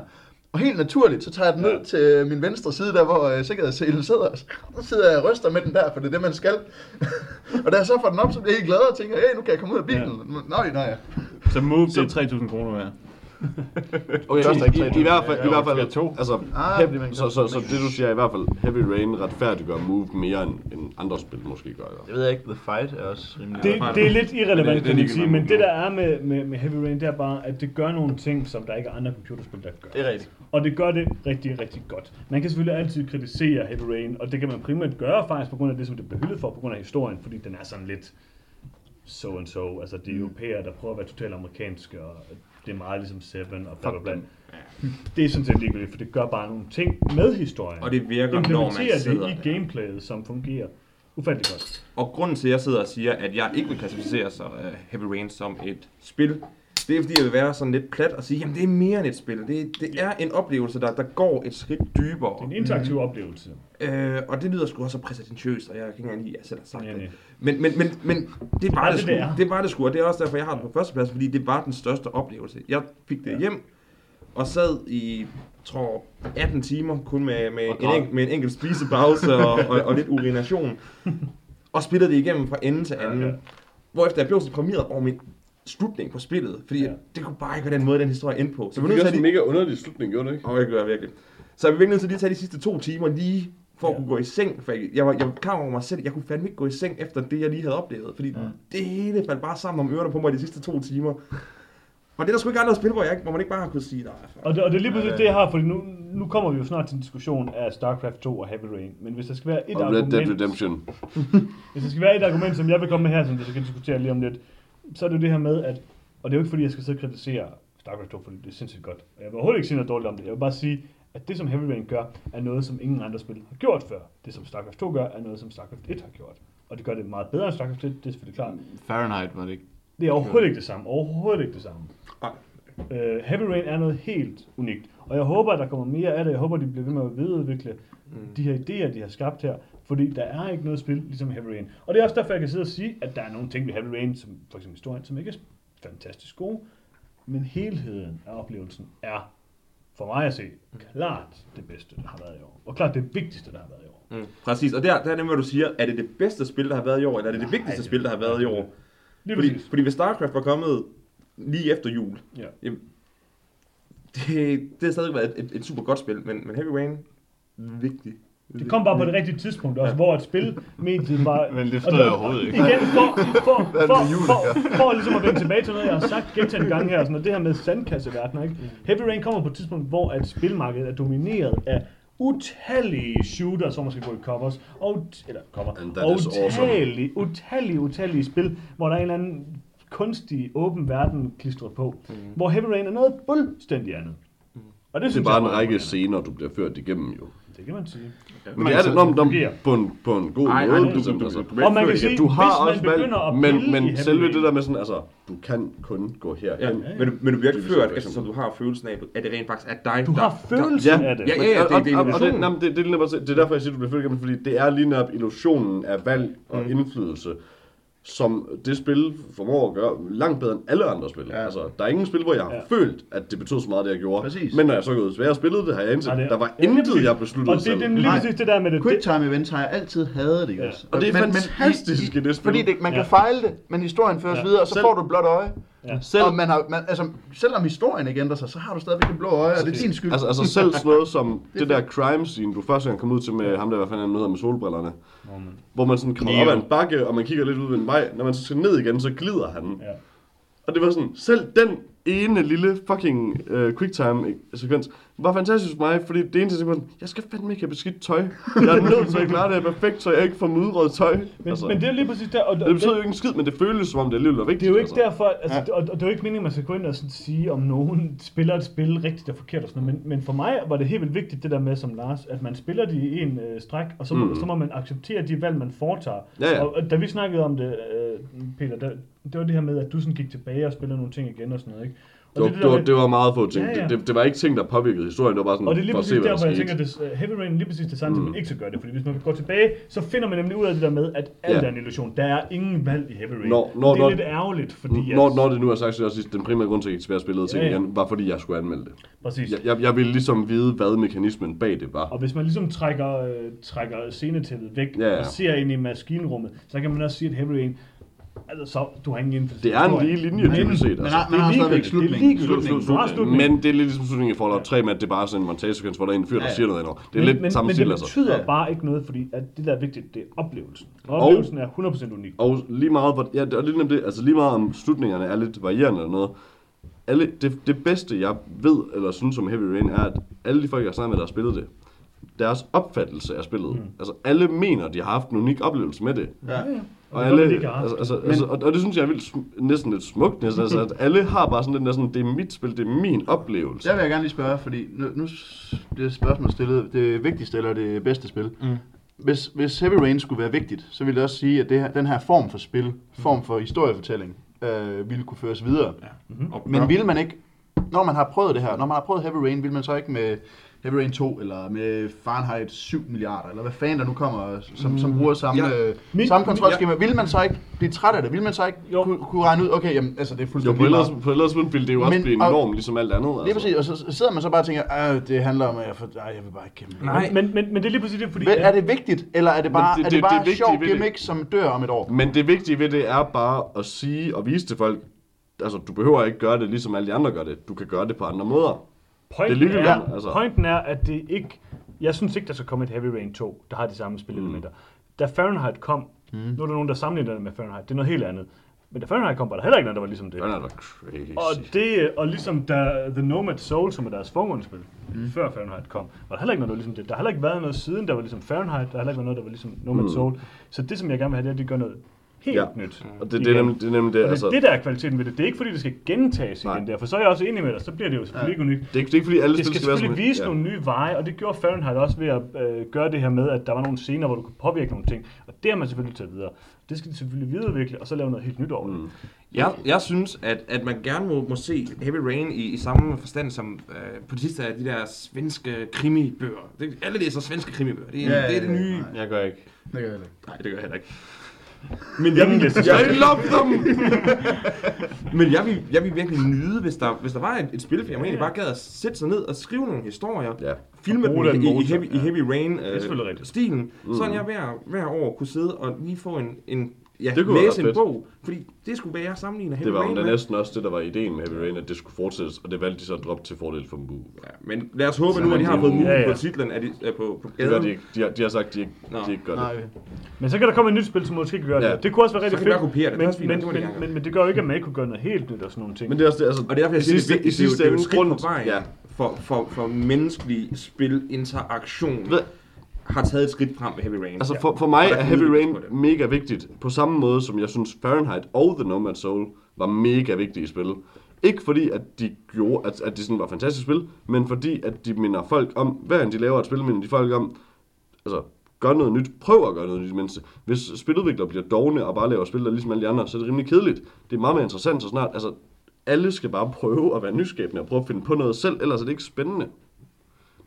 Og helt naturligt, så tager jeg den ned Ja. til min venstre side, der hvor øh, sikkerhedsselen sidder. Så sidder jeg og ryster med den der, for det er det, man skal. og da jeg så får den op, så bliver jeg helt glad og tænker, hey, nu kan jeg komme ud af bilen. Ja. Nej, nej. Så Move, det er 3.000 kroner værd. Okay, Koster i, ikke i, 3.000. i, hvert fald, i hvert fald, to. altså, Ah, heavy, så, så, så, det du siger er i hvert fald, Heavy Rain retfærdiggør Move mere end, end andre spil måske gør. Det ved jeg ikke, The Fight er også rimelig... Det, det er lidt irrelevant, det- det kan man sige, men det der er med, med, med Heavy Rain, det er bare, at det gør nogle ting, som der ikke er andre computerspil, der gør. Det er rigtigt. Og det gør det rigtig, rigtig godt. Man kan selvfølgelig altid kritisere Heavy Rain, og det kan man primært gøre faktisk på grund af det, som det bliver hyldet for, på grund af historien, fordi den er sådan lidt so and so. Altså, det er europæer, der prøver at være totalt amerikanske, og det er meget ligesom Seven og bla bla bla. Det er sådan set ligegyldigt, for det gør bare nogle ting med historien. Og det virker, når man sidder... det i gameplayet, som fungerer ufattelig godt. Og grunden til, at jeg sidder og siger, at jeg ikke vil klassificere så uh, Heavy Rain som et spil, det er fordi, jeg vil være sådan lidt plat og sige, jamen det er mere end et spil. Det, det er en oplevelse, der, der går et skridt dybere. Det er en interaktiv oplevelse. Øh, og det lyder sgu også så præsententiøst, og jeg kan ikke engang lide, at jeg selv har sagt Ja, det. Men, men, men, men det var er det, det, sgu. det er. Det var det sgu, og det er også derfor, jeg har den på førsteplads, fordi det var den største oplevelse. Jeg fik det hjem, og sad i, tror 18 timer, kun med, med, en, enk, med en enkelt spisepause og, og, og lidt urination, og spillede det igennem fra ende til anden. Ja. Hvorefter jeg blev så deprimeret over min slutning på spillet, fordi Ja. det kunne bare ikke være den måde, den historie endte på. Så Det vi var til også at en mega underlig slutning, gjorde det ikke? og det gør virkelig. Så jeg blev nødt til lige at tage de sidste to timer lige for at Ja. kunne gå i seng. For jeg, jeg, var, jeg var klar over mig selv, jeg kunne fandme ikke gå i seng efter det, jeg lige havde oplevet. Fordi ja. det hele faldt bare sammen om ørerne på mig de sidste to timer. Og det er der sgu ikke andre spil, hvor, jeg, ikke- hvor man ikke bare har kunnet sige, nej. Og det, og det er lige præcis det, jeg har, fordi nu, nu kommer vi jo snart til en diskussion af StarCraft 2 og Heavy Rain. Men hvis der skal være et Og Red Dead argument, Redemption. hvis der skal være et argument, som jeg vil komme med her, som vi skal diskutere lige om lidt, så er det jo det her med, at, og det er jo ikke fordi, jeg skal sidde og kritisere StarCraft 2, fordi det er sindssygt godt. Og jeg vil overhovedet ikke sige noget dårligt om det. Jeg vil bare sige, at det som Heavy Rain gør, er noget, som ingen andre spil har gjort før. Det som StarCraft 2 gør, er noget, som StarCraft 1 har gjort. og det gør det meget bedre end StarCraft 1, det er selvfølgelig klart. Fahrenheit var det ikke. Det er overhovedet ikke det samme. Overhovedet ikke det samme. Nej. Uh, Heavy Rain er noget helt unikt. Og jeg håber, at der kommer mere af det. Jeg håber, de bliver ved med at videreudvikle mm. de her idéer, de har skabt her. Fordi der er ikke noget spil ligesom Heavy Rain. Og det er også derfor, jeg kan sidde og sige, at der er nogle ting ved Heavy Rain, som for eksempel historien, som ikke er fantastisk gode. Men helheden af oplevelsen er, for mig at se, klart det bedste, der har været i år. Og klart det vigtigste, der har været i år. Mm, præcis, og der, der er nemlig, hvad du siger, er det det bedste spil, der har været i år, eller er det det vigtigste spil, der har været i år? Lige Fordi, præcis. fordi hvis StarCraft var kommet lige efter jul, Ja. jamen, det, det har stadig været et, et, et super godt spil, men, men Heavy Rain, vigtigt. Det kom bare på det rigtige tidspunkt også, hvor et spil mediet var... Men det forstår jeg overhovedet ikke. Igen, for, for, for, for, for, ligesom at vende tilbage til noget, jeg har sagt gentagne gange her, sådan, og det her med sandkasseverdenen, ikke? Heavy Rain kommer på et tidspunkt, hvor at spilmarkedet er domineret af utallige shooters, hvor man skal gå i covers, og, eller cover, og utallige, utallige, utallige spil, hvor der er en eller anden kunstig, åben verden klistret på, mm. hvor Heavy Rain er noget fuldstændig andet. Og det, Det er bare en række scener, du bliver ført igennem jo. Det kan man sige. Men det er det, når, når, fungerer. på, en, på en god Ej, måde. du, du, altså. du, du, Og man kan du, sige, Du har hvis også man valgt, men, men selve det der med sådan, altså, du kan kun gå Ja, herhen. men, du- men du bliver ikke ført, sige, eftersom du har følelsen af, at det rent faktisk er dig, Du har følelsen Ja. af det. Ja, ja, ja, det, er det, men det, det, er er derfor, jeg siger, du bliver født fordi det er lige netop illusionen af valg og Mm. indflydelse, som det spil formår at gøre langt bedre end alle andre spil. Ja. Altså, der er ingen spil, hvor jeg har Ja. følt, at det betød så meget, det jeg gjorde. Præcis. Men når jeg så går ud tilbage og spillede det, har jeg indset, det- der var Ja, intet, jeg besluttede Og det, selv. det er lige præcis det der med det. det Quicktime events har jeg altid hadet, ikke Ja. også? Og det er fantastisk i det spil. Fordi det, man kan Ja. fejle det, men historien føres Ja. videre, og så Selv- får du et blåt øje. Ja. Selv, og man har, man, altså, selvom historien ikke ændrer sig, så har du stadigvæk et blå øje, og det er din skyld. Altså, altså selv sådan noget som det der crime scene, du første gang kom ud til med ham der, hvad fanden han hedder, med solbrillerne. Hvor man sådan kommer op ad en bakke, og man kigger lidt ud ved en vej. Når man så skal ned igen, så glider han. Ja. Og det var sådan, selv den ene lille fucking uh, quicktime-sekvens var fantastisk for mig, fordi det eneste, jeg tænkte, jeg skal fandme ikke have beskidt tøj. Jeg er nødt til at klare det her perfekt, så jeg ikke får mudret tøj. Men, altså, men det er lige præcis der. Og, det betyder jo ikke en skid, men det føles som om, det alligevel er vigtigt. Det er jo ikke altså. derfor, altså, ja. og, og det er jo ikke meningen, at man skal gå ind og sådan sige, om nogen spiller et spil rigtigt og forkert og sådan noget. Men, men for mig var det helt vildt vigtigt, det der med som Lars, at man spiller de i en øh, stræk, og så må, Mm. så må man acceptere de valg, man foretager. Ja, ja. Og, og da vi snakkede om det, øh, Peter, der, det var det her med, at du sådan gik tilbage og spillede nogle ting igen og sådan noget, ikke? Det var, det, det, var, det var meget få ting. Ja, Ja. Det, det, var ikke ting, der påvirkede historien. Det var bare sådan, Og det er lige præcis se, der derfor, jeg tænker, at det, Heavy Rain lige præcis det samme, mm. Man ikke skal gøre det. Fordi hvis man går tilbage, så finder man nemlig ud af det der med, at alt Ja. er en illusion. Der er ingen valg i Heavy Rain. Når- når- det er når- lidt ærgerligt, fordi Når, at, når det nu er sagt, så er også den primære grund til, at jeg og spillede ting Ja, ja. igen, var fordi, jeg skulle anmelde det. præcis. Jeg, jeg, jeg ville ligesom vide, hvad mekanismen bag det var. Og hvis man ligesom trækker, øh, trækker scenetæppet væk Ja, ja. og ser ind i maskinrummet, så kan man også sige, at Heavy Rain, altså så, du har ingen indflydelse. Det er en lige linje, Men- dybest set. Men Altså. har, man har det er stadigvæk. Det er slutningen. Men det er lidt ligesom slutningen i Fallout 3 med, at det bare er sådan en montagesekvens, hvor der er en fyr, der Ja, ja. siger noget andet. Det er men, lidt men, samme men stil, det altså. betyder Ja. bare ikke noget, fordi at det der er vigtigt, det er oplevelsen. Og oplevelsen er 100% unik. Og lige meget, hvor, ja, det, og det er nemlig det, altså lige meget om slutningerne er lidt varierende eller noget. Alle, det, det bedste, jeg ved eller synes om Heavy Rain, er, at alle de folk, jeg har snakket med, der har spillet det, deres opfattelse af spillet. Mm. Altså alle mener, de har haft en unik oplevelse med det. Ja. Og, det alle, haft. altså, altså, altså, og, og det synes jeg er vildt, næsten lidt smukt, næsten, altså, at alle har bare sådan den der sådan, det er mit spil, det er min oplevelse. Der vil jeg gerne lige spørge, fordi nu, nu det spørgsmål stillet, det vigtigste eller det bedste spil. Mm. Hvis, hvis Heavy Rain skulle være vigtigt, så ville det også sige, at det her, den her form for spil, form for historiefortælling, øh, ville kunne føres videre. Ja. Og Men ville man ikke, når man har prøvet det her, når man har prøvet Heavy Rain, vil man så ikke med Heavy Rain 2, eller med Fahrenheit 7 milliarder, eller hvad fanden der nu kommer, som, som bruger samme, Ja. ja. øh, Min- samme kontrolskema, vil man så ikke blive træt af det? Vil man så ikke Jo. kunne, kunne regne ud, okay, jamen, altså det er Jo, fuldstændig lige ellers, et ellers ville det jo også Men- blive en og- ligesom alt andet. Lige præcis, og så sidder man så bare og tænker, det handler om, at jeg, for, ej, jeg vil bare ikke kæmpe. Nej. Men, men, men det er lige præcis det, fordi... Men er det vigtigt, eller er det bare, det- er det- det bare det en vigtige sjov ved det- gimmick, som dør om et år? Men det vigtige ved det er bare at sige og vise til folk, altså du behøver ikke gøre det, ligesom alle de andre gør det. Du kan gøre det på andre måder. Pointen Det er er, altså. pointen er, at det ikke... Jeg synes ikke, der skal komme et Heavy Rain 2, der har de samme spilelementer. Mm. Da Fahrenheit kom, mm. nu er der nogen, der sammenligner det med Fahrenheit, det er noget helt andet. Men da Fahrenheit kom, var der heller ikke noget, der var ligesom det. Er da crazy. Og, det, og ligesom da The Nomad Soul, som er deres forgrundsspil, mm. før Fahrenheit kom, var der heller ikke noget, der var ligesom det. Der har heller ikke været noget siden, der var ligesom Fahrenheit, der har heller ikke været noget, der var ligesom Nomad mm. Soul. Så det, som jeg gerne vil have, det er, at de gør noget helt Ja. nyt. Og det, det, er nemlig det, er nemlig det Og det, altså, det der er kvaliteten ved det. Det er ikke fordi, det skal gentages Nej. igen der, for så er jeg også enig med dig, så bliver det jo selvfølgelig ikke unikt. det, er ikke, det er ikke fordi alle Det skal skal selvfølgelig vise nogle nye veje, og det gjorde Fahrenheit også ved at øh, gøre det her med, at der var nogle scener, hvor du kunne påvirke nogle ting. Og det har man selvfølgelig taget videre. Det skal de selvfølgelig videreudvikle, og så lave noget helt nyt over det. Mm. Jeg, jeg synes, at, at man gerne må, må se Heavy Rain i, i samme forstand som øh, på det sidste af de der svenske krimibøger. Det, alle læser svenske krimibøger. Det, er, Ja, det er det ja, nye. ja. Jeg gør ikke. Det gør jeg heller ikke. Nej, det gør jeg heller ikke. Men jeg vil, jeg love them! Men jeg vil, jeg vil virkelig nyde, hvis der, hvis der var et, et spilfilm, hvor man egentlig bare gad at sætte sig ned og skrive nogle historier, Ja. filme dem i, i, heavy, i ja. Heavy Rain er selvfølgelig rigtigt. øh, stilen, sådan jeg hver, hver år kunne sidde og lige få en, en ja, Det kunne være læse en fedt. bog, fordi det skulle være jeg sammenligner Heavy Det var Rain med. næsten også det, der var ideen med Heavy Rain, at det skulle fortsættes, og det valgte de så at droppe til fordel for Mbu. Ja, men lad os håbe Så nu, at de har fået Ja, mulighed ja. på titlen af de, øh, på, på Det gør gaden. de ikke. De har, de har sagt, at de ikke, Nå. de ikke gør det. Nej, Men så kan der komme et nyt spil, som måske kan gøre Ja. det. Det kunne også være rigtig Så kan vi fedt. det. Det er Men, fint, men, det men, men, men, det gør jo ikke, at man ikke kunne gøre noget helt nyt og sådan nogle ting. Men det er også det, altså... Og det er derfor, jeg siger, det er sidste- vigtigt. i Det er det er jo et ende skridt grund- på vejen Ja. for, for, for menneskelig spilinteraktion. Ved- har taget et skridt frem med Heavy Rain. Altså for, for mig er Heavy Rain mega vigtigt, på samme måde som jeg synes Fahrenheit og The Nomad Soul var mega vigtige i spil. Ikke fordi, at de gjorde, at, at de sådan var fantastiske spil, men fordi, at de minder folk om, hver gang de laver et spil, minder de folk om, altså, gør noget nyt, prøv at gøre noget nyt mindste. Hvis spiludviklere bliver dogne og bare laver spil, der er ligesom alle de andre, så er det rimelig kedeligt. Det er meget mere interessant, så snart, altså, alle skal bare prøve at være nyskabende og prøve at finde på noget selv, ellers er det ikke spændende.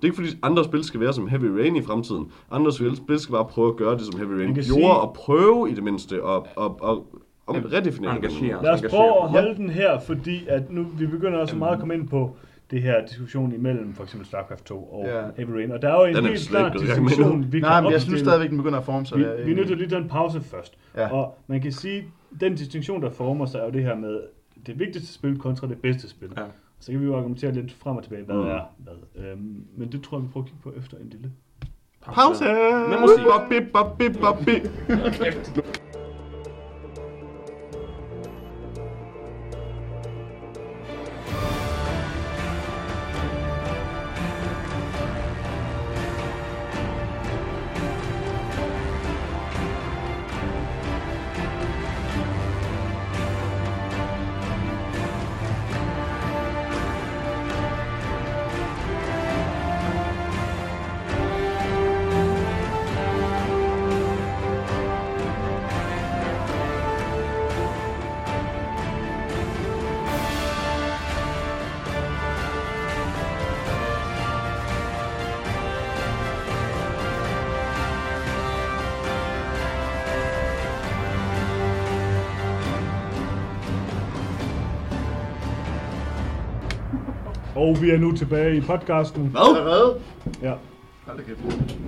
Det er ikke fordi andre spil skal være som Heavy Rain i fremtiden. Andre spil skal bare prøve at gøre det, som Heavy Rain gjorde, sige- og prøve i det mindste, og, og, og, og redefinere det. Engagere. Lad os prøve at holde den her, fordi at nu, vi begynder også meget at komme ind på det her diskussion imellem for eksempel StarCraft 2 og Ja. Heavy Rain. Og der er jo en Den helt klar diskussion, vi Nej, men jeg synes stadigvæk, den begynder at forme sig. Vi, er vi nødt til lige at en pause først. Ja. Og man kan sige, den distinktion, der former sig, er jo det her med det vigtigste spil kontra det bedste spil. Ja. Så kan vi jo argumentere lidt frem og tilbage, hvad Mm. er hvad. Øhm, men det tror jeg, vi prøver at kigge på efter en lille Pause! Med musik. Bobby, Bobby, Bobby. Og vi er nu tilbage i podcasten. Allerede? Ja, Hold da kæft.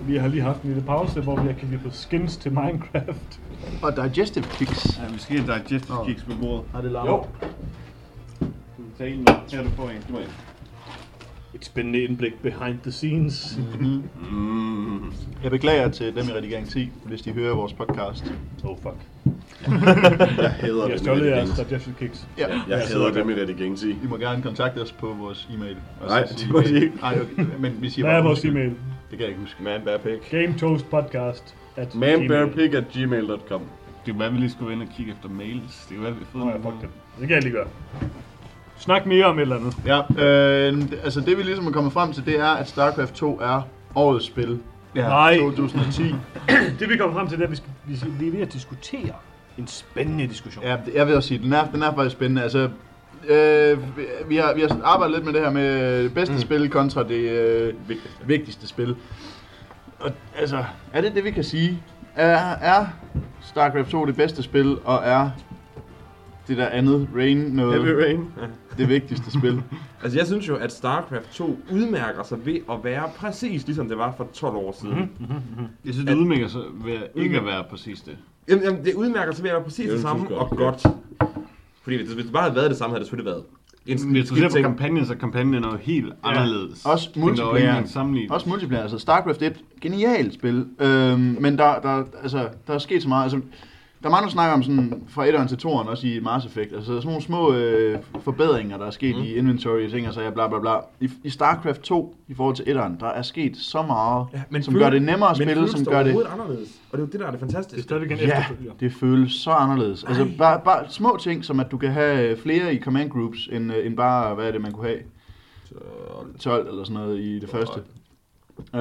vi har lige haft en lille pause, hvor vi har kigget på skins til Minecraft. Og digestive kicks. Ja, vi skal have digestive Nå. kicks på bordet. Har det larmer? Jo. Tag en med. Her du får en. Du er en. Et spændende indblik behind the scenes. Mm. Jeg beklager til dem i Redigering 10, hvis de hører vores podcast. Oh fuck. Jeg hader Jeg i stjålet jeres digestive kicks. Ja. Jeg hader dem i redigering 10. I må gerne kontakte os på vores e-mail. Og så Nej, sige- det må de ikke. Nej, okay. Men vi siger Hvad er vores e-mail? Det kan jeg ikke huske. Man Bear Pig. Game Toast Podcast at Manbearpig at gmail.com. Det kan være, at vi lige skulle ind og kigge efter mails. Det kan være, vi har Nå fået ja, nogle. fuck det. Det kan jeg lige gøre. Snak mere om et eller andet. Ja, øh, altså det vi ligesom er kommet frem til, det er, at StarCraft 2 er årets spil. Ja. Nej, 2010. det vi kommer frem til, det er, at vi, skal, vi, skal, vi er ved at diskutere en spændende diskussion. Ja, jeg vil også sige, den er, den er faktisk spændende. Altså, øh, vi, har, vi har arbejdet lidt med det her med det bedste mm. spil kontra det øh, vigtigste. vigtigste spil. Og altså, er det det, vi kan sige? Er, er StarCraft 2 det bedste spil, og er det der andet, Rain, noget, Heavy Rain. det vigtigste spil? Altså jeg synes jo, at StarCraft 2 udmærker sig ved at være præcis ligesom det var for 12 år siden. Mm-hmm. Jeg synes, det udmærker sig ved ikke at være præcis det. Jamen, jamen, det udmærker sig ved at være præcis Det er det samme godt, og ja. godt. Fordi hvis, hvis det bare havde været det samme, havde det selvfølgelig været. En Hvis du ser på kampagnen, så kampagnen er jo helt anderledes. Også multiplayer. Også multiplayer, altså StarCraft er et genialt spil, øhm, men der, der, altså, der er sket så meget. Altså, der er mange, der snakker om sådan, fra 1'eren til 2'eren, også i Mass Effect, altså sådan nogle små øh, forbedringer, der er sket mm. i inventory og ting, og så bla bla bla. I, I StarCraft 2, i forhold til 1'eren, der er sket så meget, ja, som gør det nemmere at men spille, som det gør det... anderledes. Og det er jo det, der er det Det er fantastiske. stadigvæk en Ja, det føles så anderledes. Altså bare, bare små ting, som at du kan have flere i command groups, end, øh, end bare, hvad er det, man kunne have? 12 eller sådan noget i det første. Øh,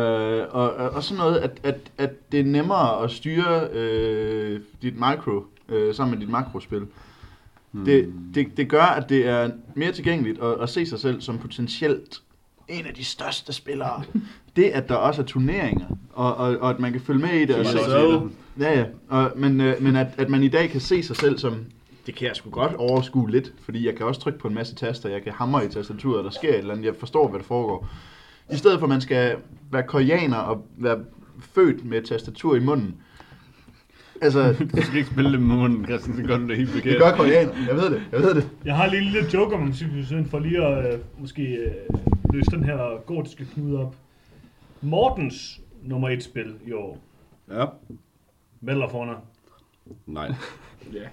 og, og, og sådan noget, at, at, at det er nemmere at styre øh, dit micro øh, sammen med dit makrospil. Hmm. Det, det, det gør, at det er mere tilgængeligt at, at se sig selv som potentielt en af de største spillere. det, at der også er turneringer, og, og, og at man kan følge med i det. Og se, Så- ja, ja. Og, men øh, men at, at man i dag kan se sig selv som, det kan jeg sgu godt overskue lidt, fordi jeg kan også trykke på en masse taster, jeg kan hamre i tastaturet, der sker et eller andet, jeg forstår, hvad der foregår. I stedet for, at man skal være koreaner og være født med et tastatur i munden. Altså, Du skal ikke spille det med munden, Christian, så gør du det helt det forkert. gør koreaner, jeg ved det, jeg ved det. Jeg har lige en lille joke om civilisationen for lige at øh, måske øh, løse den her gordiske knude op. Mortens nummer et spil i år. Ja. Medal of Honor. Nej. Ja.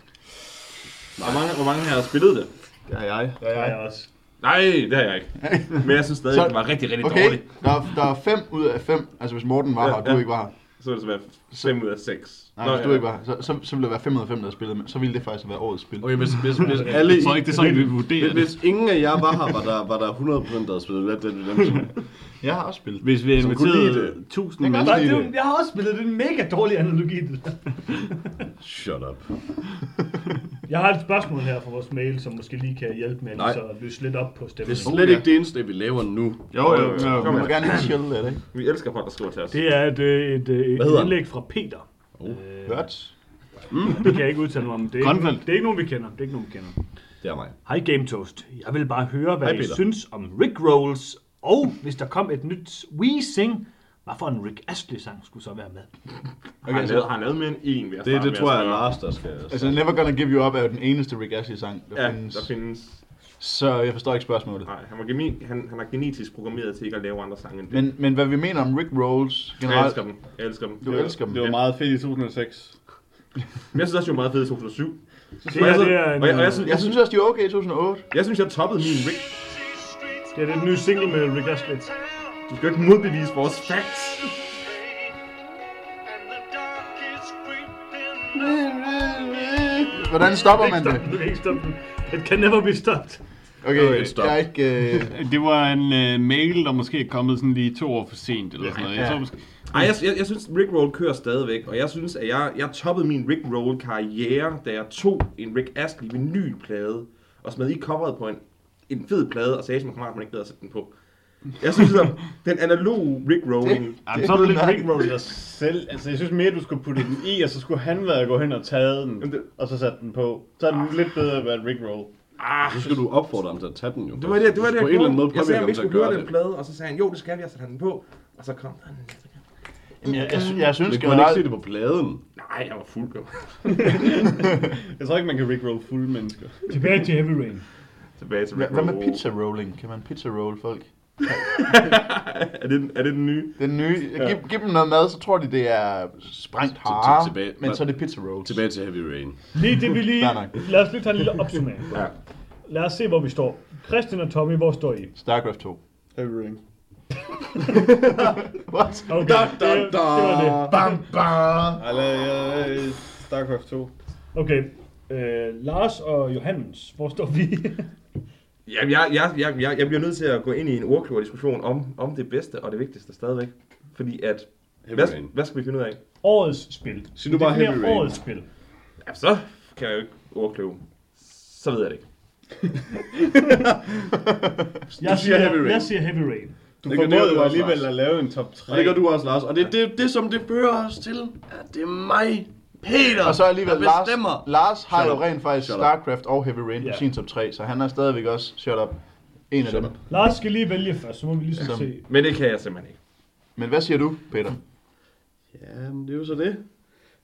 Hvor mange, hvor mange her har spillet det? Det er jeg. Det er jeg også. Nej, det har jeg ikke. Men jeg synes stadig, Så- det var rigtig, rigtig Okay, dårligt. der, er- der er fem ud af fem, altså hvis Morten var Ja, her, og du ja. ikke var her. Så ville det være 5 ud af 6. Nej, hvis du ikke var så, så, så ville det være 5 ud af 5, der spillet med. Så ville det faktisk være årets spil. Okay, hvis, hvis, hvis alle... Jeg tror ikke, det er sådan, vi vurderer hvis, det. hvis ingen af jer var her, var der, var der 100% der havde spillet Red Dead Redemption. Jeg har også spillet. Hvis vi det. 1000 Jeg kan mennesker... det, er jo- jeg har også spillet, det er en mega dårlig analogi. det der. Shut up. Jeg har et spørgsmål her fra vores mail, som måske lige kan hjælpe med Nej. at så løse lidt op på Det er stemningen. slet ikke det eneste, vi laver nu. Jo, jo, jo. må gerne lige chill lidt, ikke? Vi elsker folk, der skriver til os. Det er et, øh, et, et han? indlæg fra Peter. Oh. Øh, Godt. det kan jeg ikke udtale mig om. Det er, ikke, det er ikke nogen, vi kender. Det er ikke nogen, vi kender. Det er mig. Hej Game Toast. Jeg vil bare høre, hvad Hej, I Peter. synes om Rick Rolls, og hvis der kom et nyt We Sing, hvad for en Rick Astley-sang skulle så være med? Okay, har, han lavet, har han lavet mere end jeg Det, det tror jeg er. Lars, der skal... Altså, Never Gonna Give You Up er jo den eneste Rick Astley-sang, der Ja, findes. der findes... Så jeg forstår ikke spørgsmålet. Nej, han, var geni, han, han er genetisk programmeret til ikke at lave andre sange end det. Men, men hvad vi mener om Rick Rolls jeg generelt... elsker dem. Jeg elsker dem. Du elsker dem. Det var meget fedt i 2006. Men jeg synes også, det var meget fedt i 2007. Det her, det er, en, Og jeg, og jeg, øh, synes, Jeg jeg, synes også, de var okay i 2008. jeg synes, jeg toppede min Rick. det er det nye single med Rick Astley. Du skal jo ikke modbevise vores facts. Hvordan stopper man det? Du kan ikke stoppe den. It can never be stopped. Okay, stop. jeg er ikke... Øh... Det var en uh, mail, der måske er kommet sådan lige to år for sent, eller sådan noget. Jeg Ja. tror måske... Ej, jeg, jeg, jeg synes, Rick Roll kører stadigvæk, og jeg synes, at jeg, jeg toppede min Rick Roll karriere, da jeg tog en Rick Astley vinylplade og smed i coveret på en, en fed plade, og sagde til min kammerat, at man ikke bedre at sætte den på. Jeg synes, at den analoge Rick Rolling, Jamen, så er du lidt. Rickroll dig selv. Altså, jeg synes mere, du skulle putte den i, og så skulle han være at gå hen og tage den, det- og så sætte den på. Så er den lidt bedre at være Rickroll. Ah, Så skal du opfordre ham til at tage den jo. det var det, det, var det På jeg en eller anden måde Jeg sagde, påvirke at ham vi til at skulle høre gøre den det. plade, og så sagde han, jo, det skal vi, og så satte han den på. Og så kom. Jamen, jeg, jeg, jeg synes Men kunne man ikke se det på pladen? Nej, jeg var fuld, jo. Jeg tror ikke, man kan Rickroll fulde mennesker. Tilbage til Heavy Rain. Tilbage til Hvad, Rick hvad med pizza rolling? Kan man pizza roll folk? er, det, er det den nye? Den nye... Ja. Giv, giv dem noget mad, så tror de, det er sprængt Til- hare, til- tilbage- men så er det pizza rolls. Tilbage til Heavy Rain. Lige det vi lige... Lad os lige tage en lille opsummering. Ja. Lad os se, hvor vi står. Christian og Tommy, hvor står I? Starcraft 2. Heavy Rain. What? Okay, det, det var det. Bam, bam. Eller, jeg, Starcraft 2. Okay, øh, Lars og Johannes, hvor står vi? Ja, jeg, jeg, jeg, jeg, jeg bliver nødt til at gå ind i en ordklog diskussion om, om det bedste og det vigtigste stadigvæk. Fordi at, hvad, Rain. hvad skal vi finde ud af? årets spil. Sig nu bare Heavy Rain. årets spil. Ja, så kan jeg jo ikke ordkløve. Så ved jeg det ikke. Jeg siger Heavy Rain. jeg siger Heavy Rain. Du Det formåede jo alligevel Lars. at lave en top 3. Og det gør du også, Lars. Og det er det, det, som det fører os til, at det er mig, Peter, Og så alligevel der Lars, bestemmer. Lars har Shut jo up. rent faktisk Shut up. Starcraft og Heavy Rain på Ja. sin top 3, så han er stadigvæk også shut up. En af Shut dem. up. Lars skal lige vælge først, så må vi ligesom Som- se. Men det kan jeg simpelthen ikke. Men hvad siger du, Peter? Ja, det er jo så det.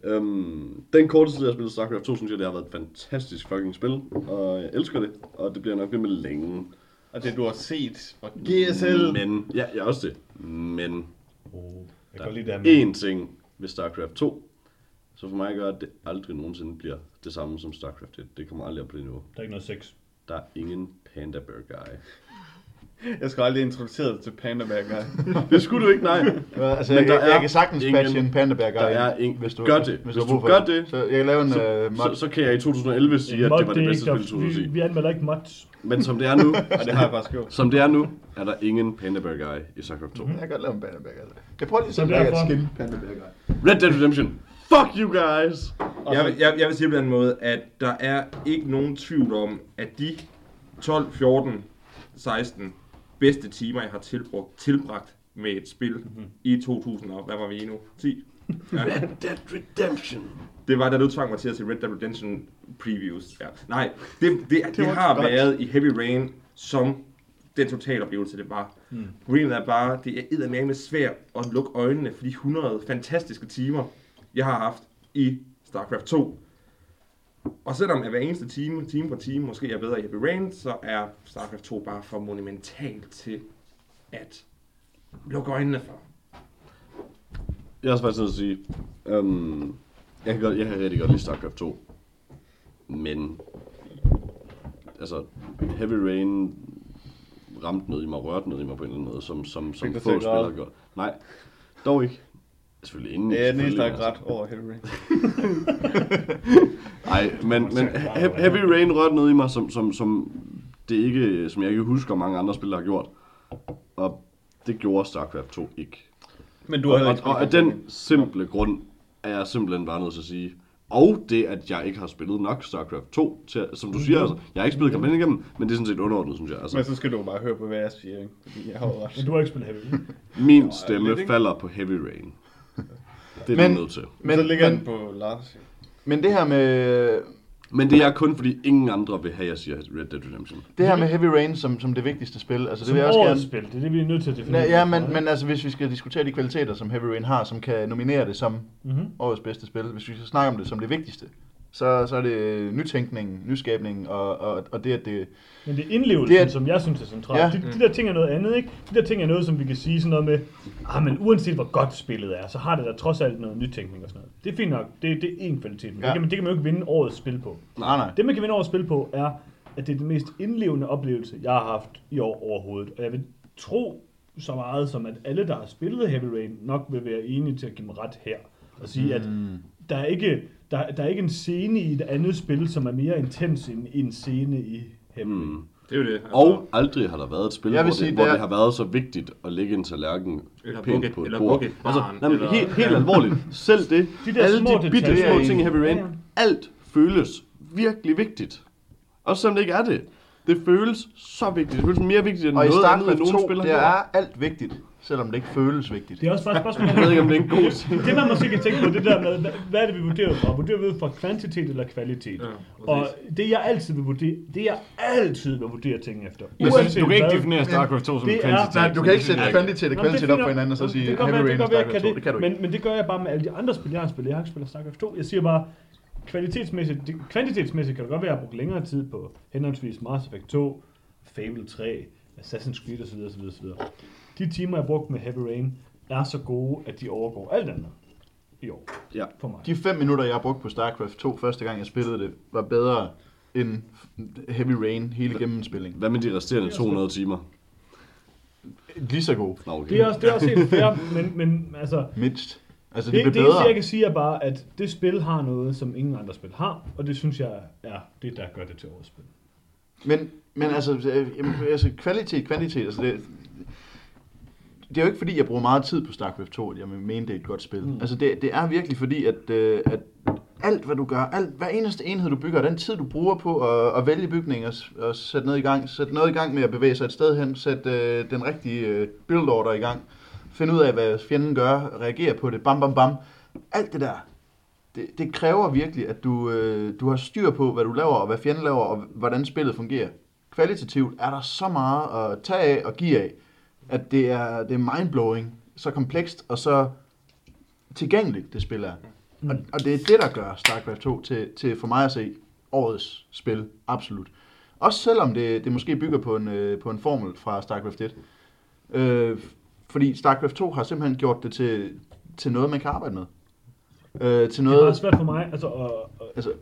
Øhm, den korte tid, jeg har spillet StarCraft 2, synes jeg, det har været et fantastisk fucking spil. Og jeg elsker det, og det bliver nok ved med længe. Og det du har set fra GSL. Men, ja, jeg også det. Men, Oh, jeg der er én ting ved StarCraft 2. Så for mig gør, at det aldrig nogensinde bliver det samme som StarCraft 1. Det kommer aldrig op på det niveau. Der er ikke noget sex. Der er ingen Panda Bear Guy. Jeg skal aldrig introducere dig til Panda Bear Guy. Det skulle du ikke, nej. Altså, Men jeg, der jeg, jeg er kan sagtens ingen- patche en Panda Bear Guy, der er ingen- hvis du gør det. Hvis, Hvis du, du gør det, Så jeg kan lave en Så, uh, mod. så, så kan jeg i 2011 sige, at det var det er bedste ikke spil i der- 2010. vi, vi anmelder ikke mods. Men som det er nu, Og det har jeg faktisk gjort. som det er nu, er der ingen Panda Bear Guy i StarCraft 2. Jeg kan godt lave en Panda Bear Guy. Jeg prøver lige at skin Panda Bear Guy. Red Dead Redemption. Fuck you guys! Jeg, vil- jeg, jeg vil sige på den måde, at der er ikke nogen tvivl om, at de 12, 14, 16 bedste timer, jeg har tilbrugt, tilbragt med et spil mm-hmm. i 2000 og hvad var vi i nu? 10? Ja. Red Dead Redemption. Det var, da du tvang mig til at se Red Dead Redemption previews. Ja. Nej, det, det, det, det var har godt. været i Heavy Rain som den totale oplevelse, det var. Mm. Problemet er bare, det er eddermame svært at lukke øjnene for de 100 fantastiske timer, jeg har haft i StarCraft 2. Og selvom at hver eneste time, time for time, måske er bedre i Heavy Rain, så er StarCraft 2 bare for monumentalt til at lukke øjnene for. Jeg er også faktisk nødt til at sige, um, jeg, kan godt, jeg kan rigtig godt lide StarCraft 2. Men, altså, Heavy Rain ramte noget i mig, rørte noget i mig på en eller anden måde, som, som, som få spillere gør. Nej, dog ikke. Selvfølgelig inden. Det er den eneste, der er grædt over Heavy Rain. Nej, men, men He- Heavy Rain rørte noget i mig, som, som, som, det ikke, som jeg ikke husker mange andre spillere har gjort. Og det gjorde StarCraft 2 ikke. Men du Og, har og, ikke og af den simple grund er jeg simpelthen bare nødt til at sige, og det, at jeg ikke har spillet nok StarCraft 2, til, som du siger, altså, jeg har ikke spillet kampagnen igennem, men det er sådan set underordnet, synes jeg. Men Altså, så skal du bare høre på, hvad jeg siger, ikke? Fordi jeg har ret. Men du har ikke spillet heavy. min stemme lidt, ikke? falder på Heavy Rain. Det er Men- nødt til. Men, så ligger men, den på Lars. men det her med Men det er kun fordi ingen andre vil have, at jeg siger Red Dead Redemption. det her med Heavy Rain som, som det vigtigste spil, altså det Som vil jeg også gerne... spil, det er det, vi er nødt til at definere. Ja, ja men, men altså hvis vi skal diskutere de kvaliteter, som Heavy Rain har, som kan nominere det som Mm-hmm. årets bedste spil, hvis vi skal snakke om det som det vigtigste, så, så er det nytænkning, nyskabning og, og, og det, at det... Men det er indlevelsen, Det er- som jeg synes er centralt. Ja. De, de der ting er noget andet, ikke? De der ting er noget, som vi kan sige sådan noget med, ah, men uanset hvor godt spillet er, så har det da trods alt noget nytænkning og sådan noget. Det er fint nok. Det, det er én kvalitet, men ja. det, kan man, det kan man jo ikke vinde årets spil på. Nej, nej. Det, man kan vinde årets spil på, er, at det er den mest indlevende oplevelse, jeg har haft i år overhovedet. Og jeg vil tro så meget som, at alle, der har spillet Heavy Rain, nok vil være enige til at give mig ret her. Og sige, mm. at der er, ikke, der, der er ikke en scene i et andet spil, som er mere intens end en scene i Rain. Mm. Det er jo det. Altså, Og aldrig har der været et spil, hvor, det, sige, hvor det er- det har været så vigtigt at lægge en tallerken Eller pænt bukke- på et eller bord. bukke et altså, nej, men eller- helt, helt alvorligt. Selv det, De der alle små de bitte små ting i Heavy Rain, Ja, alt føles virkelig vigtigt. Også selvom det ikke er det. Det føles så vigtigt. Det føles mere vigtigt end Og i noget andet, StarCraft end nogen 2, spiller det har gjort. er alt vigtigt, selvom det ikke føles vigtigt. Det er også bare et spørgsmål om, Jeg ved ikke, om det er en god ting. Det man måske kan tænke på, det der med, hvad- er det, vi vurderer fra? Vurderer vi ud fra kvantitet eller kvalitet? Ja, og det jeg altid vil vurdere, det jeg altid vil vurdere ting efter. Men uanset du kan ikke definere StarCraft 2 som en er- kvantitet. Nej, du kan ikke sætte kvantitet og kvalitet er op på hinanden og så sige det Heavy Rain og StarCraft 2. kan Det kan du ikke. men, men det gør jeg bare med alle de andre spil, jeg har spillet. Jeg har ikke spillet StarCraft 2. Jeg siger bare, kvalitetsmæssigt, det, kvantitetsmæssigt kan det godt være, at jeg har brugt længere tid på henholdsvis Mass Effect 2, Fable 3, Assassin's Creed osv. osv., osv. De timer, jeg har brugt med Heavy Rain, er så gode, at de overgår alt andet i år. Ja. For mig. De fem minutter, jeg har brugt på StarCraft 2 første gang, jeg spillede det, var bedre end Heavy Rain hele gennemspilling. Hvad med de resterende 200 timer? Lige så god. Nå, okay. Det er også, det er også helt fair, men, men altså, Mindst. Altså, de det, det eneste, bedre. jeg kan sige, er bare, at det spil har noget, som ingen andre spil har, og det synes jeg er det, der gør det til årets spil. Men, men altså, øh, altså, kvalitet, kvantitet, altså det, det er jo ikke fordi, jeg bruger meget tid på StarCraft 2, at jeg mener, det er et godt spil. Mm. Altså det, det er virkelig fordi, at, øh, at alt hvad du gør, alt, hver eneste enhed du bygger, den tid du bruger på at, at vælge bygninger og, og sætte noget i gang, sætte noget i gang med at bevæge sig et sted hen, sætte øh, den rigtige øh, build order i gang, finde ud af, hvad fjenden gør, reagere på det, bam bam bam. Alt det der, det, det kræver virkelig, at du, øh, du har styr på, hvad du laver, og hvad fjenden laver, og hvordan spillet fungerer. Kvalitativt er der så meget at tage af og give af, at det er, det er mindblowing, så komplekst og så tilgængeligt, det spil er. Og, og det er det, der gør StarCraft 2 til, til for mig at se årets spil, absolut. Også selvom det, det måske bygger på en, øh, på en formel fra StarCraft 1. Øh, fordi StarCraft 2 har simpelthen gjort det til, til noget, man kan arbejde med. øh, til Det er meget noget... svært for mig, altså, og, og, Altså,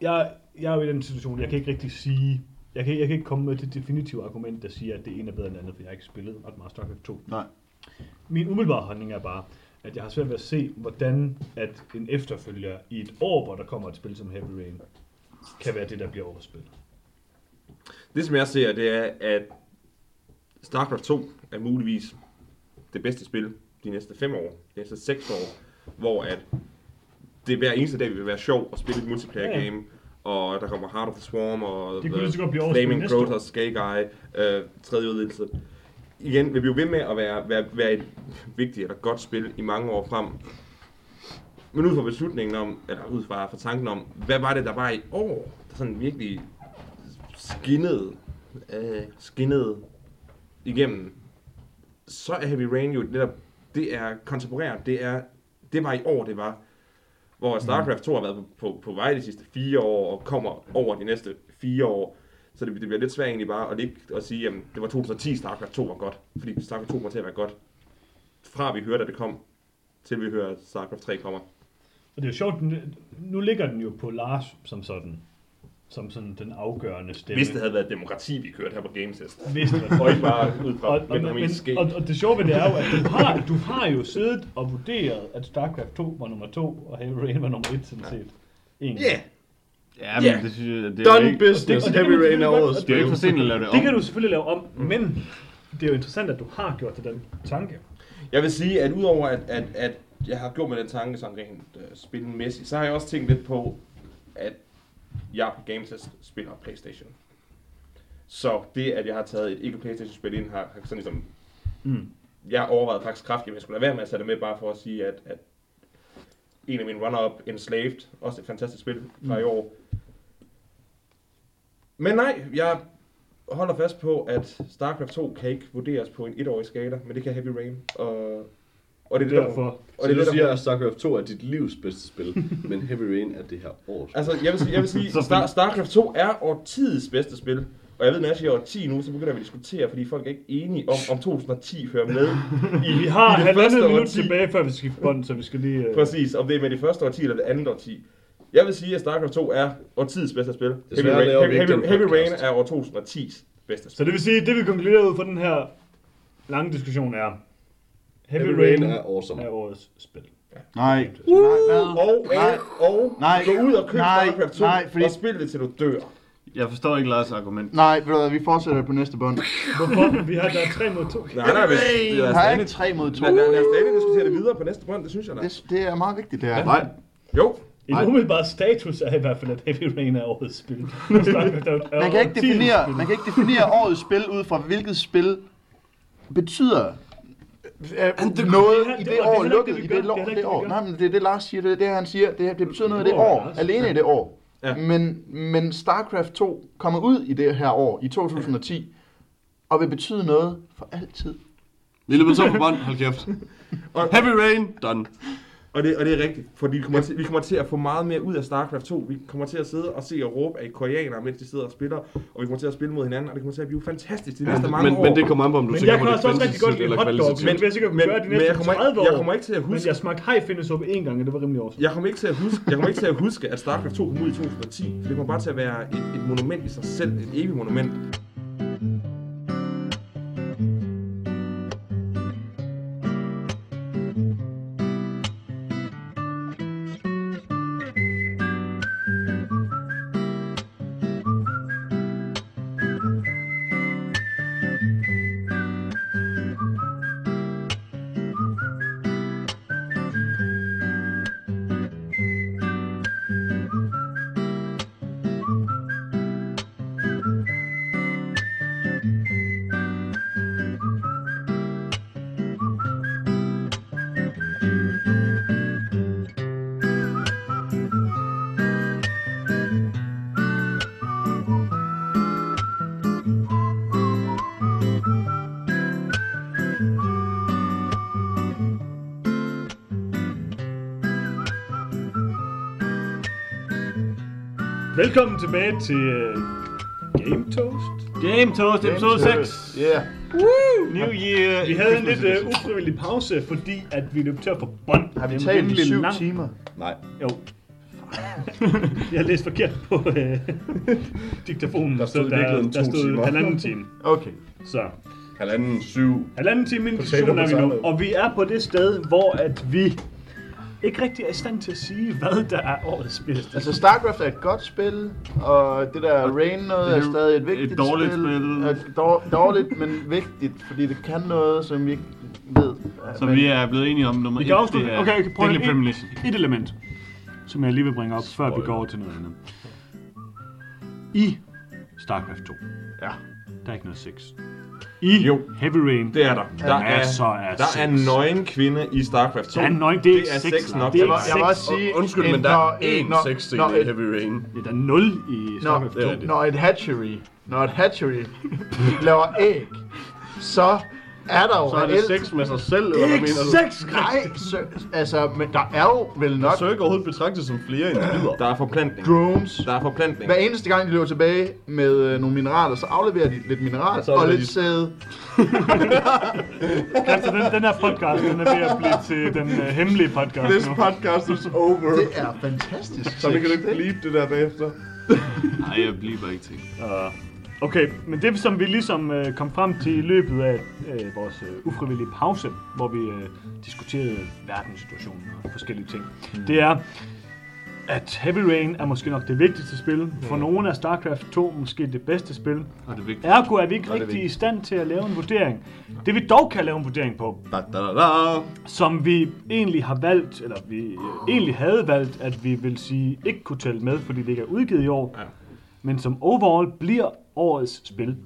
jeg, jeg er jo i den situation, jeg kan ikke rigtig sige, jeg kan, jeg kan ikke komme med det definitive argument, der siger, at det ene er bedre end det andet, for jeg har ikke spillet ret meget StarCraft 2. nej. Min umiddelbare holdning er bare, at jeg har svært ved at se, hvordan at en efterfølger i et år, hvor der kommer et spil som Heavy Rain, kan være det, der bliver spil. Det som jeg ser, det er, at StarCraft 2 er muligvis det bedste spil de næste 5 år, de næste 6 år, hvor at det hver eneste dag vil være sjov at spille et multiplayer Ja, ja. Og der kommer Heart of the Swarm, og Det kunne lige så godt blive Flaming. Protoss, Guy, øh, tredje udvidelse. Igen vil vi jo ved med at være, være, være et vigtigt eller godt spil i mange år frem. Men ud fra beslutningen om, eller ud fra, fra tanken om, hvad var det, der var i år, der sådan virkelig skinnede, øh, skinnede igennem, så er Heavy Rain jo netop, det er kontemporært, det er, det var i år, det var. Hvor StarCraft 2 har været på, på, på vej de sidste fire år, og kommer over de næste fire år. Så det, det bliver lidt svært egentlig bare at ligge og sige, at det var 2010, StarCraft 2 var godt. Fordi StarCraft 2 kommer til at være godt. Fra vi hørte, at det kom, til vi hører, at StarCraft 3 kommer. Og det er jo sjovt, nu- nu ligger den jo på Lars som sådan, som sådan den afgørende stemme. Hvis det havde været demokrati, vi kørte her på Gametest. Hvis det var Og ikke bare ud fra, og, og, men, og, og det sjove ved det er jo, at du har, du har jo siddet og vurderet, at StarCraft 2 var nummer 2, og Heavy Rain var nummer 1, sådan set. Ja, Ja, men det synes jeg, det er Done ikke, business. og det kan Heavy Rain er årets det er jo ikke for sent at lave det om. Det kan du selvfølgelig lave om, men det er jo interessant, at du har gjort det den tanke. Jeg vil sige, at udover at, at, at jeg har gjort med den tanke sådan rent uh, spilmæssigt, så har jeg også tænkt lidt på, at jeg på Gametest spiller Playstation. Så det, at jeg har taget et ikke-Playstation-spil ind, har, har sådan ligesom... Mm. Jeg overvejede faktisk kraftigt, om jeg skulle lade være med at sætte det med, bare for at sige, at, at en af mine runner-up, Enslaved, også et fantastisk spil fra i år. Men nej, jeg holder fast på, at StarCraft 2 kan ikke vurderes på en etårig skala, men det kan Heavy Rain. Og, og det er der- Derfor. og Så det du siger, at StarCraft 2 er dit livs bedste spil, men Heavy Rain er det her års. Altså, jeg vil sige, jeg vil sige Så Star, StarCraft 2 er årtidets bedste spil. Og jeg ved, når jeg siger år 10 nu, så begynder vi at diskutere, fordi folk er ikke enige om, om 2010 hører med i, Vi har halvandet minut tilbage, før vi skal skifte bånd, så vi skal lige... Uh... Præcis, om det er med det første årti eller det andet årti. Jeg vil sige, at StarCraft 2 er årtidets bedste spil. Heavy Rain, Heavy, Heavy, Rain er år 2010's bedste Så spil. det vil sige, det vi konkluderer ud fra den her lange diskussion er, Heavy, Heavy Rain, Rain er awesome. er årets spil. Nej. Nej? Og, Nej. og Nej. gå ud og køb Nej. StarCraft 2 Nej, fordi- og spil det til du dør. Jeg forstår ikke Lars argument. Nej, ved du hvad, vi fortsætter på næste bånd. Hvorfor? Vi har der er 3 mod 2. Nej, nej, os Har ikke 3 mod 2? lad, lad, lad os endelig diskutere det videre på næste bånd, det synes jeg da. Det, det er meget vigtigt, det her. Nej, Jo, En Nej. umiddelbar status er i hvert fald, at Heavy Rain er årets spil. Man kan ikke definere, man kan ikke definere årets spil ud fra hvilket spil betyder øh, noget er- i det er år, lukket i det, år, er. Nej, men det er det, Lars siger, det er det, han siger. Det, det betyder noget i det år, alene i det år. Ja. Men, men StarCraft 2 kommer ud i det her år, i 2010, og vil betyde noget for altid. så på bånd, hold kæft. Heavy Rain, done. Og det, og det er rigtigt, fordi vi kommer, til, vi kommer til at få meget mere ud af StarCraft 2. Vi kommer til at sidde og se og råbe af koreanere, mens de sidder og spiller, og vi kommer til at spille mod hinanden, og det kommer til at blive fantastisk de næste mange Men, år. men det kommer an på, om du Men tænker jeg på kan det også også rigtig godt eller kvalitativt. men det jeg sikkert men, gøre de men næste jeg, kommer 30 ikke, år. jeg kommer ikke til at Men huske, jeg smagte hajfindesuppe én gang, og det var rimelig awesome. jeg kommer ikke til at huske, jeg kommer ikke til at huske, at StarCraft 2 kom ud i 2010. For det kommer bare til at være et, et monument i sig selv, et evigt monument. Velkommen tilbage til uh, Game Toast. Game Toast episode 6. Yeah. New Year! Vi havde en lidt uh, ufrivillig pause, fordi at vi løb tør for bånd. Har vi Det er talt i syv lang- timer? Nej. Jo. jeg har læst forkert på øh, diktafonen, Der stod så der, der to stod timer. halvanden time. Okay. Så Halvanden, syv. halvanden time ind i Potato, diskussionen er vi nu, og vi er på det sted, hvor at vi ikke rigtig er i stand til at sige, hvad der er årets bedste. Altså, StarCraft er et godt spil, og det der Rain noget er stadig et et vigtigt dårligt spil. spil. Er dår- dårligt, men vigtigt, fordi det kan noget, som vi ikke ved. Så Men- vi er blevet enige om nummer Vi 1, kan afslutte. det er Okay, okay, prøv Deadly lige Premonition. et, et element, som jeg lige vil bringe op, før vi går over til noget andet. I StarCraft 2, Ja. der er ikke noget sex. I Jo. Heavy Rain, Det er der. Der er, masser af der er sex. nøgen kvinde i StarCraft 2. Der er nøgen, det er det er sex, nok. Det er til Jeg, mig. jeg vil også sige... Undskyld, en- men der er én sexscene i Heavy Rain. Ja, der er 0 i Når, StarCraft 2. det er det. når et hatchery, når et hatchery laver æg, så er der jo Så er det reelt- sex med sig selv, eller hvad Ikke mener du? sex, Nej, så, altså, men der er jo vel nok Så er ikke overhovedet betragtet som flere individer. Der er forplantning. drones. Der er forplantning. Hver eneste gang, de løber tilbage med øh, nogle mineraler, så afleverer de lidt mineral Så og afleverer lidt de- sæde. Altså, den, den her podcast, den er ved at blive til den uh, hemmelige podcast This nu. podcast is over. Det er fantastisk. Så vi kan ikke bleep det der bagefter. Nej, jeg bliver ikke til. Uh, okay, men det som vi ligesom uh, kom frem til i løbet af uh, vores uh, ufrivillige pause, hvor vi uh, diskuterede verdenssituationen og forskellige ting, mm. det er, at Heavy Rain er måske nok det vigtigste spil. For nogle er StarCraft 2 måske det bedste spil. Og det er vigtigt. Ergo er vi ikke er rigtig i stand til at lave en vurdering. Det vi dog kan lave en vurdering på, Da, da, da, da. som vi egentlig har valgt, eller vi øh, egentlig havde valgt, at vi vil sige ikke kunne tælle med, fordi det ikke er udgivet i år, Ja. men som overall bliver årets spil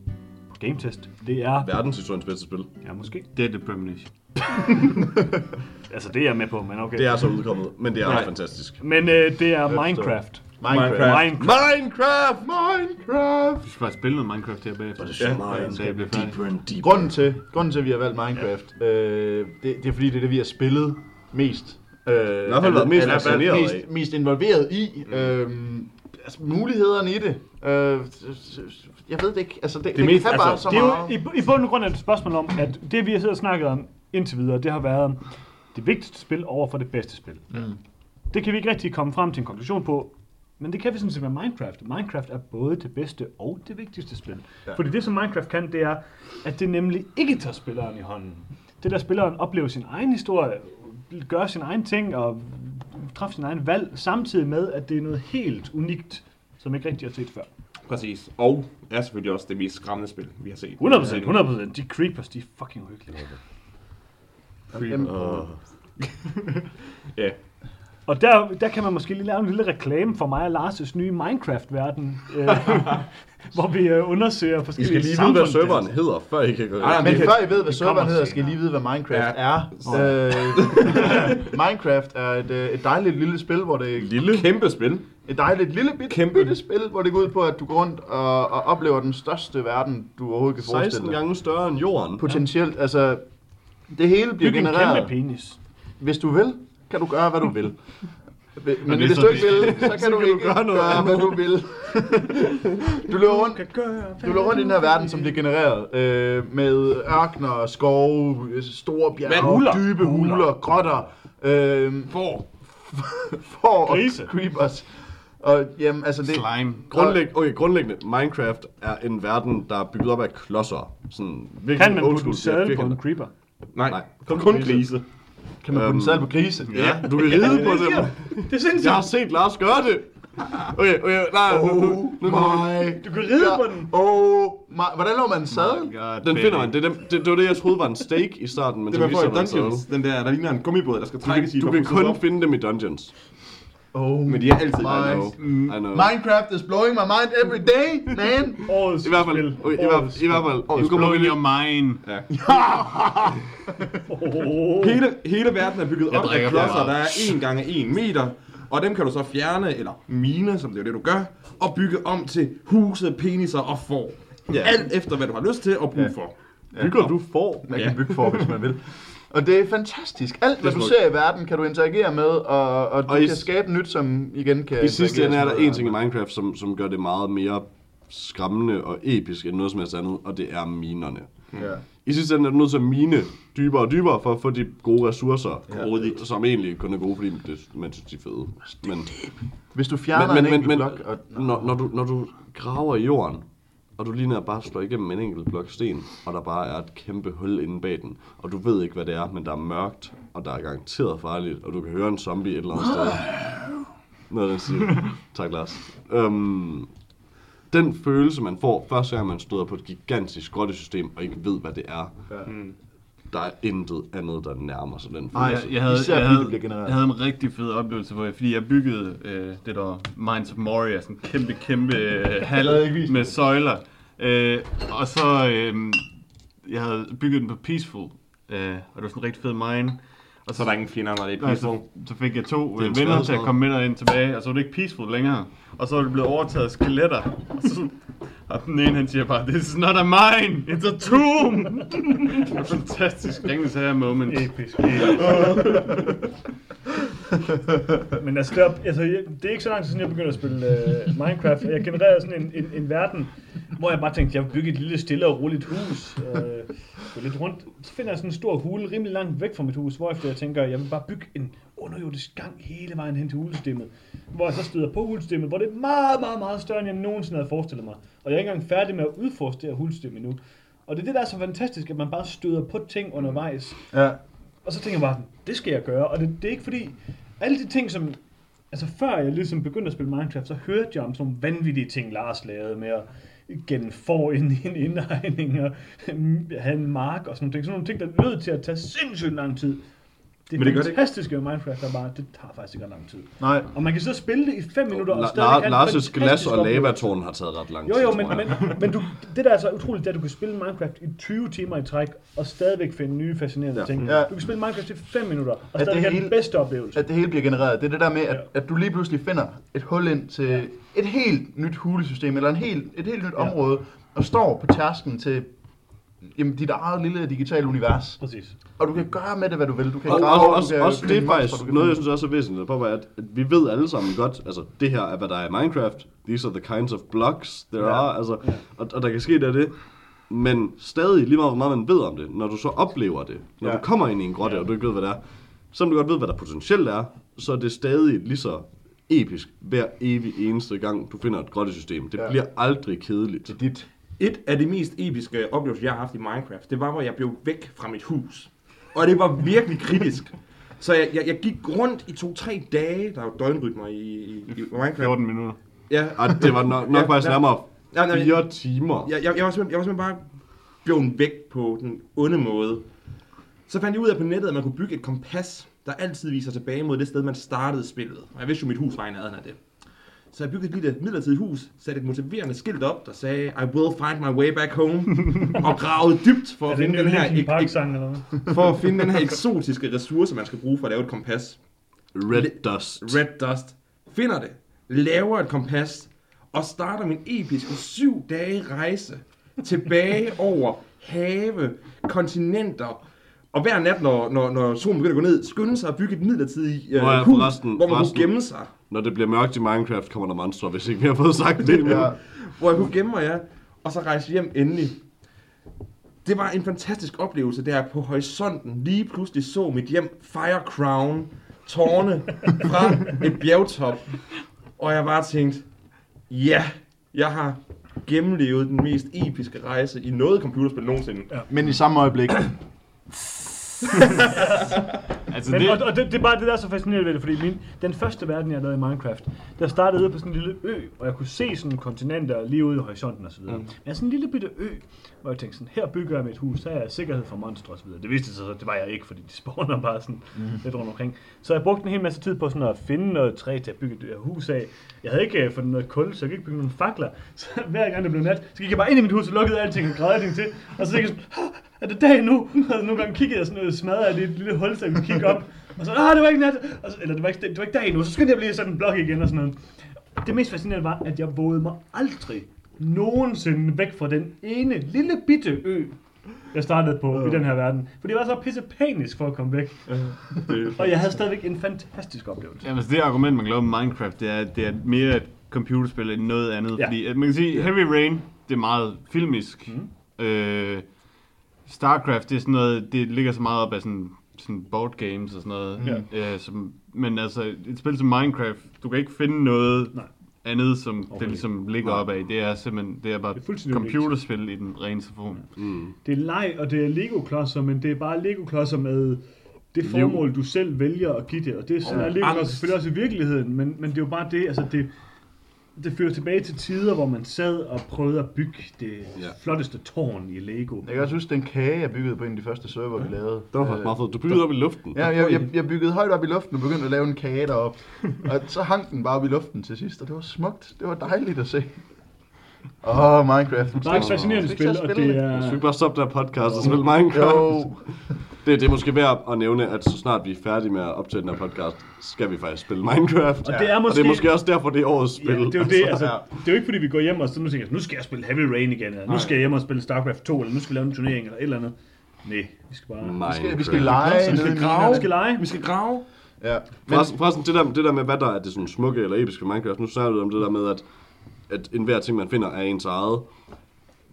på Game Test. Det er, Verdenshistoriens bedste spil. ja måske, Deadly Premonition. altså det er jeg med på, men okay. Det er så udkommet, men det er også fantastisk. Men øh, det er Minecraft. Minecraft. Minecraft. Minecraft! Minecraft. Vi skal faktisk spille noget Minecraft her bagefter. Det er Ja. Deeper and deeper. Grunden til, grunden til, at vi har valgt Minecraft, øh, det, det er fordi, det er det, vi har spillet mest. Øh, I hvert fald været mest mest, mest involveret i. Øh, altså, mulighederne i det. Øh, jeg ved det ikke. Altså, det, det, det mest- kan bare altså, så Det er jo meget. i, i bund og grund er det et spørgsmål om, at det vi har siddet og snakket om indtil videre, det har været det vigtigste spil over for det bedste spil. Mm. Det kan vi ikke rigtig komme frem til en konklusion på, men det kan vi sådan set med Minecraft. Minecraft er både det bedste og det vigtigste spil. Ja. Fordi det som Minecraft kan, det er, at det nemlig ikke tager spilleren i hånden. Det der spilleren oplever sin egen historie, gør sin egen ting og træffer sin egen valg, samtidig med, at det er noget helt unikt, som ikke rigtig har set før. Præcis. Og er selvfølgelig også det mest skræmmende spil, vi har set. 100%, 100%. De creepers, de er fucking uhyggelige. Åh. Ja. Og der, der kan man måske lige lave en lille reklame for mig og Lars' nye Minecraft-verden, øh, hvor vi øh, undersøger I forskellige skal lige vide, hvad serveren hedder, før I kan gå ind. Men Okay. før I ved, hvad serveren hedder, skal I lige vide, hvad Minecraft Ja. er. Øh, Minecraft er et, øh, et dejligt lille spil, hvor det Lille. Kæmpe spil. Et dejligt lille bit, Kæmpe. bitte spil, hvor det går ud på, at du går rundt og, og oplever den største verden, du overhovedet kan forestille 16 dig. gange større end jorden. Potentielt, altså, det hele bliver Byg en kæmpe genereret. penis. Hvis du vil, kan du gøre, hvad du vil. Men det er hvis så du ikke vil, så kan du ikke gøre, noget gøre hvad du vil. du løber rundt, du løber rundt i den her verden, som bliver genereret øh, med ørkner, skove, store bjerge, huler. dybe huler, grotter, øh, For. får og Grise. creepers. Og jamen, altså det... Slime. Grundlæg, okay, grundlæggende, Minecraft er en verden, der er bygget op af klodser. Sådan, Kan man putte en på en creeper? Nej, Nej, kun, kun kun grise. grise. Kan man putte en Øhm, sadel på grise? Ja, du kan ride på dem. Det er sindssygt. Jeg har set Lars gøre det. Okay, okay, nej, nu, nu, nu, nu, My. Du kan ride på den. Oh my. Hvordan laver man en sadel? God, Den finder man. Det, er dem, det, det var det, jeg troede var en steak i starten, men Det så viser man så Dungeons. Den der, der ligner en gummibåd, der skal Du trækkes i. kan, du kan kun op. finde dem i dungeons. Oh Men de er altid my. I know. I know. Minecraft is blowing my mind every day, man. Årets I hvert fald, spil. i, hvert, Årets i hvert fald, nu It's kommer vi blowing your mind. Ja. Oh. Hele, hele verden er bygget op af klodser, der er 1 gange 1 meter. Og dem kan du så fjerne, eller mine, som det er det, du gør, og bygge om til huse, peniser og får. Ja. Alt efter, hvad du har lyst til og brug for. bygger du får. Man Ja. kan bygge for, hvis man vil. Og det er fantastisk. Alt, hvad du ser i verden, kan du interagere med, og, og du Og i kan skabe nyt, som igen kan I sidste ende er der en ting i. Minecraft, som, som gør det meget mere skræmmende og episk end noget som helst andet, og det er minerne. Ja. I sidste ende er du nødt til at mine dybere og dybere for at få de gode ressourcer, Grådigt. som egentlig kun er gode, fordi det, man synes, de er fede. Men, Hvis du fjerner men, men, en men blok, og, når, når, du, når du graver i jorden, og du lige nær bare slår igennem en enkelt blok sten, og der bare er et kæmpe hul inde bag den, og du ved ikke, hvad det er, men der er mørkt, og der er garanteret farligt, og du kan høre en zombie et eller andet sted. Noget den stil. Tak, Lars. Um, den følelse, man får første gang, man støder på et gigantisk grottesystem, og ikke ved, hvad det er, der er intet andet, der nærmer sig den følelse. jeg, jeg, havde, Især jeg, havde, jeg havde en rigtig fed oplevelse, hvor jeg, fordi jeg byggede øh, det der Minds of Moria, sådan en kæmpe, kæmpe øh, hal med søjler. Øh, og så, øh, jeg havde bygget den på Peaceful, øh, og det var sådan en rigtig fed mine. Og Så er der ingen fjender, når det er Nej, peaceful. så, så fik jeg to øh, venner til at komme med derind tilbage, og så var det ikke peaceful længere. Og så er det blevet overtaget af skeletter. Og, så, og den ene han siger bare, this is not a mine, it's a tomb! det er fantastisk Ringens Herre moment. Episk. Men altså, det er, altså, det er ikke så lang tid siden, jeg begyndte at spille uh, Minecraft. Jeg genererede sådan en, en, en verden, hvor jeg bare tænkte, jeg vil bygge et lille stille og roligt hus. Uh, gå lidt rundt. Så finder jeg sådan en stor hule rimelig langt væk fra mit hus, hvorefter jeg tænker, jeg vil bare bygge en underjordisk gang hele vejen hen til hulesystemet. Hvor jeg så støder på hulesystemet, hvor det er meget, meget, meget større, end jeg nogensinde havde forestillet mig. Og jeg er ikke engang færdig med at udforske det her endnu. Og det er det, der er så fantastisk, at man bare støder på ting undervejs. ja. Og så tænker jeg bare, det skal jeg gøre. Og det, det er ikke fordi, alle de ting som, altså før jeg ligesom begyndte at spille Minecraft, så hørte jeg om sådan nogle vanvittige ting, Lars lavede med at gennem ind i en indhegning og have en mark og sådan nogle ting. Sådan nogle ting, der lød til at tage sindssygt lang tid. Det Men det fantastiske ved Minecraft er bare, det tager faktisk ikke lang tid. Nej. Og man kan så spille det i 5 minutter og stadig La- en Lars' glas og oplevelse. lavatårn har taget ret lang Jo, tid, jo, men, tror jeg. men, men du, det der er så utroligt, det er, at du kan spille Minecraft i 20 timer i træk, og stadigvæk finde nye fascinerende Ja. ting. Ja. Du kan spille Minecraft i 5 minutter, og det stadig have hele- den bedste oplevelse. At det hele bliver genereret. Det er det der med, at, Ja. at du lige pludselig finder et hul ind til et helt nyt hulesystem, eller en helt, et helt nyt Ja. område, og står på tærsken til jamen, dit eget lille digitale univers. Præcis. Og du kan gøre med det, hvad du vil. Du kan Og, grave, også, også, du kan også det er faktisk kan noget, jeg synes også er væsentligt på, at, at vi ved alle sammen godt, altså det her er, hvad der er i Minecraft. These are the kinds of blocks there Ja. are. Altså, og, og, der kan ske det af det. Men stadig, lige meget hvor meget man ved om det, når du så oplever det, når Ja. du kommer ind i en grotte, og du ikke ved, hvad det er, selvom du godt ved, hvad der potentielt er, så er det stadig lige så episk hver evig eneste gang, du finder et grottesystem. Det Ja. bliver aldrig kedeligt. Det er dit. Et af de mest episke oplevelser, jeg har haft i Minecraft, det var, hvor jeg blev væk fra mit hus. Og det var virkelig kritisk. Så jeg, jeg, jeg gik rundt i to-tre dage, der er jo døgnrytmer i, i, i Minecraft. 14 minutter. Ja, Og det var nok, nok Ja, faktisk ja. nærmere Ja, nej, fire timer. jeg, jeg, jeg, var jeg var simpelthen bare blevet væk på den onde måde. Så fandt jeg ud af på nettet, at man kunne bygge et kompas, der altid viser tilbage mod det sted, man startede spillet. Og jeg vidste jo, at mit hus var i nærheden af det. Så jeg byggede et lille midlertidigt hus, satte et motiverende skilt op, der sagde, I will find my way back home, og gravede dybt for at finde den her, ek, Park ek, sang eller hvad? for at finde den her eksotiske ressource, man skal bruge for at lave et kompas. Red Dust. Red Dust. Finder det, laver et kompas, og starter min episke syv dage rejse tilbage over have, kontinenter, og hver nat, når, når, når solen begynder at gå ned, skynde sig at bygge et midlertidigt øh, Nå ja, hus, forresten- hvor man forresten. kunne gemme sig. Når det bliver mørkt i Minecraft, kommer der monstre, hvis ikke vi har fået sagt det. Ja. Hvor jeg kunne gemme mig, ja, og så rejse hjem endelig. Det var en fantastisk oplevelse, der på horisonten lige pludselig så mit hjem Fire Crown tårne fra et bjergtop. Og jeg bare tænkte, ja, jeg har gennemlevet den mest episke rejse i noget computerspil nogensinde. Ja. Men i samme øjeblik, Altså, Men, det, og, og det, det, er bare det, der er så fascinerende ved det, fordi min, den første verden, jeg lavede i Minecraft, der startede ude på sådan en lille ø, og jeg kunne se sådan kontinenter lige ude i horisonten videre. Mm. Men sådan en lille bitte ø, hvor jeg tænkte sådan, her bygger jeg mit hus, så er jeg sikkerhed for monstre og så videre. Det viste sig så, det var jeg ikke, fordi de spawner bare sådan mm. lidt rundt omkring. Så jeg brugte en hel masse tid på sådan at finde noget træ til at bygge her hus af. Jeg havde ikke uh, fundet noget kul, så jeg kunne ikke bygge nogle fakler. Så hver gang det blev nat, så gik jeg bare ind i mit hus og lukkede alting og grædede alting til. Og så tænkte jeg sådan, "Ah, er det dag nu? Og nogle gange kiggede jeg sådan noget smadret af det et lille hul, så jeg kunne kigge op. Og så, ah, det var ikke nat. Og så, eller det var ikke, det var ikke dag nu. Så skyndte jeg blive sådan en blok igen og sådan noget. Det mest fascinerende var, at jeg vågede mig aldrig nogensinde væk fra den ene lille bitte ø, jeg startede på i den her verden. For det var så pisse panisk for at komme væk. Og jeg havde stadigvæk en fantastisk oplevelse. Jamen, altså, det argument, man glæder med Minecraft, det er, at det er mere et computerspil end noget andet. Ja. Fordi at man kan sige, Heavy Rain, det er meget filmisk. Mm. Øh, StarCraft, det er sådan noget, det ligger så meget op af sådan, sådan board games og sådan noget. Ja. Øh, som, men altså, et spil som Minecraft, du kan ikke finde noget Nej. andet, som det ligesom ligger op af. Det er simpelthen, det er bare Det er unikt. computerspil i den rene form. Mm. Det er leg, og det er Lego-klodser, men det er bare Lego-klodser med det formål, du selv vælger at give det. Og det er sådan, Og at Lego-klodser selvfølgelig også i virkeligheden, men, men det er jo bare det, altså det, det fører tilbage til tider, hvor man sad og prøvede at bygge det Ja. flotteste tårn i Lego. Jeg kan også huske den kage, jeg byggede på en af de første server, vi lavede. Det var faktisk meget fedt. Du byggede op i luften. Ja, jeg, jeg, jeg byggede højt op i luften og begyndte at lave en kage derop. Og så hang den bare op i luften til sidst, og det var smukt. Det var dejligt at se. Åh, oh, Minecraft. Det er et fascinerende spil, ikke og det er... Skal vi bare stoppe der podcast og spille Minecraft? Jo. Det, det er måske værd at nævne, at så snart vi er færdige med at optage den her podcast, skal vi faktisk spille Minecraft. Og det er Og måske... det er måske også derfor, det er årets spil. Ja, det er jo det, altså, det er jo ikke fordi vi går hjem og så nu tænker, jeg, nu skal jeg spille Heavy Rain igen, eller nu skal jeg hjem og spille StarCraft 2, eller nu skal jeg lave en turnering, eller et eller andet. Nej, vi skal bare... Vi skal, vi Minecraft. skal lege Vi skal grave. Vi skal lege. Vi skal grave. Ja. Men, Forresten, forresten det, der, det der med, hvad der er det sådan smukke eller episke Minecraft, nu snakker du om det der med, at, at enhver ting, man finder, er ens eget.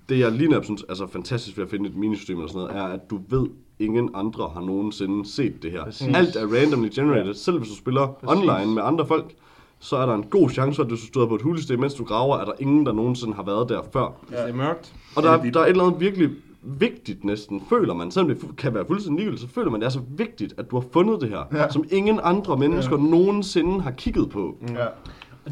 Det jeg lige synes er så fantastisk ved at finde et minisystem eller sådan noget, er, at du ved, ingen andre har nogensinde set det her. Præcis. Alt er randomly generated. Selv hvis du spiller Præcis. online med andre folk, så er der en god chance for, at du støder på et hulested, mens du graver, er der ingen, der nogensinde har været der før. Hvis det er mørkt. Og der, er- der er et eller andet virkelig vigtigt næsten, føler man, selvom det kan være fuldstændig ligegyldigt, så føler man, det er så vigtigt, at du har fundet det her, Ja. ja. som ingen andre mennesker ja. nogensinde har kigget på. ja.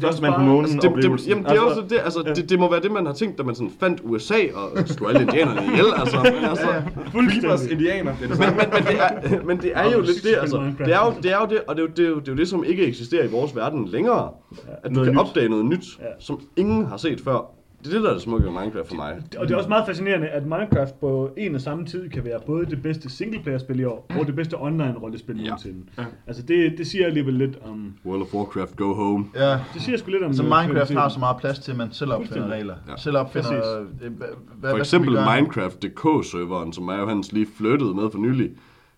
Første mand på månen Altså, det, det, jamen, det, er også det, altså, det, det må være det, man har tænkt, da man sådan fandt USA og slog alle indianerne ihjel, altså. Men, altså Creepers, indianer. Det er det men, men, men, det er, men det er jo Ja, lidt det, altså. Det er jo det, er jo det og det er jo, det, er jo, det er jo det, som ikke eksisterer i vores verden længere. At du Noget kan nyt. opdage noget nyt, Ja. som ingen har set før. Det er det, der er det smukke ved Minecraft for mig. Og det er også meget fascinerende, at Minecraft på en og samme tid kan være både det bedste singleplayer-spil i år, og det bedste online-rollespil Ja. nogensinde. Altså det, det siger alligevel lidt om... World of Warcraft, go home. ja. Det siger sgu lidt om... Så øh, Minecraft har så meget plads til, at man selv opfinder regler. Ja. Selv opfinder... Præcis. øh, hvad- hvad- For eksempel? Minecraft.dk-serveren, som Mario Hans lige flyttede med for nylig.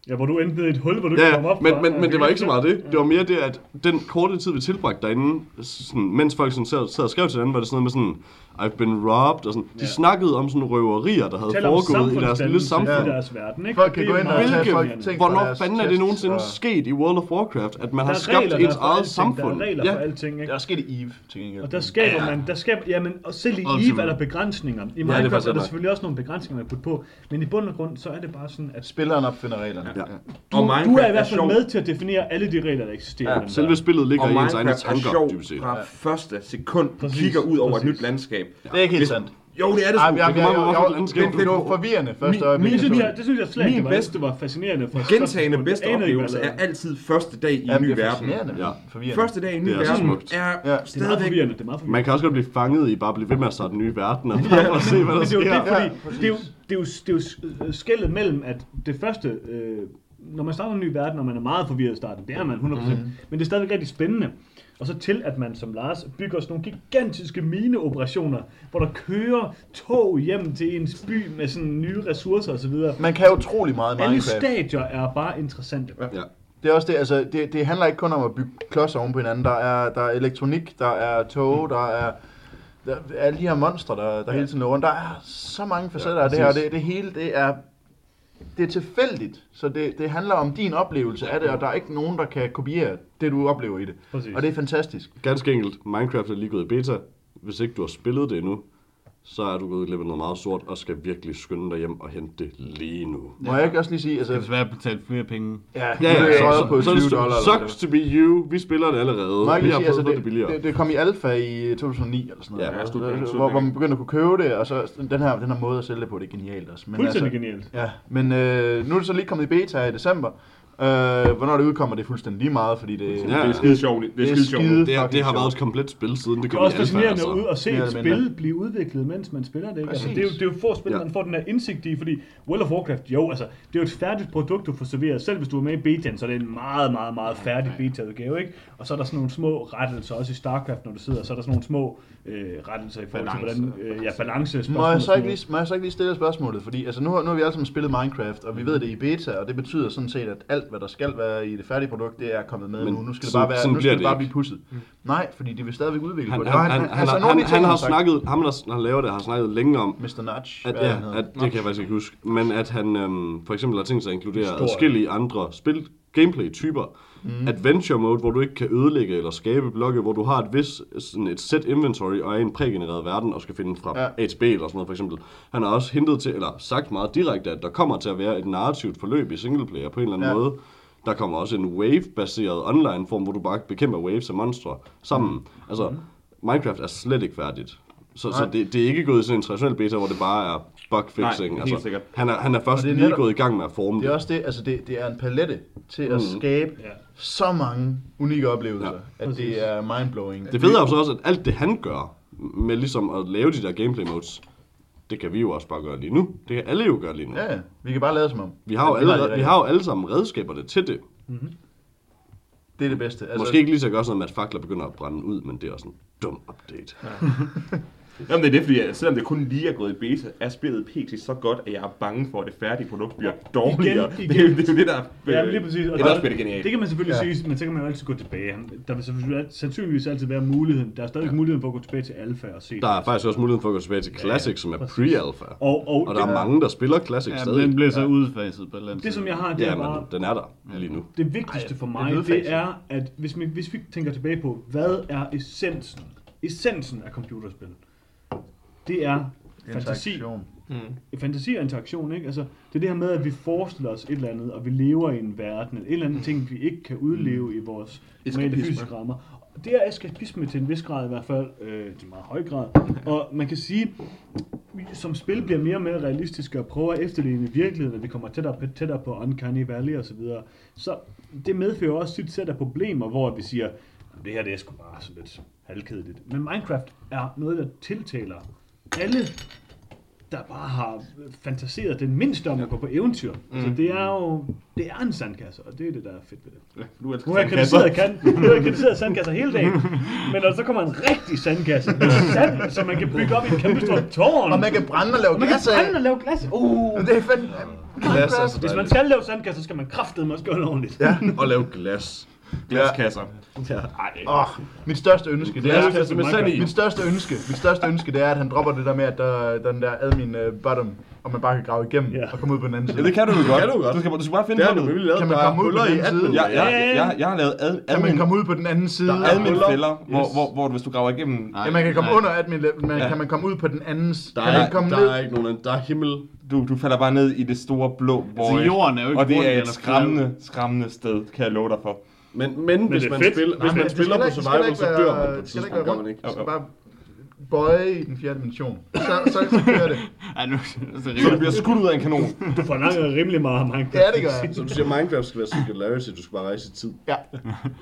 Ja, hvor du endte ned i et hul, hvor du ikke Ja, kom op men, fra. men, Ja, men det var ikke så meget det. Det var mere det, at den korte tid, vi tilbragte derinde, sådan, mens folk sådan sad, sad og skrev til hinanden, var det sådan noget med sådan, I've been robbed, og sådan. De snakkede om sådan røverier, der havde foregået i deres lille samfund. i deres verden, ikke? Folk kan Det gå ind og tage folk ting Hvornår fanden er det nogensinde og- sket i World of Warcraft, at man har Der skabt der for eget alting. samfund? Der er regler Ja. for alting, Det ikke? er sket i Eve, til gengæld. Og der skaber man, der skaber, jamen, og selv i Og Eve er der begrænsninger. I Minecraft faktisk er der selvfølgelig også nogle begrænsninger, man putte på, men i bund og grund, så er det bare sådan, at Spilleren opfinder reglerne. Ja. Og du, du Minecraft er i hvert fald med til at definere alle de regler, der eksisterer. Ja, Selve spillet ligger Og i ens egne Minecraft er tanker, sjov dybest set. fra første sekund, du kigger ud over et nyt landskab. Det er ikke helt Hvis- sandt. Jo, det er det Ej, sgu. jeg, jeg, jeg, jeg, landskab det, var forvirrende første Min- øjeblik. Det synes, jeg så jeg, det synes jeg slet ikke, Min bedste- var fascinerende. Fra Gentagende bedste. Jeg ikke, oplevelse er altid første dag i Ja, en ny er verden. Ja. Forvirrende. Første dag i en ny Det er så verden smukt. er Ja. Er stadigvæk... det er meget. Man kan også godt blive fanget i bare at blive ved med at starte en ny verden, og bare for se, hvad der Men det er jo sker. det, fordi Ja, det er jo, det er jo, det er jo øh, skældet mellem, at det første, øh, når man starter en ny verden, og man er meget forvirret i starten, det er man 100%, mm. men det er stadigvæk rigtig spændende. Og så til, at man som Lars bygger sådan nogle gigantiske mineoperationer, hvor der kører tog hjem til ens by med sådan nye ressourcer osv. Man kan utrolig meget i Alle Minecraft. stadier er bare interessante. Ja. Det er også det, altså, det, det handler ikke kun om at bygge klodser oven på hinanden. Der er, der er elektronik, der er tog, der er, der er alle de her monstre, der, der hele tiden løber rundt. Der er så mange facetter af det her, og det, det hele, det er, det er tilfældigt. Så det, det handler om din oplevelse af det, og der er ikke nogen, der kan kopiere det, du oplever i det. Præcis. Og det er fantastisk. Ganske enkelt, Minecraft er lige gået i beta. Hvis ikke du har spillet det endnu, så er du gået glip af noget meget sort, og skal virkelig skynde dig hjem og hente det lige nu. Må jeg ikke også lige sige, Det er altså, desværre betalt flere penge. ja, Ja, er ja, jeg så, på så, 20 så, dollar. sucks to be you. Vi spiller det allerede. Må jeg Vi lige har sige, altså, det, det, billigere. det, det kom i alfa i 2009 eller sådan noget. Ja, Altså, slutningen, hvor, slutningen. hvor man begyndte at kunne købe det, og så den her, den her måde at sælge det på, det er genialt også. Men Fuldstændig altså, genialt. Ja, men øh, nu er det så lige kommet i beta i december. Øh, hvornår det udkommer, det er fuldstændig lige meget, fordi det, Ja. Det er skide sjovt. Det er Det er skide sjovt. skide- Det, er, det har været et komplet spil siden det Det kom er også fascinerende Altså. ud at se et spil blive udviklet, mens man spiller det. Ikke? Altså, det, er jo, det er jo få spil, Ja. man får den her indsigt i, fordi World of Warcraft, jo, altså, det er jo et færdigt produkt, du får serveret. Selv hvis du er med i betaen, så er det en meget, meget, meget færdig beta-udgave, ikke? Og så er der sådan nogle små rettelser, også i StarCraft, når du sidder, så er der sådan nogle små øh, rettelser i forhold til, Balance. hvordan, øh, ja, balance, Må jeg, så sådan ikke lige, må jeg så ikke lige stille spørgsmålet? Fordi altså, nu, har, nu har vi alle sammen spillet Minecraft, og vi ved det er i beta, og det betyder sådan set, at alt hvad der skal være i det færdige produkt, det er kommet med Men nu. Nu skal det bare, være, nu skal det det bare blive pusset. Nej, fordi de vil stadigvæk udvikle Han, på det. han, Og han, han, altså, han, af han, ting, han har sagt- snakket, ham der han laver det, har snakket længe om, Mr. Notch, at, ja, han hedder. at det kan jeg faktisk ikke huske, men at han øhm, for eksempel har tænkt sig at inkludere adskillige andre spil, gameplay-typer. Mm. Adventure mode, hvor du ikke kan ødelægge eller skabe blokke, hvor du har et vis sådan et set inventory og er i en prægenereret verden og skal finde fra Ja. A til B eller sådan noget for eksempel. Han har også hintet til, eller sagt meget direkte, at der kommer til at være et narrativt forløb i singleplayer på en eller anden Ja. måde. Der kommer også en wave-baseret online form, hvor du bare bekæmper waves af monstre sammen. Mm. Altså, Minecraft er slet ikke færdigt. Så, så det, det er ikke gået i sådan en traditionel beta, hvor det bare er bugfixing. Nej, helt altså, sikkert. Han er, han er først det er lige netop- gået i gang med at forme Det er også det, altså det, det er en palette til at Mm. skabe Ja. Så mange unikke oplevelser, Ja. at det er mindblowing. Det fede er jo så også, at alt det han gør, med ligesom at lave de der gameplay modes, det kan vi jo også bare gøre lige nu. Det kan alle jo gøre lige nu. Ja, ja. vi kan bare lade som om. Vi har, jo alle, vi har jo alle sammen redskaberne til det. Det er det bedste. Altså, Måske ikke lige så godt sådan, at fakler begynder at brænde ud, men det er også en dum update. Jamen det er det, fordi at selvom det kun lige er gået i beta, er spillet pt. så godt, at jeg er bange for, at det færdige produkt bliver dårligere. Igen, Det, er, jo- det er jo det, der er... Ja, lige præcis. Og der- det genialt. Det kan man selvfølgelig Ja. ja. sige, men så kan man jo altid gå tilbage. Der vil selvfølgelig sandsynligvis altid være muligheden. Der er stadig ja. muligheden for at gå tilbage til alfa og se Der er faktisk også muligheden for at gå tilbage til Classic, som er pre-alpha. Og, og, Og der er mange, der spiller Classic Ja, stadig. men den bliver så udfaset på et eller andet det, som jeg har, det Ja, er bare... den er der lige nu. Det vigtigste for mig, det er, at hvis vi, hvis vi tænker tilbage på, hvad er essensen? Essensen af computerspil. Det er fantasi. Interaktion. Fantasi og interaktion, ikke? Altså, det er det her med, at vi forestiller os et eller andet, og vi lever i en verden, et eller andet ting, vi ikke kan udleve i vores normale fysiske rammer. Og det er eskapisme til en vis grad i hvert fald, øh, til en meget høj grad. Og man kan sige, vi som spil bliver mere og mere realistiske og prøver at efterligne virkeligheden, og vi kommer tættere, på- tættere på Uncanny Valley og så videre. Så det medfører også sit sæt af problemer, hvor vi siger, "Jamen, det her det er sgu bare sådan lidt halvkedeligt. Men Minecraft er noget, der tiltaler alle der bare har fantaseret den mindste om at gå på eventyr. Mm. Så det er jo det er en sandkasse, og det er det, der er fedt ved det. Du elsker Nu har jeg kritiseret, kan, nu har jeg kritiseret sandkasser hele dagen, men når så kommer en rigtig sandkasse med sand, som man kan bygge op i et kæmpe stort tårn, Og man kan brænde og lave og man kan glas af. brænde og lave glas. Uh, Det er fedt. Glas er så hvis man skal lave sandkasser, så skal man kraftedeme også gøre det ordentligt. Ja. Og lave glas. Glaskasser. Åh, mit største ønske, det er... Sand i. Mit største ønske, mit største ønske, det er, at han dropper det der med, at der, den der admin uh, bottom, og man bare kan grave igennem Ja. og komme ud på den anden Ja, side. det kan du jo godt. kan du godt. Du skal, du skal bare finde Det har du lavet. Kan man er komme ud på den anden admin. side? Jeg, jeg, jeg, jeg har lavet ad, Kan man admin, komme ud på den anden side? Der er admin fælder, hvor, Yes. hvor, hvor, hvis du graver igennem... Ja, man kan komme Nej. under admin, men Ja. kan man komme ud på den anden side? Der er, komme der ned? er ikke nogen anden. Der er himmel. Du, du falder bare ned i det store blå Altså, void. jorden er jo ikke Og det er et skræmmende, skræmmende sted, kan jeg love dig for. Men, men, hvis det er man, fedt. spiller, Nej, hvis men man det spiller på ikke- survival, ikke så være- dør man på et det skal ikke tidspunkt, gør være man ikke? Du skal bare bøje i den fjerde dimension. Så, så, så kører det. Ej, nu, så Så du bliver skudt ud af en kanon. Du forlanger rimelig meget af Minecraft. Ja, det gør jeg. Så du siger, Minecraft skal være singularity, du skal bare rejse i tid. Ja.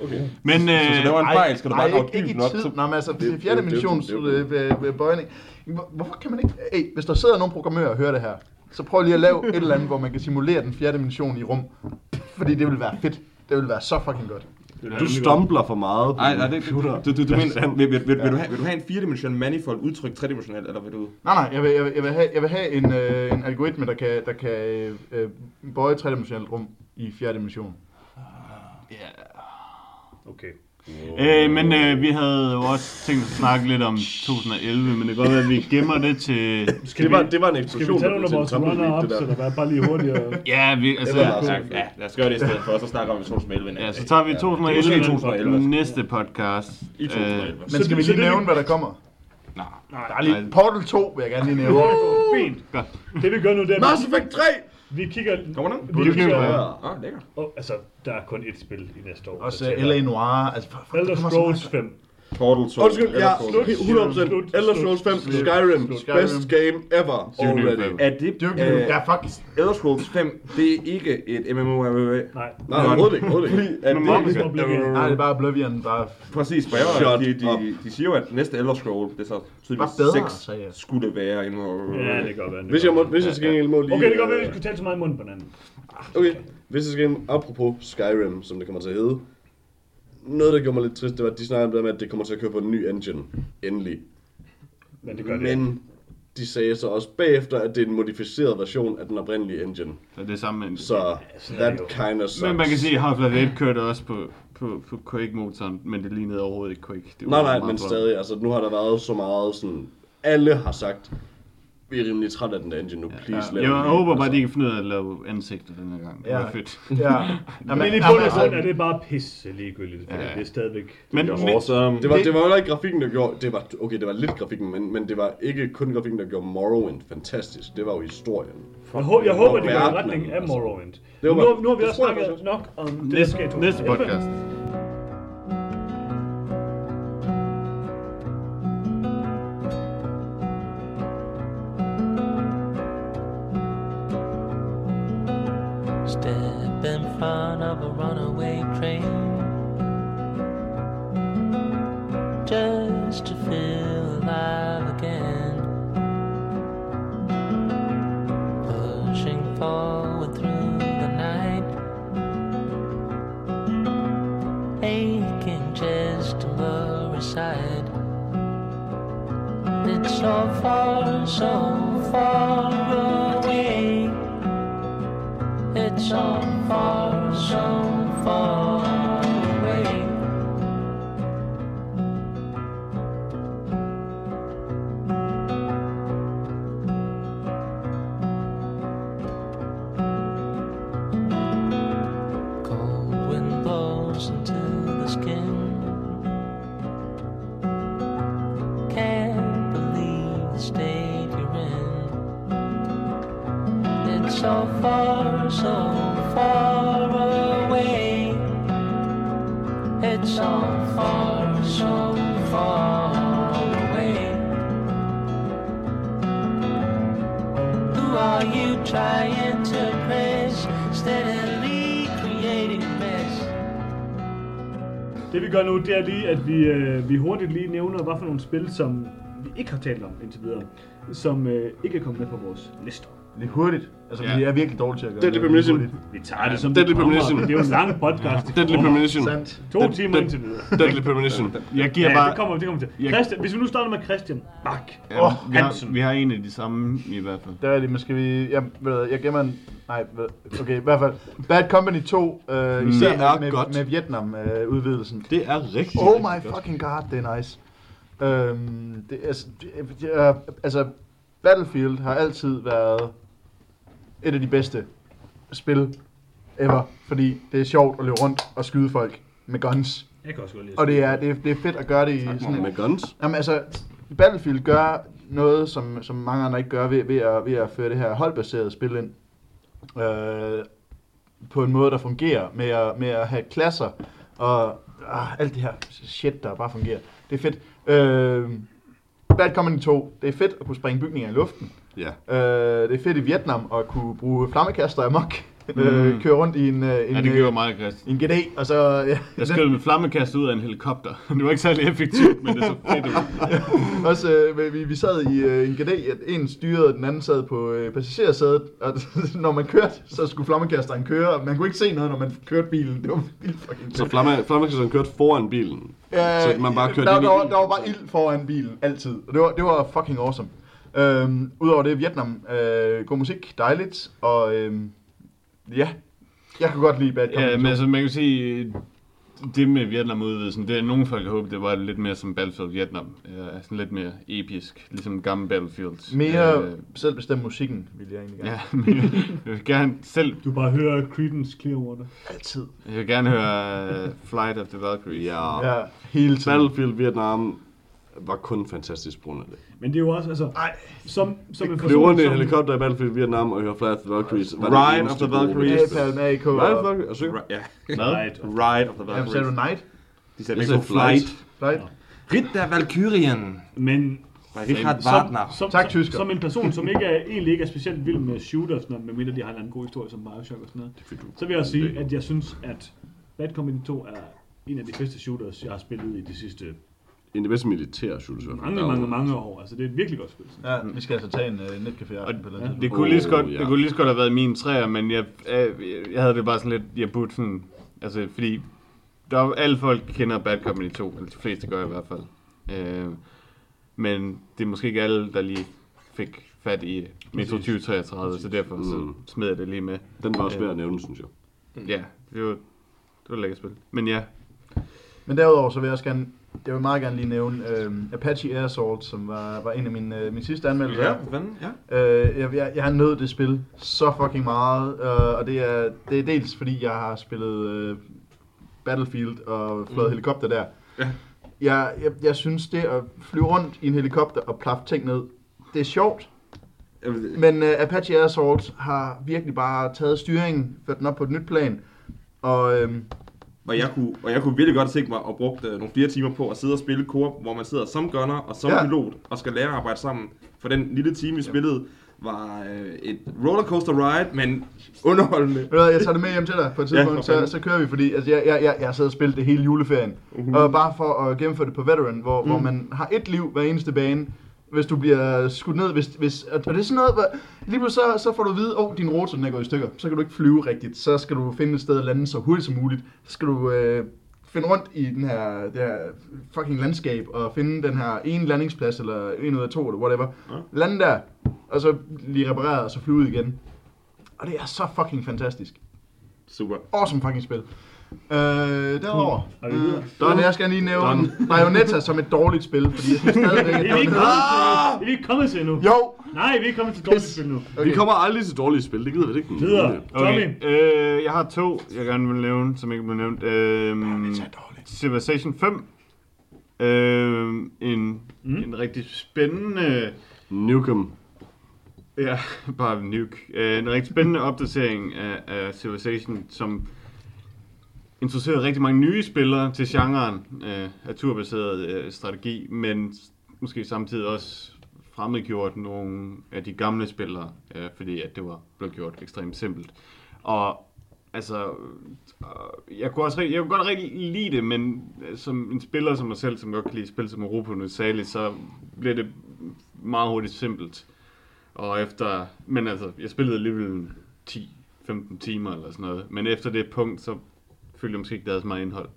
Okay. Men, Så hvis du laver en øh, fejl, skal du bare ikke, ikke dybt i nok. tid. Så... Nå, men altså, det, fjerde øh, øh, øh, bøjning. Hvor- Hvorfor kan man ikke... Hey, hvis der sidder nogle programmører og hører det her, så prøv lige at lave et eller andet, hvor man kan simulere den fjerde dimension i rum. Fordi det vil være fedt. Det vil være så fucking godt. Du stumbler for meget på Nej, din nej, det, computer. du, du, du Det er mener, vil, vil, vil, vil, du have, vil du have en firedimensionel manifold udtrykt tredimensionelt, eller vil du... Nej, nej, jeg vil, jeg vil, jeg vil have, jeg vil have en, øh, en algoritme, der kan, der kan øh, bøje tredimensionelt rum i fjerde dimension. Okay. Øh, men øh, vi havde jo også tænkt at snakke lidt om 2011, men det kan godt være, at vi gemmer det til... Det var, det var en Skal eksplosion. vi tage vores runner-ups, eller hvad? Bare lige hurtigere. Ja, vi, altså, Det. Ja, ja, lad os gøre det i stedet for, og så snakker vi om 2011. en ja, så tager vi Måske 2011 2011. næste podcast. I 2011. Men skal vi lige nævne, hvad der kommer? Nej. Der er lige Portal 2, vil jeg gerne lige nævne. Fint. Det vi gør nu, det er, Mass Effect 3! Vi kigger... Kommer den? Vi kigger... Ja. Ah, lækkert. Oh, altså, der er kun ét spil i næste år. Også. L.A. Noir. Altså, for, Elder Scrolls meget- 5. Portal 2. Undskyld, ja, Slut, 100%. slut, Elder Scrolls 5, slut, Skyrim, slut. best game ever already. Er det... Duke øh, Nukem. Ja, fuck. Elder Scrolls 5, det er ikke et MMORPG. Nej. Nej, overhovedet ikke, overhovedet ikke. Fordi at Men det, hvor- Oblivion. Nej, det er bare Oblivion, bare... præcis, for jeg de, de, de siger jo, at næste Elder Scroll, det er så tydeligvis Var bedre, 6, sagde jeg. skulle være inden for... Ja, det kan godt være. det Hvis jeg, må, hvis jeg skal gengæld må lige... være. Okay, det kan godt være, at vi øh, skulle tale så meget i munden på hinanden. Okay, hvis jeg skal apropos Skyrim, som det kommer til at hedde. Noget, der gjorde mig lidt trist, det var, at de snakkede om det med, at det kommer til at køre på en ny engine. Endelig. Men det gør det. Men de sagde så også bagefter, at det er en modificeret version af den oprindelige engine. Så det er samme med... Så sådan that kind of sucks. Men man kan sige, at Half-Life 1 kørte også på, på, på Quake-motoren, men det lignede overhovedet ikke Quake. Det var Nej, nej, men stadig, altså nu har der været så meget sådan, alle har sagt, vi er rimelig træt af den der engine nu, please Ja, lav jeg en ny." håber bare, Altså, at de kan finde ud af at lave ansigter den her gang. Det Ja. var fedt. Ja. Men i jamen, bund og altså, grund er det bare pisse ligegyldigt, for Ja, ja. det er stadigvæk... Men, det men, Awesome. Det var, det var jo ikke grafikken, der gjorde, det var, okay, det var lidt grafikken, men, men det var ikke kun grafikken, der gjorde Morrowind fantastisk. Det var jo historien. jeg, håber, jeg håber, det går i retning af altså. Morrowind. Det var nu, nu har vi også snakket nok om næste, DSG 2. næste podcast. In front of a runaway train just to feel alive again. Pushing forward through the night, aching just to lower side. It's so far, so far away. It's so far, so far vi gør nu, det er lige, at vi, øh, vi hurtigt lige nævner, hvad for nogle spil, som vi ikke har talt om indtil videre, som øh, ikke er kommet med på vores lister. Lidt hurtigt. Altså, Ja. vi er virkelig dårlige til at gøre Deadly det. Premonition. Vi tager det som Deadly det kommer. Premonition. Det er jo en lang podcast. det Deadly. Premonition. Sandt. To Dead- timer indtil videre. Deadly Premonition. Jeg giver Ja, bare... det kommer, det kommer til. Jeg- Christian, hvis vi nu starter med Christian Bak. Ja, Åh, vi, har, vi har en af de samme i hvert fald. Der er det, men skal vi... Jeg, ved jeg gemmer en... Nej, okay, i hvert fald. Bad Company 2, øh, især Det er med, godt. med, med Vietnam-udvidelsen. Det er rigtig, oh rigtig my godt. fucking god, det er nice. Øhm, det, er, altså, det, det er, altså, Battlefield har altid været et af de bedste spil ever, fordi det er sjovt at løbe rundt og skyde folk med guns. Jeg kan også godt lide Og det er, det er, det er fedt at gøre det i sådan en, Med guns. Jamen altså, Battlefield gør noget, som, som mange andre ikke gør ved, ved, at, ved at føre det her holdbaserede spil ind. Øh, på en måde, der fungerer med at, med at have klasser og ah, alt det her shit, der bare fungerer. Det er fedt. Øh, Bad Company 2, det er fedt at kunne springe bygninger i luften. Ja. Øh, det er fedt i Vietnam at kunne bruge flammekaster amok. Øh, køre rundt i en, øh, en, Ja, det gjorde øh, mig, Christian. en GD, og så... Ja, Jeg skød med flammekast ud af en helikopter. Det var ikke særlig effektivt, men det så fedt ud. Også, øh, vi, vi sad i øh, en GD, at en styrede, den anden sad på øh, passagersædet, og når man kørte, så skulle flammekasteren køre, og man kunne ikke se noget, når man kørte bilen. Det var vildt fucking Så flamme, flammekasteren kørte foran bilen. så man bare kørte der, der, var, der var bare ild foran bilen, altid. Og det var, det var fucking awesome. Øhm, Udover det, Vietnam, øh, god musik, dejligt, og øhm, ja, jeg kan godt lide Bad Company Ja, 2. men altså, man kan sige, det med Vietnam udvidelsen, det er nogle folk håber, det var lidt mere som Battlefield Vietnam. Ja, sådan lidt mere episk, ligesom gamle Battlefields. Mere Øh, selvbestemt musikken, vil jeg egentlig gerne. ja, men jeg vil gerne selv, Du bare hører Creedence Clearwater. Altid. jeg vil gerne høre uh, Flight of the Valkyrie. Ja. Ja, hele tiden. Battlefield Vietnam var kun fantastisk på grund af det. Men det er jo også, altså, som, som en person, som, helikopter i Battlefield Vietnam og høre Flight of the Valkyries. var Ride eneste of the gode Valkyries. Napalm, AK, Ride of the og... Valkyries. Og syng. Ri- Ja. Right. Ride of the Jamen, sagde du Valkyries. Night? De sagde Jeg begge sagde Flight. Flight. Flight? Ritt der Valkyrien. men Richard som, Wagner. som, Tak, som, tysker. som en person, som ikke er, egentlig ikke er specielt vild med shooters, når, medmindre de har en eller anden god historie som Bioshock og sådan noget, så vil jeg også sige, at jeg synes, at Bad Company 2 er en af de bedste shooters, jeg har spillet i de sidste En af de bedste militære shooters. mange, er mange, jo- mange år. Altså, det er et virkelig godt spil. Ja, vi skal altså tage en uh, netcafé aften på den Ja. Det kunne, lige så Åh, godt, ja. det kunne lige så godt have været min træer, men jeg, jeg, jeg havde det bare sådan lidt, jeg burde sådan, altså fordi der er, alle folk kender Bad Company 2, eller de fleste gør i hvert fald. Øh, men det er måske ikke alle, der lige fik fat i Metro 2033, så derfor så Mm. smed jeg det lige med. Den var også værd at nævne, synes jeg. Ja, det var, det var et lækkert spil. Men ja, Men derudover så vil jeg også gerne, jeg vil meget gerne lige nævne øh, Apache Air Assault, som var, var en af mine, øh, mine sidste anmeldelser. Ja, fanden, ja. Øh, jeg, jeg, jeg har nødt det spil så fucking meget, øh, og det er, det er dels fordi, jeg har spillet øh, Battlefield og flået mm. helikopter der. Ja. Jeg, jeg, jeg synes, det at flyve rundt i en helikopter og plaffe ting ned, det er sjovt, men uh, Apache Air Assault har virkelig bare taget styringen, ført den op på et nyt plan, og øhm, Og jeg, kunne, og jeg kunne virkelig godt tænke mig at bruge øh, nogle flere timer på at sidde og spille koop, hvor man sidder som gunner og som Ja. ja. pilot og skal lære at arbejde sammen. For den lille time, vi spillede, var øh, et rollercoaster ride, men underholdende. Ved jeg tager det med hjem til dig på et Ja, tidspunkt, ja, så, så kører vi, fordi altså, jeg, jeg, jeg, jeg siddet og spillet det hele juleferien. Mhm. Og bare for at gennemføre det på Veteran, hvor, mm. hvor Mm. man har et liv hver eneste bane, hvis du bliver skudt ned, hvis, hvis, og det er sådan noget, hvor, lige pludselig så, så får du at vide, at oh, din rotor den er gået i stykker, så kan du ikke flyve rigtigt, så skal du finde et sted at lande så hurtigt som muligt, så skal du øh, finde rundt i den her, det her fucking landskab, og finde den her ene landingsplads, eller en ud af to, eller whatever, Ja. lande der, og så lige reparere, og så flyve ud igen. Og det er så fucking fantastisk. Super. Awesome fucking spil. Øh. Er vi videre? Øh, der vil jeg skal lige nævne Bayonetta som et dårligt spil, fordi jeg synes stadigvæk, at Vi er ikke det kommet til, vi er ikke kommet til endnu. Jo! Nej, vi er ikke kommet til dårligt spil nu. Okay. Vi kommer aldrig til dårlige spil, det gider vi ikke. Videre. Tommy. Øh, jeg har to, jeg gerne vil nævne, som ikke blev nævnt. Øh, Civilization 5. Øh, en, mm. en rigtig spændende... Nukem. Ja, bare nuke. Øh, en rigtig spændende opdatering af, af Civilization, som introduceret rigtig mange nye spillere til genren øh, af turbaseret øh, strategi, men måske samtidig også fremmedgjort nogle af de gamle spillere, øh, fordi at det var blevet gjort ekstremt simpelt. Og altså, øh, jeg kunne også jeg kunne godt rigtig lide det, men øh, som en spiller som mig selv, som godt kan lide spil som Europa Universalis, så bliver det meget hurtigt simpelt. Og efter, men altså, jeg spillede alligevel 10-15 timer eller sådan noget, men efter det punkt, så følte jeg måske ikke, det havde så meget indhold.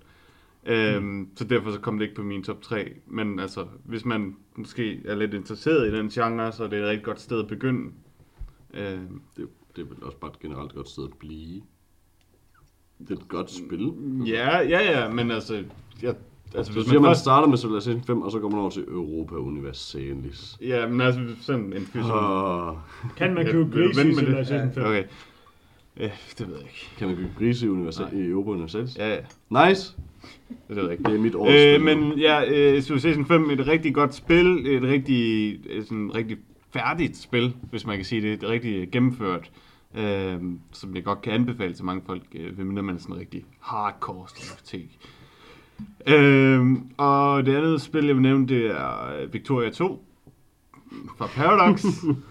Øhm, så derfor så kom det ikke på min top 3. Men altså, hvis man måske er lidt interesseret i den genre, så er det et rigtig godt sted at begynde. Øhm, Det, det er vel også bare et generelt godt sted at blive. Det er et godt spil. ja, ja, ja, men altså, jeg, altså Du hvis siger, man man først... starter med Civilization 5, og så går man over til Europa Universalis. Ja, men altså sådan en som... Oh, Kan man købe vente i. Civilization 5? Okay. Ja, det ved jeg ikke. kan man købe grise i, universal, i Europa Universalis? Ja, ja, Nice! det ved jeg ikke. Det er mit års Øh, men ja, øh, Civilization 5 et rigtig godt spil, et rigtig, øh, sådan, rigtig færdigt spil, hvis man kan sige det, et rigtig gennemført, øh, som jeg godt kan anbefale til mange folk, øh, medmindre man er sådan en rigtig hardcore strateg. Øh, og det andet spil, jeg vil nævne, det er øh, Victoria 2 fra Paradox,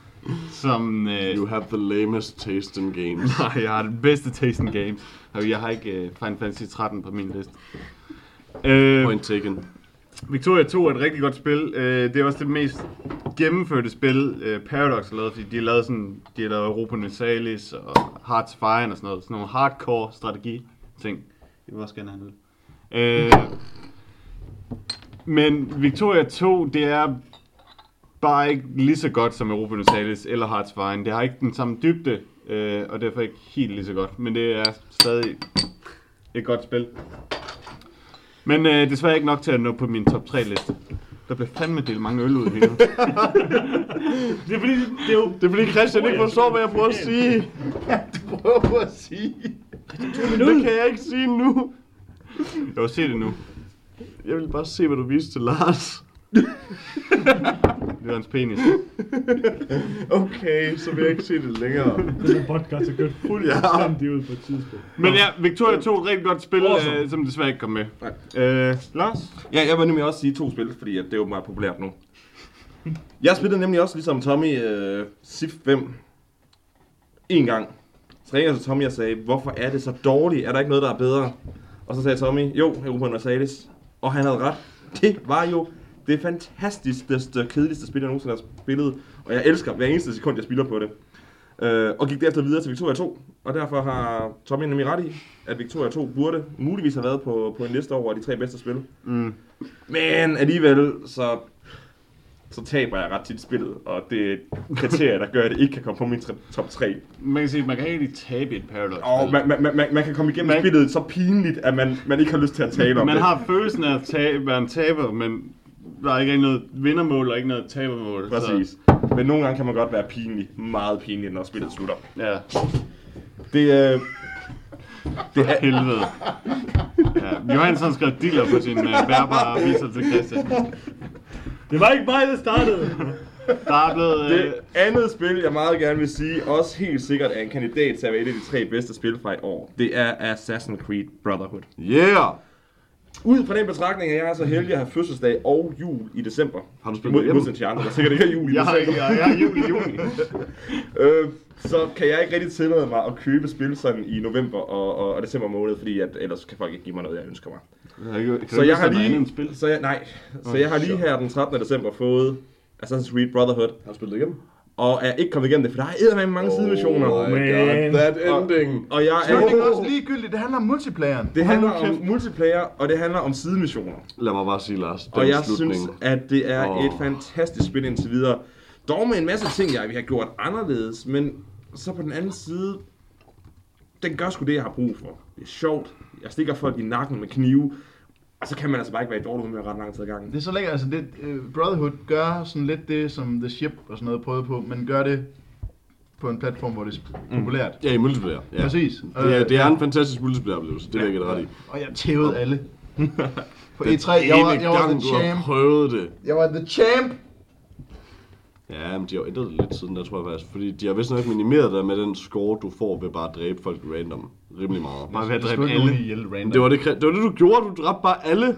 som... Øh, You have the lamest taste in games. Nej, jeg har den bedste taste in games. Og jeg har ikke uh, Final Fantasy 13 på min liste. Øh, Point taken. Victoria 2 er et rigtig godt spil. Øh, det er også det mest gennemførte spil, øh, Paradox har lavet, fordi de har lavet sådan, de har lavet Europa Universalis og Hearts of Iron og sådan noget. Sådan nogle hardcore strategi ting. Jeg vil også gerne have det. Øh, men Victoria 2, det er bare ikke lige så godt som Europa Universalis eller Hearts Iron. Det har ikke den samme dybde, øh, og derfor ikke helt lige så godt. Men det er stadig et godt spil. Men øh, desværre ikke nok til at nå på min top 3 liste. Der bliver fandme delt mange øl ud lige nu. Det er fordi, det er jo... Det er fordi Christian ikke forstår, hvad jeg prøver at sige. Du prøver på at sige. Det kan jeg ikke sige nu. Jeg vil se det nu. Jeg vil bare se, hvad du viste til Lars. Det er hans penis. Okay, så vil jeg ikke se det længere. Den her podcast er gået fuldstændig ud på et tidspunkt. Men ja, Victoria 2 er et rigtig godt spil, Awesome. øh, som desværre ikke kom med. Nej. Øh, Lars? Ja, jeg vil nemlig også sige to spil, fordi at det er jo meget populært nu. Jeg spillede nemlig også, ligesom Tommy, uh, Civ 5 en gang. Så ringede jeg til Tommy og sagde, hvorfor er det så dårligt? Er der ikke noget, der er bedre? Og så sagde Tommy, jo, Europa Universalis. Og han havde ret. Det var jo det fantastiskeste, kedeligste spil, jeg nogensinde har spillet. Og jeg elsker hver eneste sekund, jeg spiller på det. Uh, og gik derefter videre til Victoria 2. Og derfor har Tommy nemlig ret i, at Victoria 2 burde muligvis have været på, på en liste over de tre bedste spil. Mm. Men alligevel, så så taber jeg ret tit spillet, og det er et kriterie, der gør, at det ikke kan komme på min top 3. Man kan sige, man kan rigtig tabe et Paradox. Og man, man, man, man kan komme igennem Man- spillet så pinligt, at man, man ikke har lyst til at tale om Man det. har følelsen af at tabe, en taber, men der er ikke noget vindermål og ikke noget tabermål. Præcis. Men nogle gange kan man godt være pinlig. Meget pinlig, når spillet slutter. Så, ja, Det, øh, det er helvede. Ja, Johansson skrev dealer på sin uh, bærbare viser til Christian. Det var ikke mig, der startede. Der er blevet... det Øh, andet spil, jeg meget gerne vil sige, også helt sikkert er en kandidat til at være et af de tre bedste spil fra i år. Det er Assassin's Creed Brotherhood. Yeah! Ud fra den betragtning, at jeg er så heldig at have fødselsdag og jul i december. Har du spillet Mod- modsat til andre, der sikkert ikke har jul i jeg, december. jeg, jeg har jul i juni. øh, så kan jeg ikke rigtig tillade mig at købe spil sådan i november og, og, og december måned, fordi at, ellers kan folk ikke give mig noget, jeg ønsker mig. Så jeg har lige, spil? så jeg, nej, så jeg har lige her den 13. december fået Assassin's Creed Brotherhood, Har du spillet det igennem? Og er ikke kommet igennem det, for der er eddermame mange sidemissioner. Oh my man. god, that ending. Og jeg er, Slutningen er også ligegyldigt. Det handler om multiplayeren. det handler om multiplayer, og det handler om sidemissioner. Lad mig bare sige, Lars, Og jeg slutning. synes, at det er Åh. et fantastisk spil indtil videre. Dog med en masse ting, jeg vi har gjort anderledes, men så på den anden side, den gør sgu det, jeg har brug for. Det er sjovt. Jeg stikker folk i nakken med knive, og så kan man altså bare ikke være i dårlig humør ret lang tid ad gangen. Det er så lækkert, altså det, uh, Brotherhood gør sådan lidt det, som The Ship og sådan noget prøvede på, men gør det på en platform, hvor det er populært. Ja, i multiplayer. Ja. Præcis. Det er, Øh, det er en fantastisk multiplayer-oplevelse, det vil jeg ret i. Og jeg tævede alle. På Den E3, jeg var, jeg var gang, the du har champ. prøvet det. Jeg var the champ. Ja, men de har jo ændret det lidt siden der, tror jeg faktisk. Fordi de har vist nok minimeret dig med den score, du får ved bare at dræbe folk random. Rimelig meget. Bare ved at Jeg dræbe ikke alle. ihjel random. Det var det, det var det, du gjorde. Du dræbte bare alle.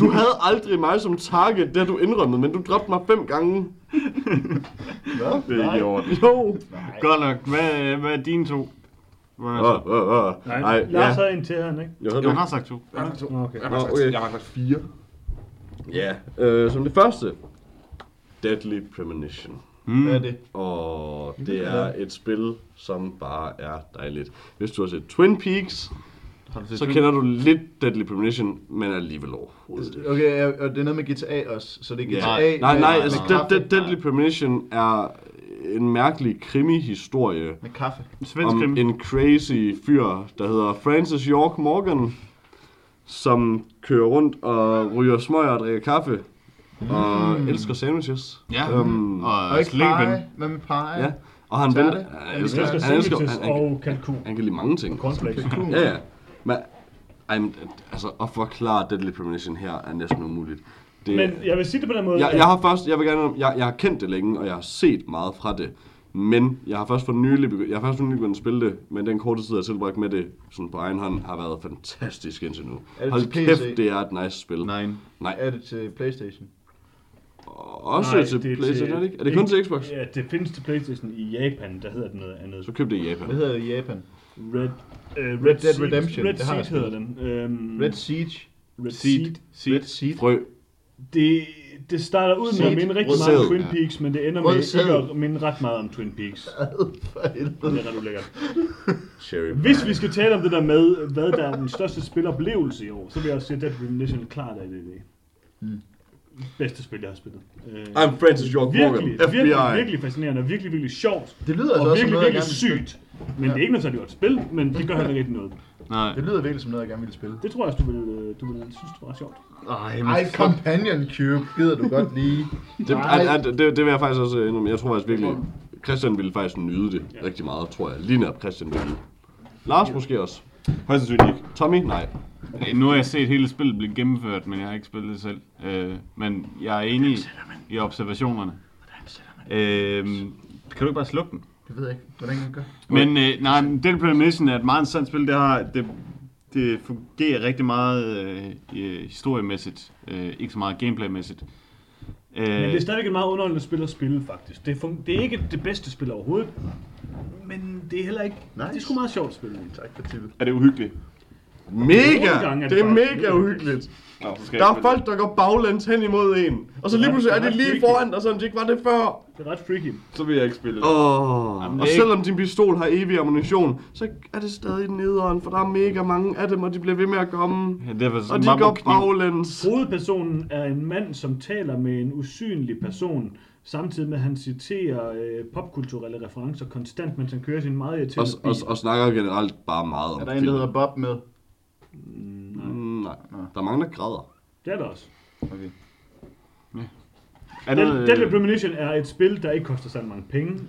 Du havde aldrig mig som target, det har du indrømmet, men du dræbte mig fem gange. Hvad? Det er i orden. Jo. Godt nok. Hvad, hvad er dine to? Hvad er så? åh, åh. Nej, Nej, Lars ja. havde en til han, ikke? Jeg havde Jeg det. har sagt to. Okay. Jeg har Nå, okay. jeg har faktisk fire. Ja, øh, som det første. Deadly Premonition. Hvad er det? Og det er et spil, som bare er dejligt. Hvis du har set Twin Peaks, Har du set så Twin- kender du lidt Deadly Premonition, men alligevel overhovedet ikke. Okay, og det er noget med GTA også, så det er GTA Ja. Nej, nej, altså kaffe, Dead, Deadly Premonition er en mærkelig krimi-historie med kaffe. Svensk om krim. en crazy fyr, der hedder Francis York Morgan, som kører rundt og ryger smøger og drikker kaffe, og elsker sandwiches. Ja. Um, Og Og ikke pie. Hvad med pie? ja. Og han, ven, han, elsker elsker, han, elsker, sandwiches han, han, og kalkun. han kan lide mange ting. Cornflakes. Ja, ja. Men, ej, men, altså, at forklare Deadly Premonition her er næsten umuligt. Det, Men jeg vil sige det på den måde, jeg, jeg har først, jeg vil gerne, jeg, jeg har kendt det længe, og jeg har set meget fra det. Men jeg har først for nylig, begy- jeg har først for nylig begyndt at spille det, men den korte tid, jeg har tilbragt med det sådan på egen hånd, har været fantastisk indtil nu. Hold kæft, det er et nice spil. Nej. Nej. Er det til Playstation? Også Nej, til det er PlayStation, til- er det ikke? Er det kun til Xbox? Ja, det findes til Playstation i Japan, der hedder det noget andet. Så køb det i Japan. Hvad hedder det i Japan? Red, uh, Red, Dead Siege- Redemption, Red det har jeg Siege hedder den. Um, Red Siege? Red Seed. Seed. Red Seed? Frø. Det, det starter ud med at minde rigtig Rød meget om. Twin Peaks, men det ender Rød med sæd. ikke at minde ret meget om Twin Peaks. Det er ret ulækkert. Cherry. Hvis vi skal tale om det der med, hvad der er den største spiloplevelse i år, så vil jeg også sige, at Dead Redemption klart er det. det. Bedste spil, jeg har spillet. Øh, I'm Francis York Morgan, virkelig, FBI. virkelig, virkelig fascinerende, og virkelig, virkelig sjovt. Det lyder altså Og virkelig, virkelig vil sygt. Men det er ikke noget særligt godt spil, men det gør heller ikke noget. Nej. Det lyder virkelig som noget, jeg gerne ville spille. Det tror jeg også, du vil, øh, du vil synes, det var sjovt. Ej, Ej, Companion Cube, gider du godt lige. Det, er, er, det, det vil jeg faktisk også indrømme. Jeg tror faktisk virkelig, Christian ville faktisk nyde det rigtig meget, tror jeg. Lige netop Christian ville. Lars måske også. Højst sandsynligt ikke. Tommy? Nej. Nu har jeg set hele spillet blive gennemført, men jeg har ikke spillet det selv. Øh, men jeg er enig i observationerne. Øh, kan du ikke bare slukke den? Det ved jeg ikke, hvordan man gør. Men øh, nej, men Dead Premonition er et meget interessant spil. Det, har, det, det fungerer rigtig meget øh, øh, historiemæssigt, øh, ikke så meget gameplaymæssigt. Øh, Men det er stadigvæk et meget underholdende spil at spille, faktisk. Det er, fun- det er ikke det bedste spil overhovedet, men det er heller ikke... Nice. Det er sgu meget sjovt at spille. Tak for tippet. Er det uhyggeligt? Mega! gange er det Det er mega uhyggeligt. Nå, Der er folk, der går baglæns hen imod en. Og så lige er pludselig er de det lige foran dig, sådan de ikke var det før. Det er ret freaky. Så vil jeg ikke spille det. Åh, Jamen, og selvom din pistol har evig ammunition, så er det stadig nederen, for der er mega mange af dem, og de bliver ved med at komme. Ja, det er Og de går baglæns. Hovedpersonen er en mand, som taler med en usynlig person, samtidig med at han citerer øh, popkulturelle referencer konstant, mens han kører sin meget Og, irriterende og, bil. og snakker generelt bare meget om Er der en, der hedder Bob med? Mm, nej, der er mange, der græder. Det er der også. Okay. Er Dead- det, Deadly Premonition er et spil, der ikke koster så mange penge.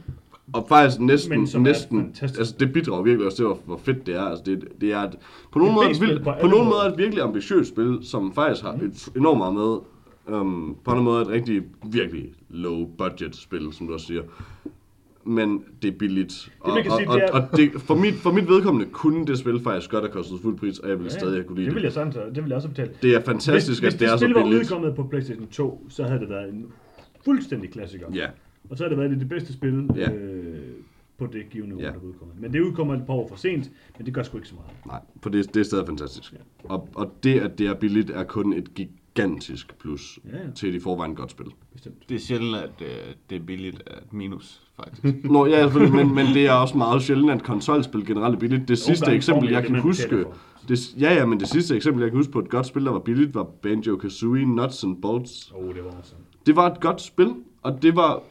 Og faktisk næsten, som er næsten fantastisk. altså det bidrager virkelig også til, hvor, hvor fedt det er. Altså det, det er et, på nogle måder, et B-spil vildt, på på, alle nogle måder. måder et virkelig ambitiøst spil, som faktisk har et enormt meget med. Um, på andre måder et rigtig, virkelig low budget spil, som du også siger. Men det er billigt. Og, man kan og, sige, og, det er- og det, for, mit, for mit vedkommende kunne det spil faktisk godt have kostet fuld pris, og jeg ville stadig have kunne lide det. det. vil jeg sådan, det vil jeg også betale. Det er fantastisk, hvis, at det er hvis så spil var billigt. udkommet på PlayStation 2, så havde det været en fuldstændig klassiker. Ja, Og så har det været det, det bedste spil Ja. øh, på det givende år, Ja. der er udkommet. Men det udkommer et par år for sent, men det gør sgu ikke så meget. nej, for det, det er stadig fantastisk. Og, og det, at det er billigt, er kun et gigantisk plus Ja, ja. til et i forvejen godt spil. Bestemt. det er sjældent, at øh, det er billigt at minus, faktisk. Nå, ja, men, men det er også meget sjældent, at konsolspil generelt er billigt. Det sidste gange eksempel, jeg kan huske... Det, ja, ja, men det sidste eksempel, jeg kan huske på et godt spil, der var billigt, var Banjo-Kazooie Nuts and Bolts. Oh, det var også Det var et godt spil, og det var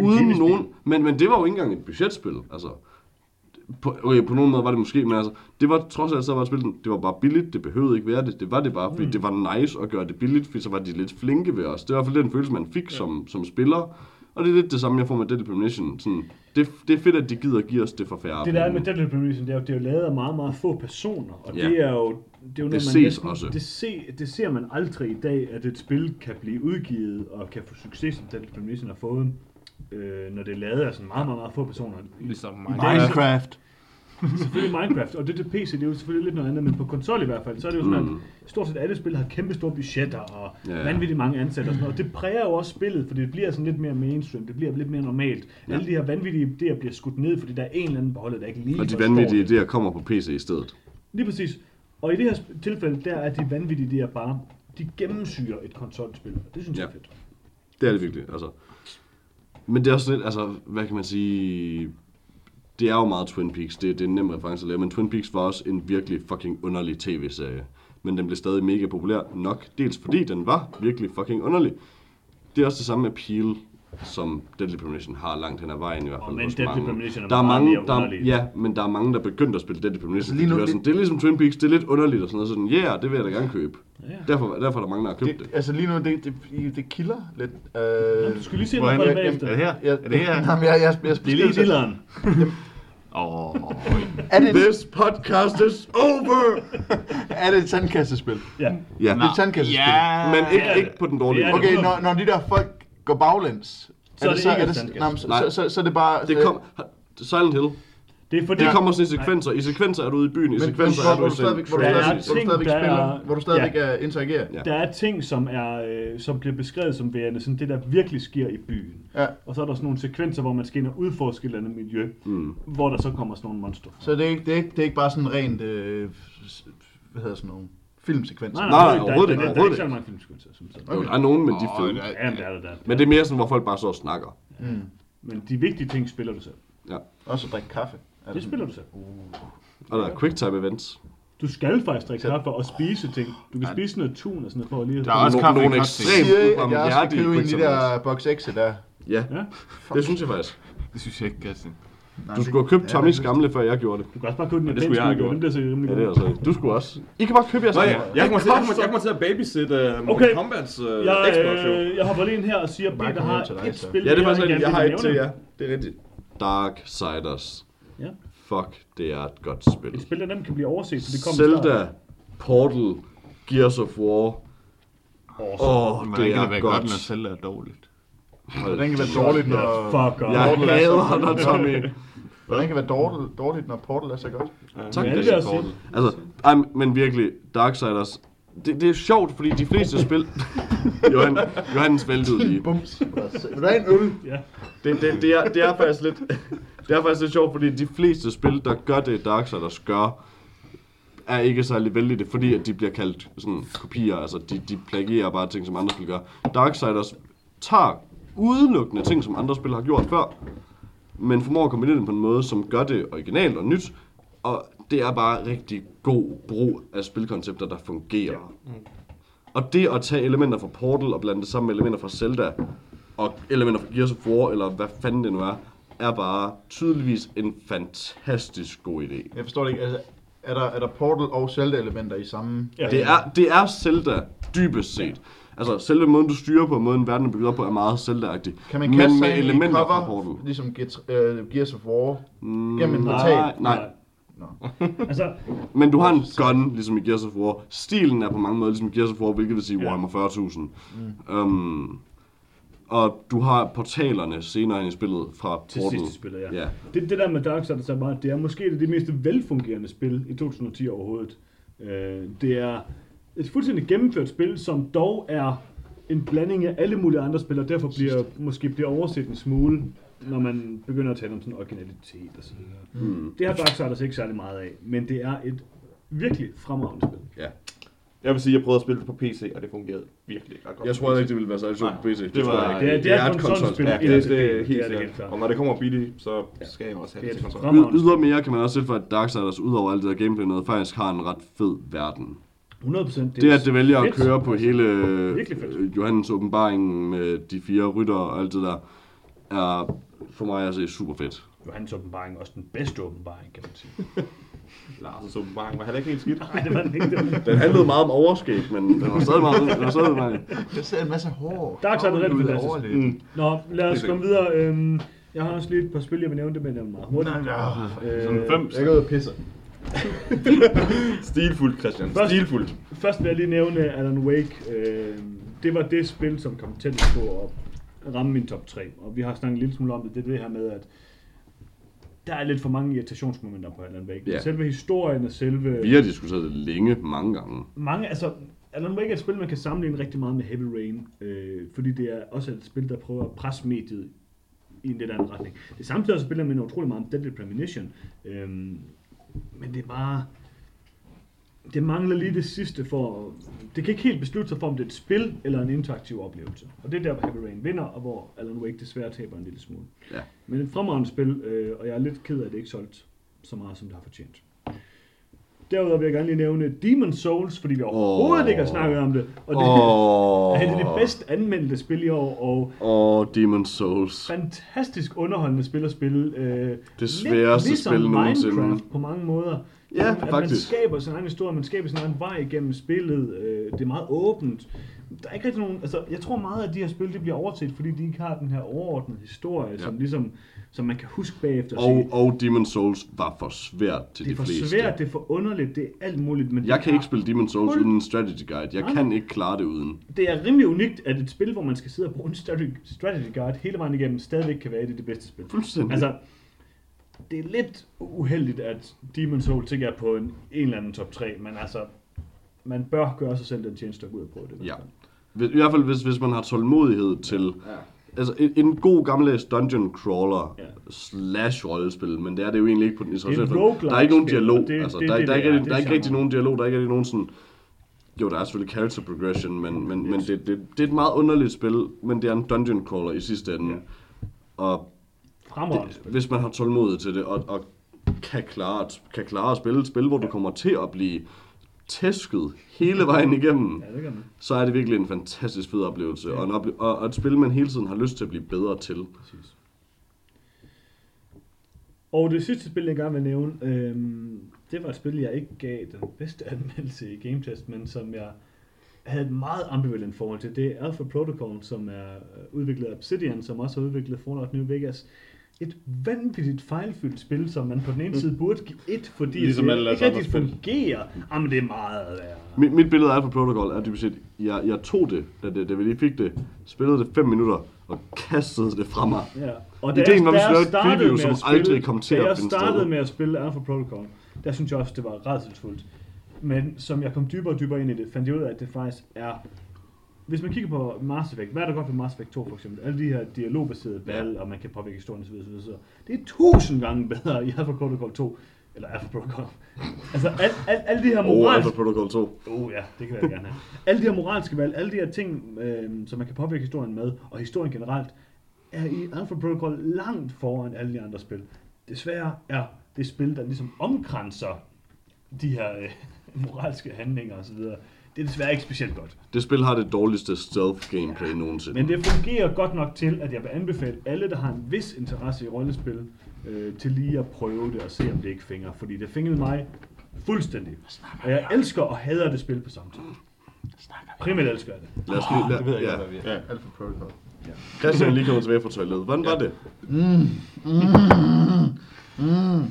uden nogen... Men, men det var jo ikke engang et budgetspil, altså... På, okay, på nogen måde var det måske, men altså, det var trods alt så var spillet, det var bare billigt, det behøvede ikke være det, det var det bare, fordi mm. det var nice at gøre det billigt, fordi så var de lidt flinke ved os. Det var i hvert fald den følelse, man fik ja. som, som spiller, og det er lidt det samme, jeg får med Deadly Premonition. Sådan, det, det er fedt, at de gider give os det for færre. Det der er med Deadly Premonition, det er jo, det er jo lavet af meget, meget få personer. Og Ja. det er jo, det er jo noget, ses man næsten, også. Det, se, det ser man aldrig i dag, at et spil kan blive udgivet og kan få succes, som Deadly Premonition har fået, øh, når det er lavet af sådan meget, meget, meget få personer. ligesom Minecraft. Selvfølgelig Minecraft, og det til PC, det er jo selvfølgelig lidt noget andet, men på konsol i hvert fald, så er det jo sådan, mm. at stort set alle spil har kæmpe store budgetter og ja. vanvittigt mange ansatte og sådan noget. Og det præger jo også spillet, for det bliver sådan lidt mere mainstream, det bliver lidt mere normalt. Ja. Alle de her vanvittige idéer bliver skudt ned, fordi der er en eller anden på holdet, der ikke lige Og de vanvittige idéer kommer på PC i stedet. Lige præcis. Og i det her tilfælde, der er de vanvittige idéer bare, de gennemsyrer et konsolspil, og det synes jeg Ja. er fedt. Det er det virkelig, altså. Men det er også lidt, altså, hvad kan man sige... Det er jo meget Twin Peaks, det, det er en nem reference at lave, men Twin Peaks var også en virkelig fucking underlig tv-serie. Men den blev stadig mega populær nok, dels fordi den var virkelig fucking underlig. Det er også det samme appeal, som Deadly Premonition har langt hen ad vejen i hvert fald Og men Deadly mange. Premonition er der er meget mange, mere der. Ja, men der er mange, der begyndte at spille Deadly Premonition. Altså, lige nu- de sådan, det er ligesom Twin Peaks, det er lidt underligt og sådan noget. Sådan, ja, yeah, det vil jeg da gerne købe. Ja. Derfor, derfor er der mange, der har købt Det, det. altså lige nu, det, det, det kilder lidt. Øh, Jamen, du skal lige se Hvordan- noget er- bagefter. Er det her? jeg, Er det her? Jamen, jeg, jeg, jeg, Det er lige dilleren. Åh, er, det, This podcast is over! er det et sandkassespil? Ja. Ja, Det er et sandkassespil. ja. men ikke, det ikke på den dårlige måde. det. Okay, når, når de der folk går baglæns, Så er det ikke er et det, nej, så, så, så, så er det bare... Det kom, Silent Hill. Det er fordi, Det kommer sådan i sekvenser. I sekvenser er du ude i byen, i men, men sekvenser er du i stadigvæk, hvor du Der er stadigvæk, hvor du stadigvæk der spiller, er- hvor du stadigvæk Ja. er interagerer. Ja. Der er ting, som, er, øh, som bliver beskrevet som værende sådan det, der virkelig sker i byen. Ja. Og så er der sådan nogle sekvenser, hvor man skal ind og udforske et eller andet miljø, Mm. hvor der så kommer sådan nogle monstre. Så det er, ikke, det, er ikke, det er ikke bare sådan rent, øh, hvad hedder sådan nogle, filmsekvenser. Nej, Nej, nej, nej, der, overhovedet der, ikke, der, der, er ikke så ikke. mange filmsekvenser, som sådan. Jo, der er nogen med de Åh, film. der Ja, men det er der, der. Men det er mere sådan, hvor folk bare så og snakker. Mm. Men de vigtige ting spiller du selv. Ja. Også at drikke kaffe. Er Det spiller du selv. Og der er quicktime events. Du skal faktisk drikke kaffe og spise ting. Du kan spise noget tun og sådan noget for at lige... Der er også Nogle- kaffe nogle cocktail. ekstrem- siger, at jeg også skal købe en af de der box X'e der. Ja, Ja. det synes jeg faktisk. Det synes jeg ikke, Christian. Nej, Du skulle have købt ja, Tommys gamle, før jeg gjorde det. Du kan også bare købe den det skulle jeg have gjort. Den bliver så rimelig Ja, det er god. altså Du skulle også. I kan bare købe jeres Nå ja, jeg kommer til, jeg kommer, til at babysitte uh, Mortal Okay. Kombats uh, Jeg, Xbox øh, jeg hopper lige ind her og siger, at Peter har et så. spil, Ja, det er faktisk rigtigt. Jeg har et til jer. Det er rigtigt. Darksiders. Ja. Fuck, det er et godt spil. Et spil, der nemt kan blive overset, så det kommer Zelda, Portal, Gears of War. Åh, oh, Hvordan det kan er det være godt, når godt. Zelda er dårligt? Hvordan kan det være dårligt, når... Fuck off. Jeg Portal er så hader dig, Tommy. Hvordan kan det være dårligt, dårligt, når Portal er så godt? Tak, Ja, det jeg sige. Altså, ej, men virkelig, Darksiders. Det, det er sjovt, fordi de fleste spil... Johan, Johannes væltede lige. Bums. Vil du have en øl? Ja. Det, det, det, er, det er faktisk lidt... Det er faktisk lidt sjovt, fordi de fleste spil, der gør det, Darksiders gør, er ikke særlig vældige, fordi at de bliver kaldt sådan kopier, altså de, de plagierer bare ting, som andre spil gør. Darksiders tager udelukkende ting, som andre spil har gjort før, men formår at kombinere dem på en måde, som gør det originalt og nyt, og det er bare rigtig god brug af spilkoncepter, der fungerer. Og det at tage elementer fra Portal og blande det sammen med elementer fra Zelda, og elementer fra Gears of War, eller hvad fanden det nu er, er bare tydeligvis en fantastisk god idé. Jeg forstår det ikke. Altså, er der, er der Portal og Zelda-elementer i samme... Ja. Det er, det er Zelda, dybest set. Altså, selve måden, du styrer på, måden verden er bygget op på, er meget Zelda-agtig. Kan man Men kaste sig elementer fra cover, Portal. ligesom Get, uh, Gears of War, Mm, gennem en nej, portal? nej. Altså, Men du har en gun, ligesom i Gears of War. Stilen er på mange måder ligesom i Gears of War, hvilket vil sige Ja. Warhammer 40.000. Mm. Um, og du har portalerne senere ind i spillet fra til Portal. sidst i spillet, ja. Ja. Det, det der med Darksiders er bare, det er måske det, det mest velfungerende spil i 2010 overhovedet. Øh, det er et fuldstændig gennemført spil, som dog er en blanding af alle mulige andre spil, og derfor bliver, måske bliver overset en smule, når man begynder at tale om sådan originalitet og så videre. Mm. Det har Darksiders ikke særlig meget af, men det er et virkelig fremragende spil. ja. Jeg vil sige, at jeg prøvede at spille det på PC, og det fungerede virkelig ret godt. Jeg tror ikke, det ville være særlig sjovt på PC. det tror var-. Det er, det er, et et konsolspil. Ja, det, det, det, er det, helt det er det helt sikkert. Og når det kommer billigt, så skal jeg også have Det det er til konsol. Ydermere kan man også tilføje, at Darksiders, udover alt det der gameplay noget, faktisk har en ret fed verden. 100% det, Det, at det vælger at køre på hele øh, Johannes åbenbaring med de fire rytter og alt det der, er for mig at se super fedt. Johannes åbenbaring er også den bedste åbenbaring, kan man sige. Lars' åbenbaring var heller ikke helt skidt. Nej, det var den ikke. Det var Den handlede meget om overskæg, men den var stadig meget, den var stadig meget. Der sidder en masse hår. Darksiders er rigtig fantastisk. Mm. Nå, lad os komme videre. Øhm, jeg har også lige et par spil, jeg vil nævne det, men det er meget hurtigt. Ja, Sådan fem. Jeg går ud og pisser. Stilfuldt, Christian. Først- Stilfuldt. Først vil jeg lige nævne Alan Wake. Øhm, det var det spil, som kom tæt på at ramme min top 3. Og vi har snakket en lille smule om det. Det er det her med, at der er lidt for mange irritationsmomenter på Alan Wake. Ja. Selve historien og selve... Vi har diskuteret det længe, mange gange. mange, altså, Alan Wake er et spil, man kan sammenligne rigtig meget med Heavy Rain, øh, fordi det er også et spil, der prøver at presse mediet i en lidt anden retning. Det samtidig også et spil, der minder utrolig meget om Deadly Premonition, øh, men det er bare... Det mangler lige det sidste for... Det kan ikke helt beslutte sig for, om det er et spil eller en interaktiv oplevelse. Og det er der, hvor Heavy Rain vinder, og hvor Alan Wake desværre taber en lille smule. Ja. Men et fremragende spil, øh, og jeg er lidt ked af, at det ikke solgt så meget, som det har fortjent. Derudover vil jeg gerne lige nævne Demon Souls, fordi vi overhovedet Åh. ikke har snakket om det. Og det Åh, er et af de bedst anmeldte spil i år, og Åh, Demon's Souls. fantastisk underholdende spil at spille. Øh, Det sværeste lidt ligesom spil nogensinde. Minecraft på mange måder. Ja, at Man faktisk. skaber sin egen historie, man skaber sin egen vej igennem spillet. Øh, det er meget åbent. Der er ikke rigtig nogen, altså, jeg tror meget af de her spil, de bliver overset, fordi de ikke har den her overordnede historie, Ja. som ligesom, som man kan huske bagefter. og sige, Og, Demon's Souls var for svært til det er de for fleste. svært, det er for underligt, det er alt muligt. Men Jeg det kan ikke spille Demon's Souls uden en strategy guide. Jeg Nej. kan ikke klare det uden. Det er rimelig unikt, at et spil, hvor man skal sidde og bruge en strategy, guide hele vejen igennem, stadigvæk kan være et af de bedste spil. Fuldstændig. Altså, det er lidt uheldigt, at Demon's Souls ikke er på en, en eller anden top 3, men altså, man bør gøre sig selv den tjeneste at gå ud og prøve det. Ja. Hvis- I hvert fald, hvis, hvis man har tålmodighed til... Ja. Altså, en, en god gammeldags dungeon crawler Ja. slash rollespil, men det er det jo egentlig ikke på den er israelske Der er ikke nogen dialog. det- altså, det- der, det- der, er det ikke, er- der er det ikke er rigtig nogen dialog, der er ikke rigtig nogen sådan... Jo, der er selvfølgelig character progression, men, men, men det, det, det er et meget underligt spil, men det er en dungeon crawler i sidste ende. Ja. Og Fremragende spil. hvis man har tålmodighed til det, og, og kan, klare, kan klare at spille et spil, hvor du kommer til at blive tæsket hele vejen igennem, Ja, det kan man. så er det virkelig en fantastisk fed oplevelse, og, en ople- og, og et spil, man hele tiden har lyst til at blive bedre til. Præcis. Og det sidste spil, jeg gerne vil nævne, øhm, det var et spil, jeg ikke gav den bedste anmeldelse i Game Test, men som jeg havde et meget ambivalent forhold til. Det er Alpha Protocol, som er øh, udviklet af Obsidian, som også har udviklet Fallout New Vegas. Et vanvittigt fejlfyldt spil, som man på den ene side burde give et, fordi Ligesom det ikke rigtig fungerer. Jamen, det er meget værre. Mit, mit billede af Alpha Protocol er dybest set, jeg, jeg tog det, da, det, da vi lige fik det, spillede det 5 minutter, og kastede det fra mig. Ja. Og Ideen var, at vi jeg skulle lave et startede preview, som at spille- aldrig kom til da at jeg finde startede sted. med at spille Alpha Protocol, der synes jeg også, det var redselsfuldt. Men som jeg kom dybere og dybere ind i det, fandt jeg ud af, at det faktisk er... Hvis man kigger på Mass Effect, hvad er der godt ved Mass Effect 2 for eksempel? Alle de her dialogbaserede valg, og man kan påvirke historien osv. osv. osv. Det er tusind gange bedre i Alpha Protocol 2. Eller Alpha Protocol. altså, al, al, alle de her moralske... Alpha Protocol 2. Oh ja, det kan jeg gerne have. Alle de her moralske valg, alle de her ting, øh, som man kan påvirke historien med, og historien generelt, er i Alpha Protocol langt foran alle de andre spil. Desværre er det spil, der ligesom omkranser de her øh, moralske handlinger osv., det er desværre ikke specielt godt. Det spil har det dårligste stealth gameplay nogensinde. Men det fungerer godt nok til, at jeg vil anbefale alle, der har en vis interesse i rollespil, øh, til lige at prøve det og se, om det ikke fænger. Fordi det fængede mig fuldstændig. Og jeg elsker og hader det spil på samme tid. Primært elsker jeg det. Lad os lige, lad, Det ved jeg ja. ikke, hvad vi er. Alpha Protocol. Christian er lige kommet tilbage fra toilettet. Hvordan var det?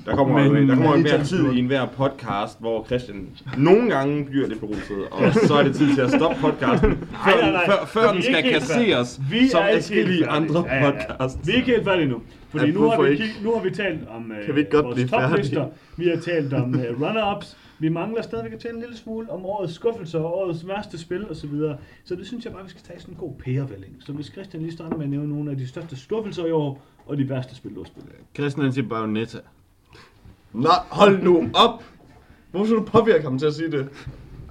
Der kommer, Men- der kommer hver tid i enhver podcast, hvor Christian nogle gange bliver lidt beruset, og så er det tid til at stoppe podcasten, før, nej, nej. før, før Vi den skal kasseres, Vi som færdige. andre Ja, ja, ja. podcasts. Vi er ikke helt færdige nu. Fordi Ja, nu, har vi, ikke? nu har vi talt om øh, Kan vi ikke godt vores blive toplister. Vi har talt om øh, runner-ups. Vi mangler stadigvæk at tale en lille smule om årets skuffelser og årets værste spil osv. Så, videre. så det synes jeg bare, vi skal tage sådan en god pærevælling. Så hvis Christian lige starter med at nævne nogle af de største skuffelser i år, og de værste spil, du har spillet. Christian han siger Bayonetta. Nå, hold nu op! Hvorfor skal du påvirke ham til at sige det?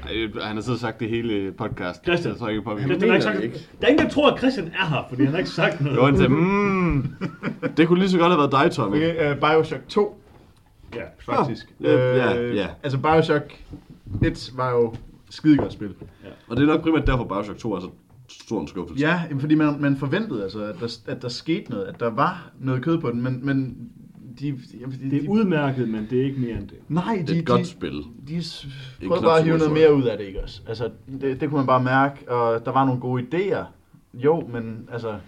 Ej, han har siddet og sagt det hele podcast. Christian. Jeg tror ikke på ham. Christian har ikke sagt, ikke. Der er ingen, der tror, at Christian er her, fordi han har ikke sagt noget. Jo, han sagde, mm, Det kunne lige så godt have været dig, Tommy. Okay, uh, Bioshock 2, Ja. faktisk. Ja, ja, ja. Altså, Bioshock 1 var jo skidegodt spil. Og det er nok primært derfor, Bioshock 2 er så stor en skuffelse. Ja, jamen, fordi man, man forventede altså, at der, at der skete noget, at der var noget kød på den, men, men de, de, de, Det er udmærket, men det er ikke mere end det. Nej, Det de, er et godt de, spil. de En prøvede bare at hive noget mere ud af det, ikke også? Altså, det, det kunne man bare mærke, og der var nogle gode idéer. Jo, men altså,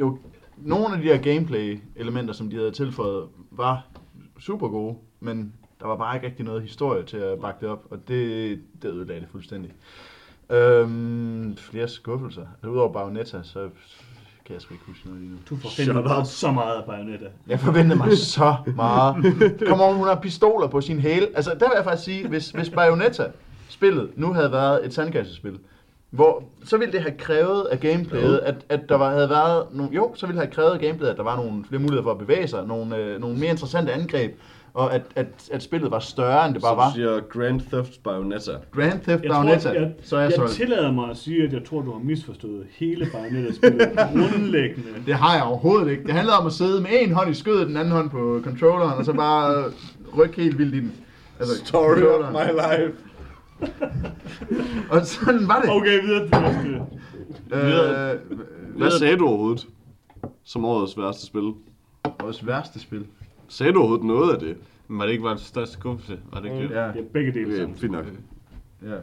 jo, nogle af de her gameplay-elementer, som de havde tilføjet, var super gode, men der var bare ikke rigtig noget historie til at bakke det op, og det, det ødelagde det fuldstændig. Øhm, flere skuffelser. Altså, udover Bayonetta, så kan jeg sgu ikke huske noget lige nu. Du forventer så meget af Bayonetta. Jeg forventede mig så meget. Kom on, hun har pistoler på sin hæle. Altså, der vil jeg faktisk sige, hvis, hvis Bayonetta spillet nu havde været et sandkassespil, hvor, så ville det have krævet af gameplayet, at, at der var, havde været nogle, jo, så ville det have krævet af gameplayet, at der var nogle flere muligheder for at bevæge sig, nogle, øh, nogle mere interessante angreb, og at, at, at spillet var større, end det bare Så var. du siger Grand Theft Bayonetta. Grand Theft Jeg, tror, Bayonetta, jeg, så er jeg jeg solgt. tillader mig at sige, at jeg tror, du har misforstået hele Bayonetta-spillet grundlæggende. Det har jeg overhovedet ikke. Det handler om at sidde med en hånd i skødet, den anden hånd på controlleren, og så bare rykke helt vildt i den. Altså, Story of my life. Og sådan var det. Okay, videre til næste. Øh, Hvad sagde du overhovedet? Som årets værste spil. Vores værste spil. Sagde du overhovedet noget af det? var det ikke bare den største skuffelse? Var det ikke det? Ja, Ja, begge dele Okay, sammen. fint nok. ja.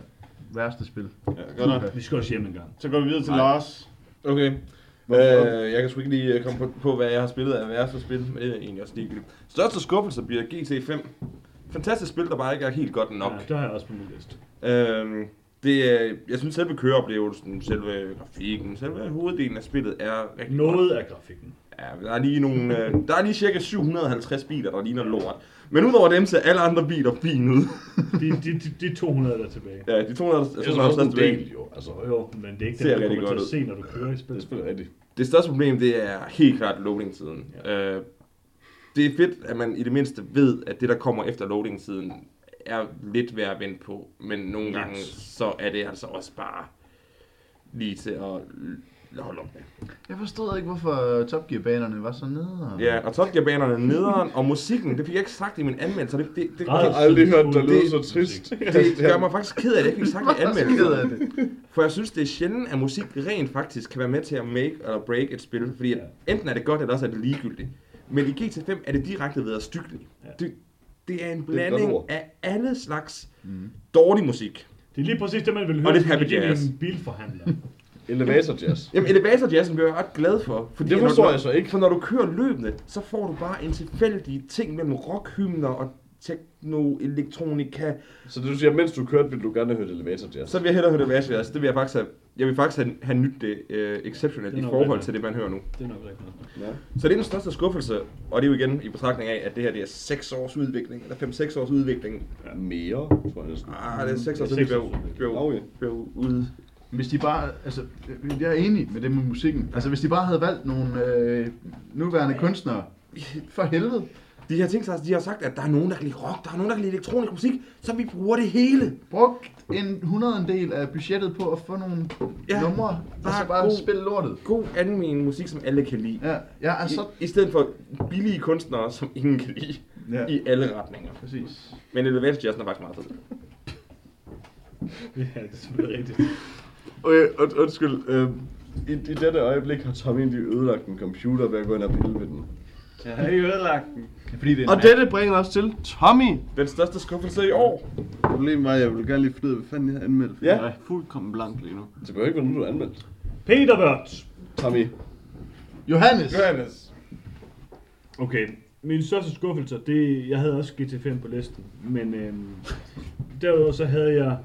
Værste spil. Ja, godt nok. Vi skal også hjem en gang. Så går vi videre til Lars. Okay. Øh, jeg kan sgu ikke lige øh, komme på, på, hvad jeg har spillet af værste spil. Men Det er egentlig også ligegyldigt. Største skuffelse bliver GT5. Fantastisk spil, der bare ikke er helt godt nok. Ja, det har jeg også på min liste. Øhm, det er, jeg synes selve køreoplevelsen, selve grafikken, selve hoveddelen af spillet er rigtig godt. Noget af grafikken. Ja, der er lige nogle, øh, der er lige cirka 750 biler, der ligner lort. Men udover dem ser alle andre biler fine ud. De, de, de, de 200 der er tilbage. ja, de 200, Det er så også en del, jo. Altså, Jo, men det er ikke Ser det, du rigtig kommer til godt at se, når du kører i det er spillet. selvfølgelig rigtigt. Det største problem, det er helt klart loading-tiden. Ja. Øh, det er fedt, at man i det mindste ved, at det, der kommer efter loading-tiden, er lidt værd at vente på. Men nogle gange, så er det altså også bare lige til at holde op med. Jeg forstod ikke, hvorfor Top Gear-banerne var så nede. Ja, og Top Gear-banerne er nederen, og musikken, det fik jeg ikke sagt i min anmeldelse. Det, det, det, det, Jeg har aldrig hørt dig lyde Det- så trist. det gør mig faktisk ked af, at jeg ikke fik sagt det i anmeldelsen. det. For jeg synes, det er sjældent, at musik rent faktisk kan være med til at make eller break et spil. Fordi at enten er det godt, eller også er det ligegyldigt. Men i GT5 er det direkte ved at stykle. Ja. Det, det er en blanding ord. af alle slags mm. dårlig musik. Det er lige præcis det, man vil Og høre, lidt når man happy giver jazz. en bilforhandler. Elevator jazz. Jamen, elevator jazzen bliver jeg ret glad for. Fordi Det når forstår du, jeg så ikke. For når du kører løbende, så får du bare en tilfældig ting mellem rockhymner og techno, elektronika. Så det du siger, mens du kørte, ville du gerne hørt elevator jazz. Så vil jeg hellere høre det elevator jazz. Det vil jeg faktisk have, jeg vil faktisk have, have nyt det uh, exceptionelt i forhold til det, man hører nu. Det er nok rigtigt. Ja. Så det er den største skuffelse, og det er jo igen i betragtning af, at det her det er 6 års udvikling, eller 5-6 års udvikling. Mere, tror jeg næsten. Ah, det er 6 år Det er siden, det seks blev, års udvikling. blev, Okay. blev ude. Hvis de bare, altså, jeg er enig med det med musikken. Altså, hvis de bare havde valgt nogle øh, nuværende kunstnere, for helvede. de her ting, så de har sagt, at der er nogen, der kan lide rock, der er nogen, der kan lide elektronisk musik, så vi bruger det hele. Brugt en hundredendel af budgettet på at få nogle Ja, ja, numre, og bare så bare god- spille lortet. God almen musik, som alle kan lide. Ja, jeg er så... I, I stedet for billige kunstnere, som ingen kan lide. Ja. I alle retninger. Præcis. Men Elevator Jazz er faktisk meget fed. Ja, det er selvfølgelig rigtigt. Okay, und, undskyld. Øh, i, I dette øjeblik har Tommy egentlig ødelagt en computer ved at gå ind og pille ved den. Jeg har ikke ødelagt den. Fordi det er Og dette bringer os til Tommy. Den største skuffelse i år. Problemet var, at jeg ville gerne lige finde ud af, hvad fanden jeg havde anmeldt. fordi Ja. Jeg er fuldkommen blank lige nu. Det behøver ikke være nu, du har anmeldt. Peter Børts. Tommy. Johannes! Johannes. Okay, min største skuffelse, det, jeg havde også GT5 på listen, men øhm, derudover så havde jeg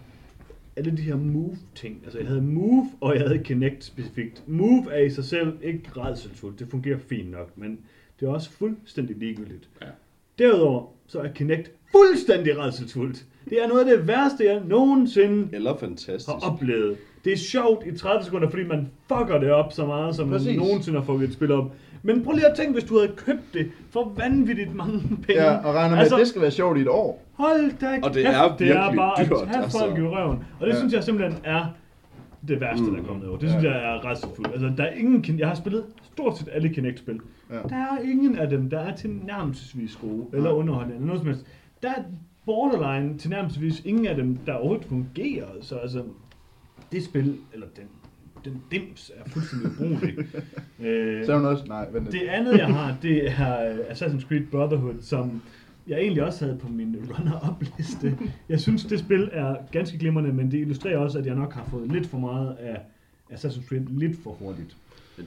alle de her Move-ting. Altså jeg havde Move, og jeg havde Kinect specifikt. Move er i sig selv ikke rædselsfuldt, det fungerer fint nok, men det er også fuldstændig ligegyldigt. Ja. Derudover så er Kinect fuldstændig rædselsfuldt. Det er noget af det værste, jeg nogensinde Eller fantastisk. har oplevet. Det er sjovt i 30 sekunder, fordi man fucker det op så meget, som man Præcis. nogensinde har fucket et spil op. Men prøv lige at tænke, hvis du havde købt det for vanvittigt mange penge. Ja, og regner med, altså, at det skal være sjovt i et år. Hold da Og det er det er bare dyrt, at tage altså. folk i røven. Og det Ja. synes jeg simpelthen er det værste, der er kommet over. Det synes jeg er rædselsfuldt. Altså, der er ingen, jeg har spillet stort set alle Kinect-spil. Ja. Der er ingen af dem, der er tilnærmelsesvis gode, eller underholdende, eller noget som helst. Der er borderline tilnærmelsesvis ingen af dem, der overhovedet fungerer. Så altså, det spil, eller den, den dims er fuldstændig ubrugelig. øh, Så er hun også... Nej, vent lidt. det andet, jeg har, det er Assassin's Creed Brotherhood, som jeg egentlig også havde på min runner-up-liste. Jeg synes, det spil er ganske glimrende, men det illustrerer også, at jeg nok har fået lidt for meget af Assassin's Creed lidt for hurtigt.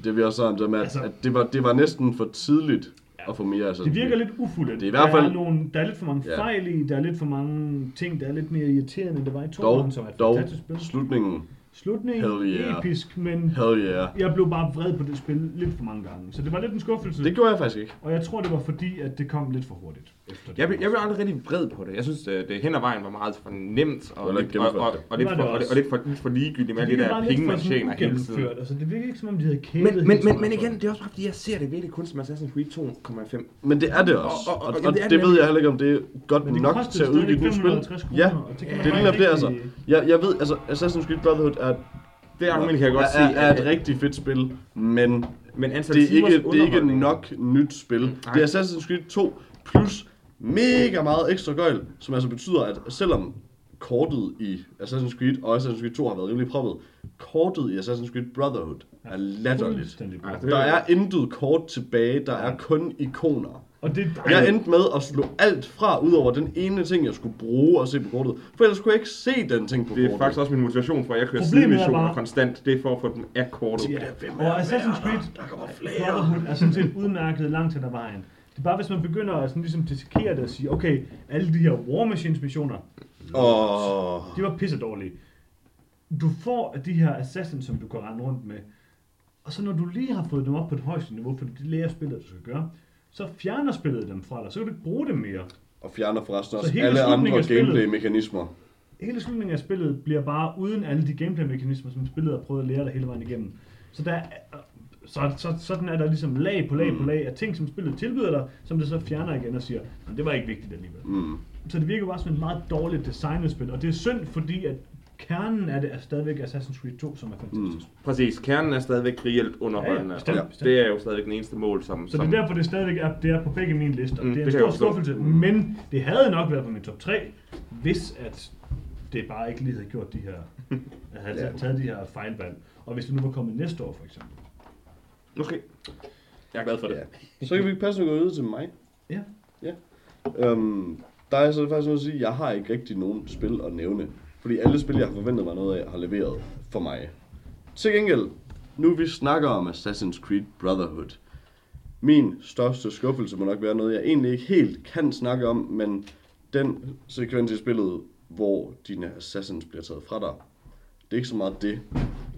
Det vi også sammen med, at, Altså- at det, var, det var næsten for tidligt at få mere af sådan Det virker lidt ufuldt. Det er i hvert fald- Der er, nogle, der er lidt for mange Ja. fejl i, der er lidt for mange ting, der er lidt mere irriterende, end det var i Dog, toeren, som er et dog, fantastisk spil. slutningen, Slutningen Hell yeah. episk, men hell yeah. jeg blev bare vred på det spil lidt for mange gange. Så det var lidt en skuffelse. Det gjorde jeg faktisk ikke. Og jeg tror, det var fordi, at det kom lidt for hurtigt. Efter det. Jeg, blev- jeg blev aldrig rigtig vred på det. Jeg synes, det, det hen ad vejen var meget for nemt, og, lidt, og, og, og, lidt Det for, og, lidt- også. og lidt for, lidt for ligegyldigt med alle de der penge, man tjener hele tiden. Altså, det virker ikke som om, de havde kælet Men, men, men, men igen, det. er også bare fordi, jeg ser det virkelig kun som Assassin's Creed 2,5. Men det er det også. Og- og- Og, og- og, det det det ved jeg heller ikke, om det er godt Men det nok til at udgive et nyt spil. 550 kroner, Ja, og det er bare lige det, altså. Jeg, jeg ved, altså Assassin's Creed Brotherhood er, Det argument kan jeg godt er, se. er, er et rigtig fedt spil, men Men det er ikke, det er ikke nok nyt spil. Nej. Det er Assassin's Creed 2 plus mega meget ekstra gøjl, som altså betyder, at selvom kortet i Assassin's Creed og Assassin's Creed 2 har været rimelig proppet, kortet i Assassin's Creed Brotherhood er latterligt. Der er intet kort tilbage, der er kun ikoner. Og det, Jeg endte med at slå alt fra, ud over den ene ting, jeg skulle bruge og se på kortet. For ellers kunne jeg ikke se den ting på Det er kortet. faktisk også min motivation for, at jeg kører Problemet er sidemissioner bare- konstant. Det er for at få dem af kortet. Ja, og Assassin's Creed Brotherhood er sådan set udmærket langt hen ad vejen. Det er bare, hvis man begynder at sådan ligesom dissekere det og sige, okay, alle de her War Machines missioner, Åh, de var pisse dårlige. Du får de her assassins, som du kan rende rundt med, og så når du lige har fået dem op på et højeste niveau, for det lærer spillet, du skal gøre, så fjerner spillet dem fra dig, så kan du ikke bruge dem mere. og fjerner forresten også alle andre gameplay-mekanismer. hele slutningen af spillet bliver bare uden alle de gameplay-mekanismer, som spillet har prøvet at lære dig hele vejen igennem. Så, der er, så, så sådan er der ligesom lag på lag Mm. på lag af ting, som spillet tilbyder dig, som det så fjerner igen og siger, det var ikke vigtigt alligevel. Mm. Så det virker bare som et meget dårligt designet spil, og det er synd, fordi at kernen af det er stadigvæk Assassin's Creed 2, som er fantastisk. Mm. Præcis, kernen er stadigvæk reelt underholdende. Ja, ja, bestemt, og bestemt. det er jo stadigvæk den eneste mål, som... Så som det er derfor, det stadigvæk er, det er på begge mine lister. Mm, det er en det stor skuffelse, Mm. men det havde nok været på min top 3, hvis at det bare ikke lige havde gjort de her, at havde Ja. taget de her fejlvalg. Og hvis det nu var kommet næste år, for eksempel. Måske. Jeg er glad for det. Ja. Så kan vi passende gå ud til mig. Ja. Ja. Øhm, der er så faktisk noget at sige, jeg har ikke rigtig nogen spil at nævne. Fordi alle spil, jeg har forventet mig noget af, har leveret for mig. Til gengæld, nu vi snakker om Assassin's Creed Brotherhood. Min største skuffelse må nok være noget, jeg egentlig ikke helt kan snakke om, men den sekvens i spillet, hvor dine assassins bliver taget fra dig, det er ikke så meget det.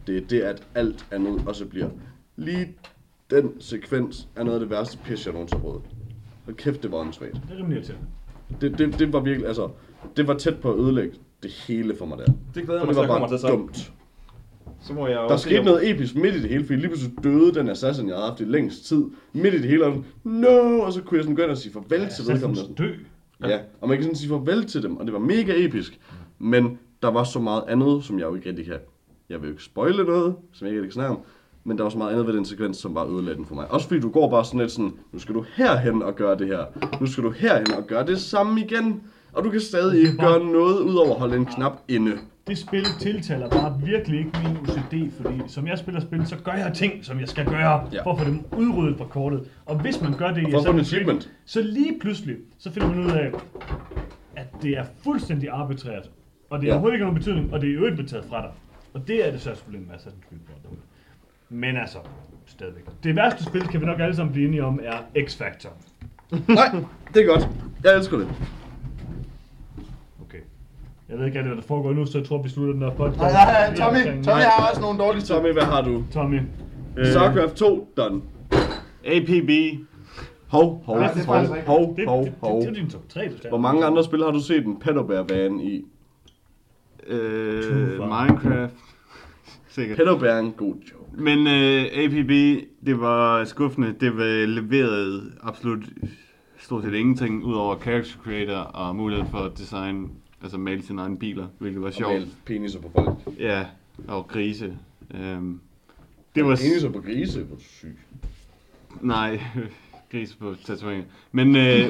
Det er det, at alt andet også bliver. Lige den sekvens er noget af det værste pis, jeg nogensinde har prøvet. Hold kæft, det var åndssvagt. Det er rimelig irriterende. Det, det, det var virkelig, altså, det var tæt på at ødelægge det hele for mig der. Det glæder For jeg det mig var at kommer bare til så. dumt. Så må jeg Der skete noget episk midt i det hele, fordi lige pludselig døde den assassin, jeg havde haft i længst tid. Midt i det hele, og sådan, no, og så kunne jeg sådan gå ind og sige farvel til vedkommende. Dø. Ja, og man kan sådan sige farvel til dem, og det var mega episk. Men der var så meget andet, som jeg jo ikke rigtig kan... Jeg vil jo ikke spoile noget, som jeg ikke rigtig kan snakke om. Men der var så meget andet ved den sekvens, som var ødelagt for mig. Også fordi du går bare sådan lidt sådan, nu skal du herhen og gøre det her. Nu skal du herhen og gøre det samme igen. Og du kan stadig ikke gøre noget, udover at holde en knap inde. Det spil tiltaler bare virkelig ikke min OCD, fordi som jeg spiller spil, så gør jeg ting, som jeg skal gøre, Ja. for at få dem udryddet fra kortet. Og hvis man gør det i Assassin's achievement. Creed, så lige pludselig, så finder man ud af, at det er fuldstændig arbitrært. Og det er Ja. overhovedet ikke nogen betydning, og det er jo ikke betaget fra dig. Og det er det største problem med Assassin's Creed Brotherhood. Men altså, stadigvæk. Det værste spil, kan vi nok alle sammen blive enige om, er X-Factor. Nej, det er godt. Jeg elsker det. Jeg ved ikke hvad der foregår nu, så jeg tror, vi slutter den her podcast. Nej, nej, nej, Tommy, Tommy har også nogle dårlige. Tommy, hvad har du? Tommy. Øh, StarCraft 2, done. APB. Hov, hov, Nej, det er hov, faktisk hov, Det, hov, det, det, hov. det, er din top 3, du skal. Hvor mange andre spil har du set en pedobær i? Øh. Minecraft. Sikkert. Pedobær er en god joke. Men øh, APB, det var skuffende. Det var leveret absolut stort set ingenting, udover character creator og mulighed for at designe, altså male sine egne biler, hvilket var Og sjovt. male peniser på folk. Ja, og grise. Øhm, det var... Peniser på grise, hvor syg. Nej, grise på tatoveringer. Men øh,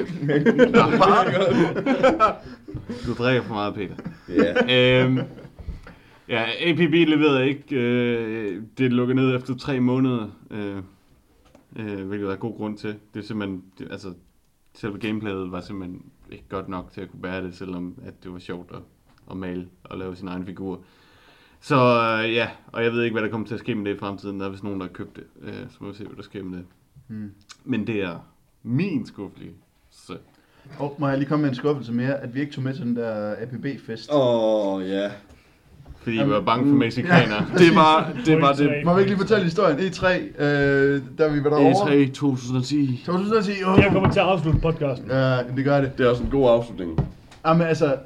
du drikker for meget, Peter. Ja. øhm, ja, APB leverede ikke. Øh, det lukkede ned efter tre måneder, øh, øh, hvilket der er god grund til. Det er simpelthen, det, altså, selve gameplayet var simpelthen ikke godt nok til at kunne bære det, selvom at det var sjovt at, at male og lave sin egen figur. Så øh, ja, og jeg ved ikke, hvad der kommer til at ske med det i fremtiden. Der er vist nogen, der har købt det, øh, så må vi se, hvad der sker med det. Hmm. Men det er min skuffelse. Så. Og må jeg lige komme med en skuffelse mere, at vi ikke tog med til den der APB-fest. Åh, oh, ja. Fordi jeg var bange for mexikanere. Det var det. Var det. Må vi ikke lige fortælle historien? E3, øh, da vi var derovre. E3 2010. 2010, åh. Jeg kommer til at afslutte podcasten. Ja, det gør det. Det er også en god afslutning. Jamen altså,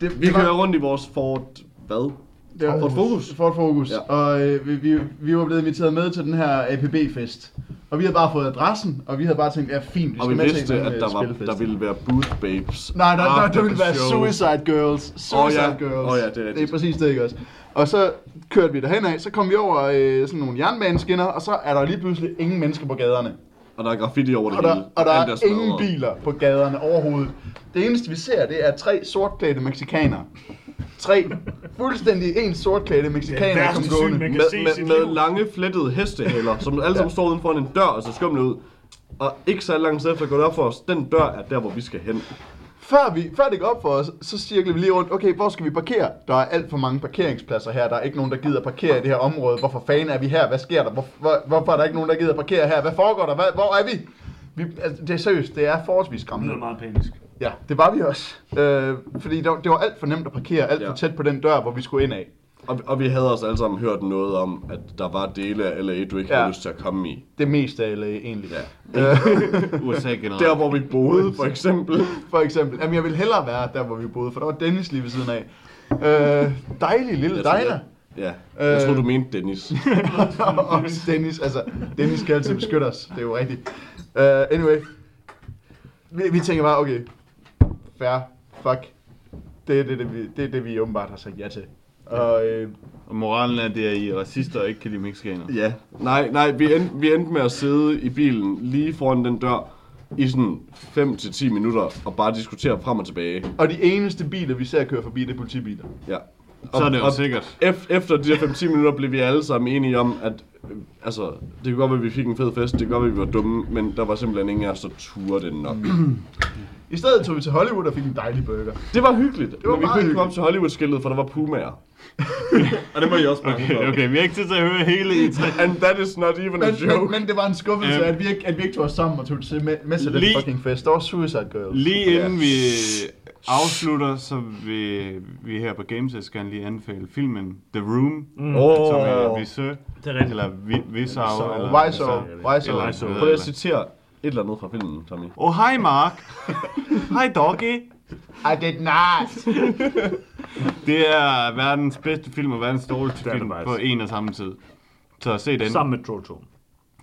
det, Vi det kører rundt i vores Ford... Hvad? det var, Ford Focus. Ford Focus. Ja. Og øh, vi, vi, vi var blevet inviteret med til den her APB-fest. Og vi havde bare fået adressen, og vi havde bare tænkt, ja fint, vi Og skal vi med til vidste, en at øh, der, var, der ville være booth babes. Nej, der, der, after der ville the være show. Suicide Girls. Suicide Åh, ja. Girls. Åh, ja, det er det er rigtigt. præcis det, ikke også? Og så kørte vi derhen af, så kom vi over øh, sådan nogle jernbaneskinner, og så er der lige pludselig ingen mennesker på gaderne. Og der er graffiti over det Og der, hele. og der Alt er smadret. ingen biler på gaderne overhovedet. Det eneste vi ser, det er tre sortklædte mexikanere. Tre fuldstændig ens sortklædte mexikanere, kom gående. Med, med, med lange, flettede hestehaler, som alle sammen står uden for en dør og ser skumle ud. Og ikke så langt efter går det op for os, den dør er der, hvor vi skal hen. Før, vi, før det går op for os, så cirkler vi lige rundt. Okay, hvor skal vi parkere? Der er alt for mange parkeringspladser her. Der er ikke nogen, der gider parkere i det her område. Hvorfor fanden er vi her? Hvad sker der? Hvor, hvor, hvorfor er der ikke nogen, der gider parkere her? Hvad foregår der? Hvad, hvor er vi? Vi altså, det er seriøst. Det er forholdsvis Det skræmmende. lyder meget panisk. Ja, det var vi også. Øh, fordi det var, det var alt for nemt at parkere, alt for Ja. tæt på den dør, hvor vi skulle ind af. Og, og vi havde også alle sammen hørt noget om, at der var dele af LA, du ikke Ja. havde lyst til at komme i. Det meste af LA egentlig. Ja. USA generelt. Der, hvor vi boede, for eksempel. For eksempel. Jamen, jeg ville hellere være der, hvor vi boede, for der var Dennis lige ved siden af. Øh, dejlig lille diner. Ja, jeg Øh. tror du mente Dennis. og Dennis, altså, Dennis skal altid beskytte os, det er jo rigtigt. Uh, anyway, vi, vi tænker bare, okay, fair, fuck, det er det, det, vi, det, er det, vi åbenbart har sagt ja til. Og øh, Og moralen er, det er, at I er racister og ikke kan lide mexikanere. Ja, nej, nej, vi endte, vi endte med at sidde i bilen lige foran den dør i sådan 5-10 minutter og bare diskutere frem og tilbage. og de eneste biler, vi ser køre forbi, det er politibiler. Ja. Så er det jo og sikkert. ef- efter de der 5-10 minutter blev vi alle sammen enige om, at øh, altså, det kunne godt være, at vi fik en fed fest, det kunne godt være, at vi var dumme, men der var simpelthen ingen af os, der turde det nok. I stedet tog vi til Hollywood og fik en dejlig burger. Det var hyggeligt, det var men vi meget kunne ikke komme op til Hollywood-skiltet, for der var pumaer. Og det må I også bange Okay, for. okay, vi har ikke tid til at høre hele i tre. And that is not even a Men, joke. men, men det var en skuffelse, Øhm. at, vi ikke, at vi ikke tog os sammen og tog til med, med til den fucking fest. Der var Suicide Girls. Lige inden vi afslutter, så vil vi her på Games gerne lige anbefale filmen The Room, Mm. Åh. som er er rigtigt. eller Vi- Vissau. eller. Eller- Wysau. Prøv at citere et eller andet fra filmen, Tommy. Oh, hej Mark. hej Doggy. I did not. Det er verdens bedste film og verdens dårligste film på en og samme tid. Så se den. Sammen med Troll 2.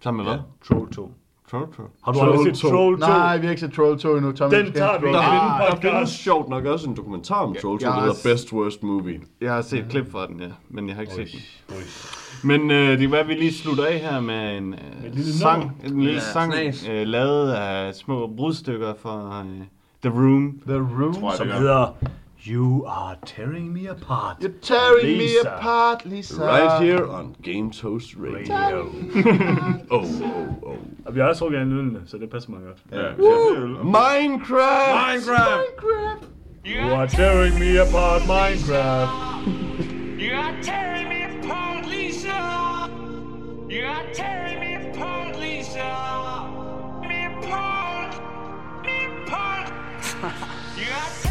Sammen med hvad? Troll 2. Troll, troll. Har du aldrig set Troll 2? Nej, vi har ikke set Troll 2 endnu. Tommy, Den tager vi. Der 2. er en Der findes sjovt nok også en dokumentar om Troll 2, jeg der hedder Best Worst Movie. Jeg har set klip fra den, ja. Men jeg har ikke set den. Men øh, det kan være, at vi lige slutter af her med en øh, lille sang, en lille Ja, sang øh, lavet af små brudstykker fra øh, The Room. The Room. Som hedder You Are Tearing Me Apart. You're tearing me apart, Lisa. Right here on Game Toast Radio. Radio. Oh, oh, oh. Og vi har også drukket af nydende, så det passer meget godt. Minecraft! Minecraft! You are tearing me apart, Minecraft. You are tearing me apart, Lisa. You are tearing me apart, Lisa. Me apart. Me apart. you are tearing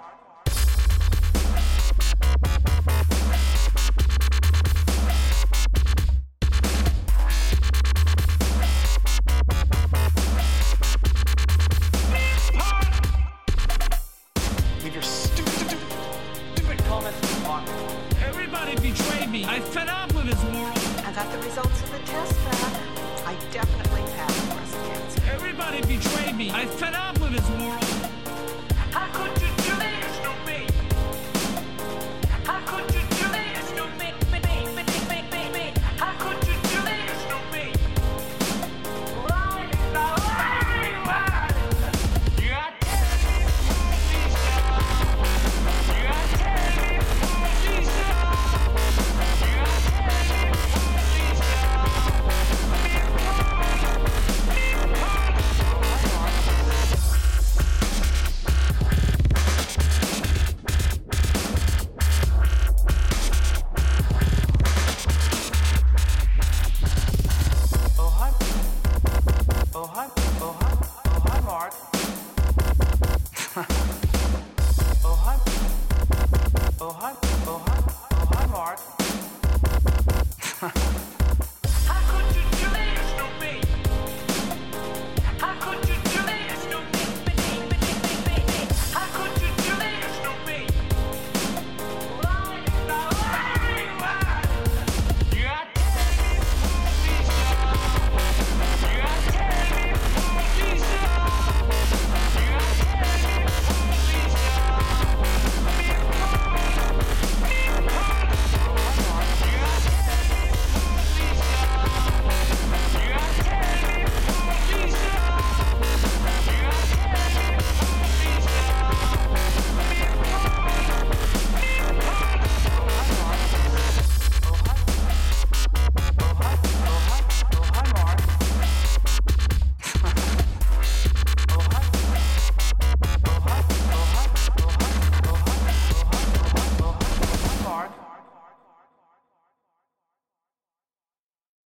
betrayed me. I fed up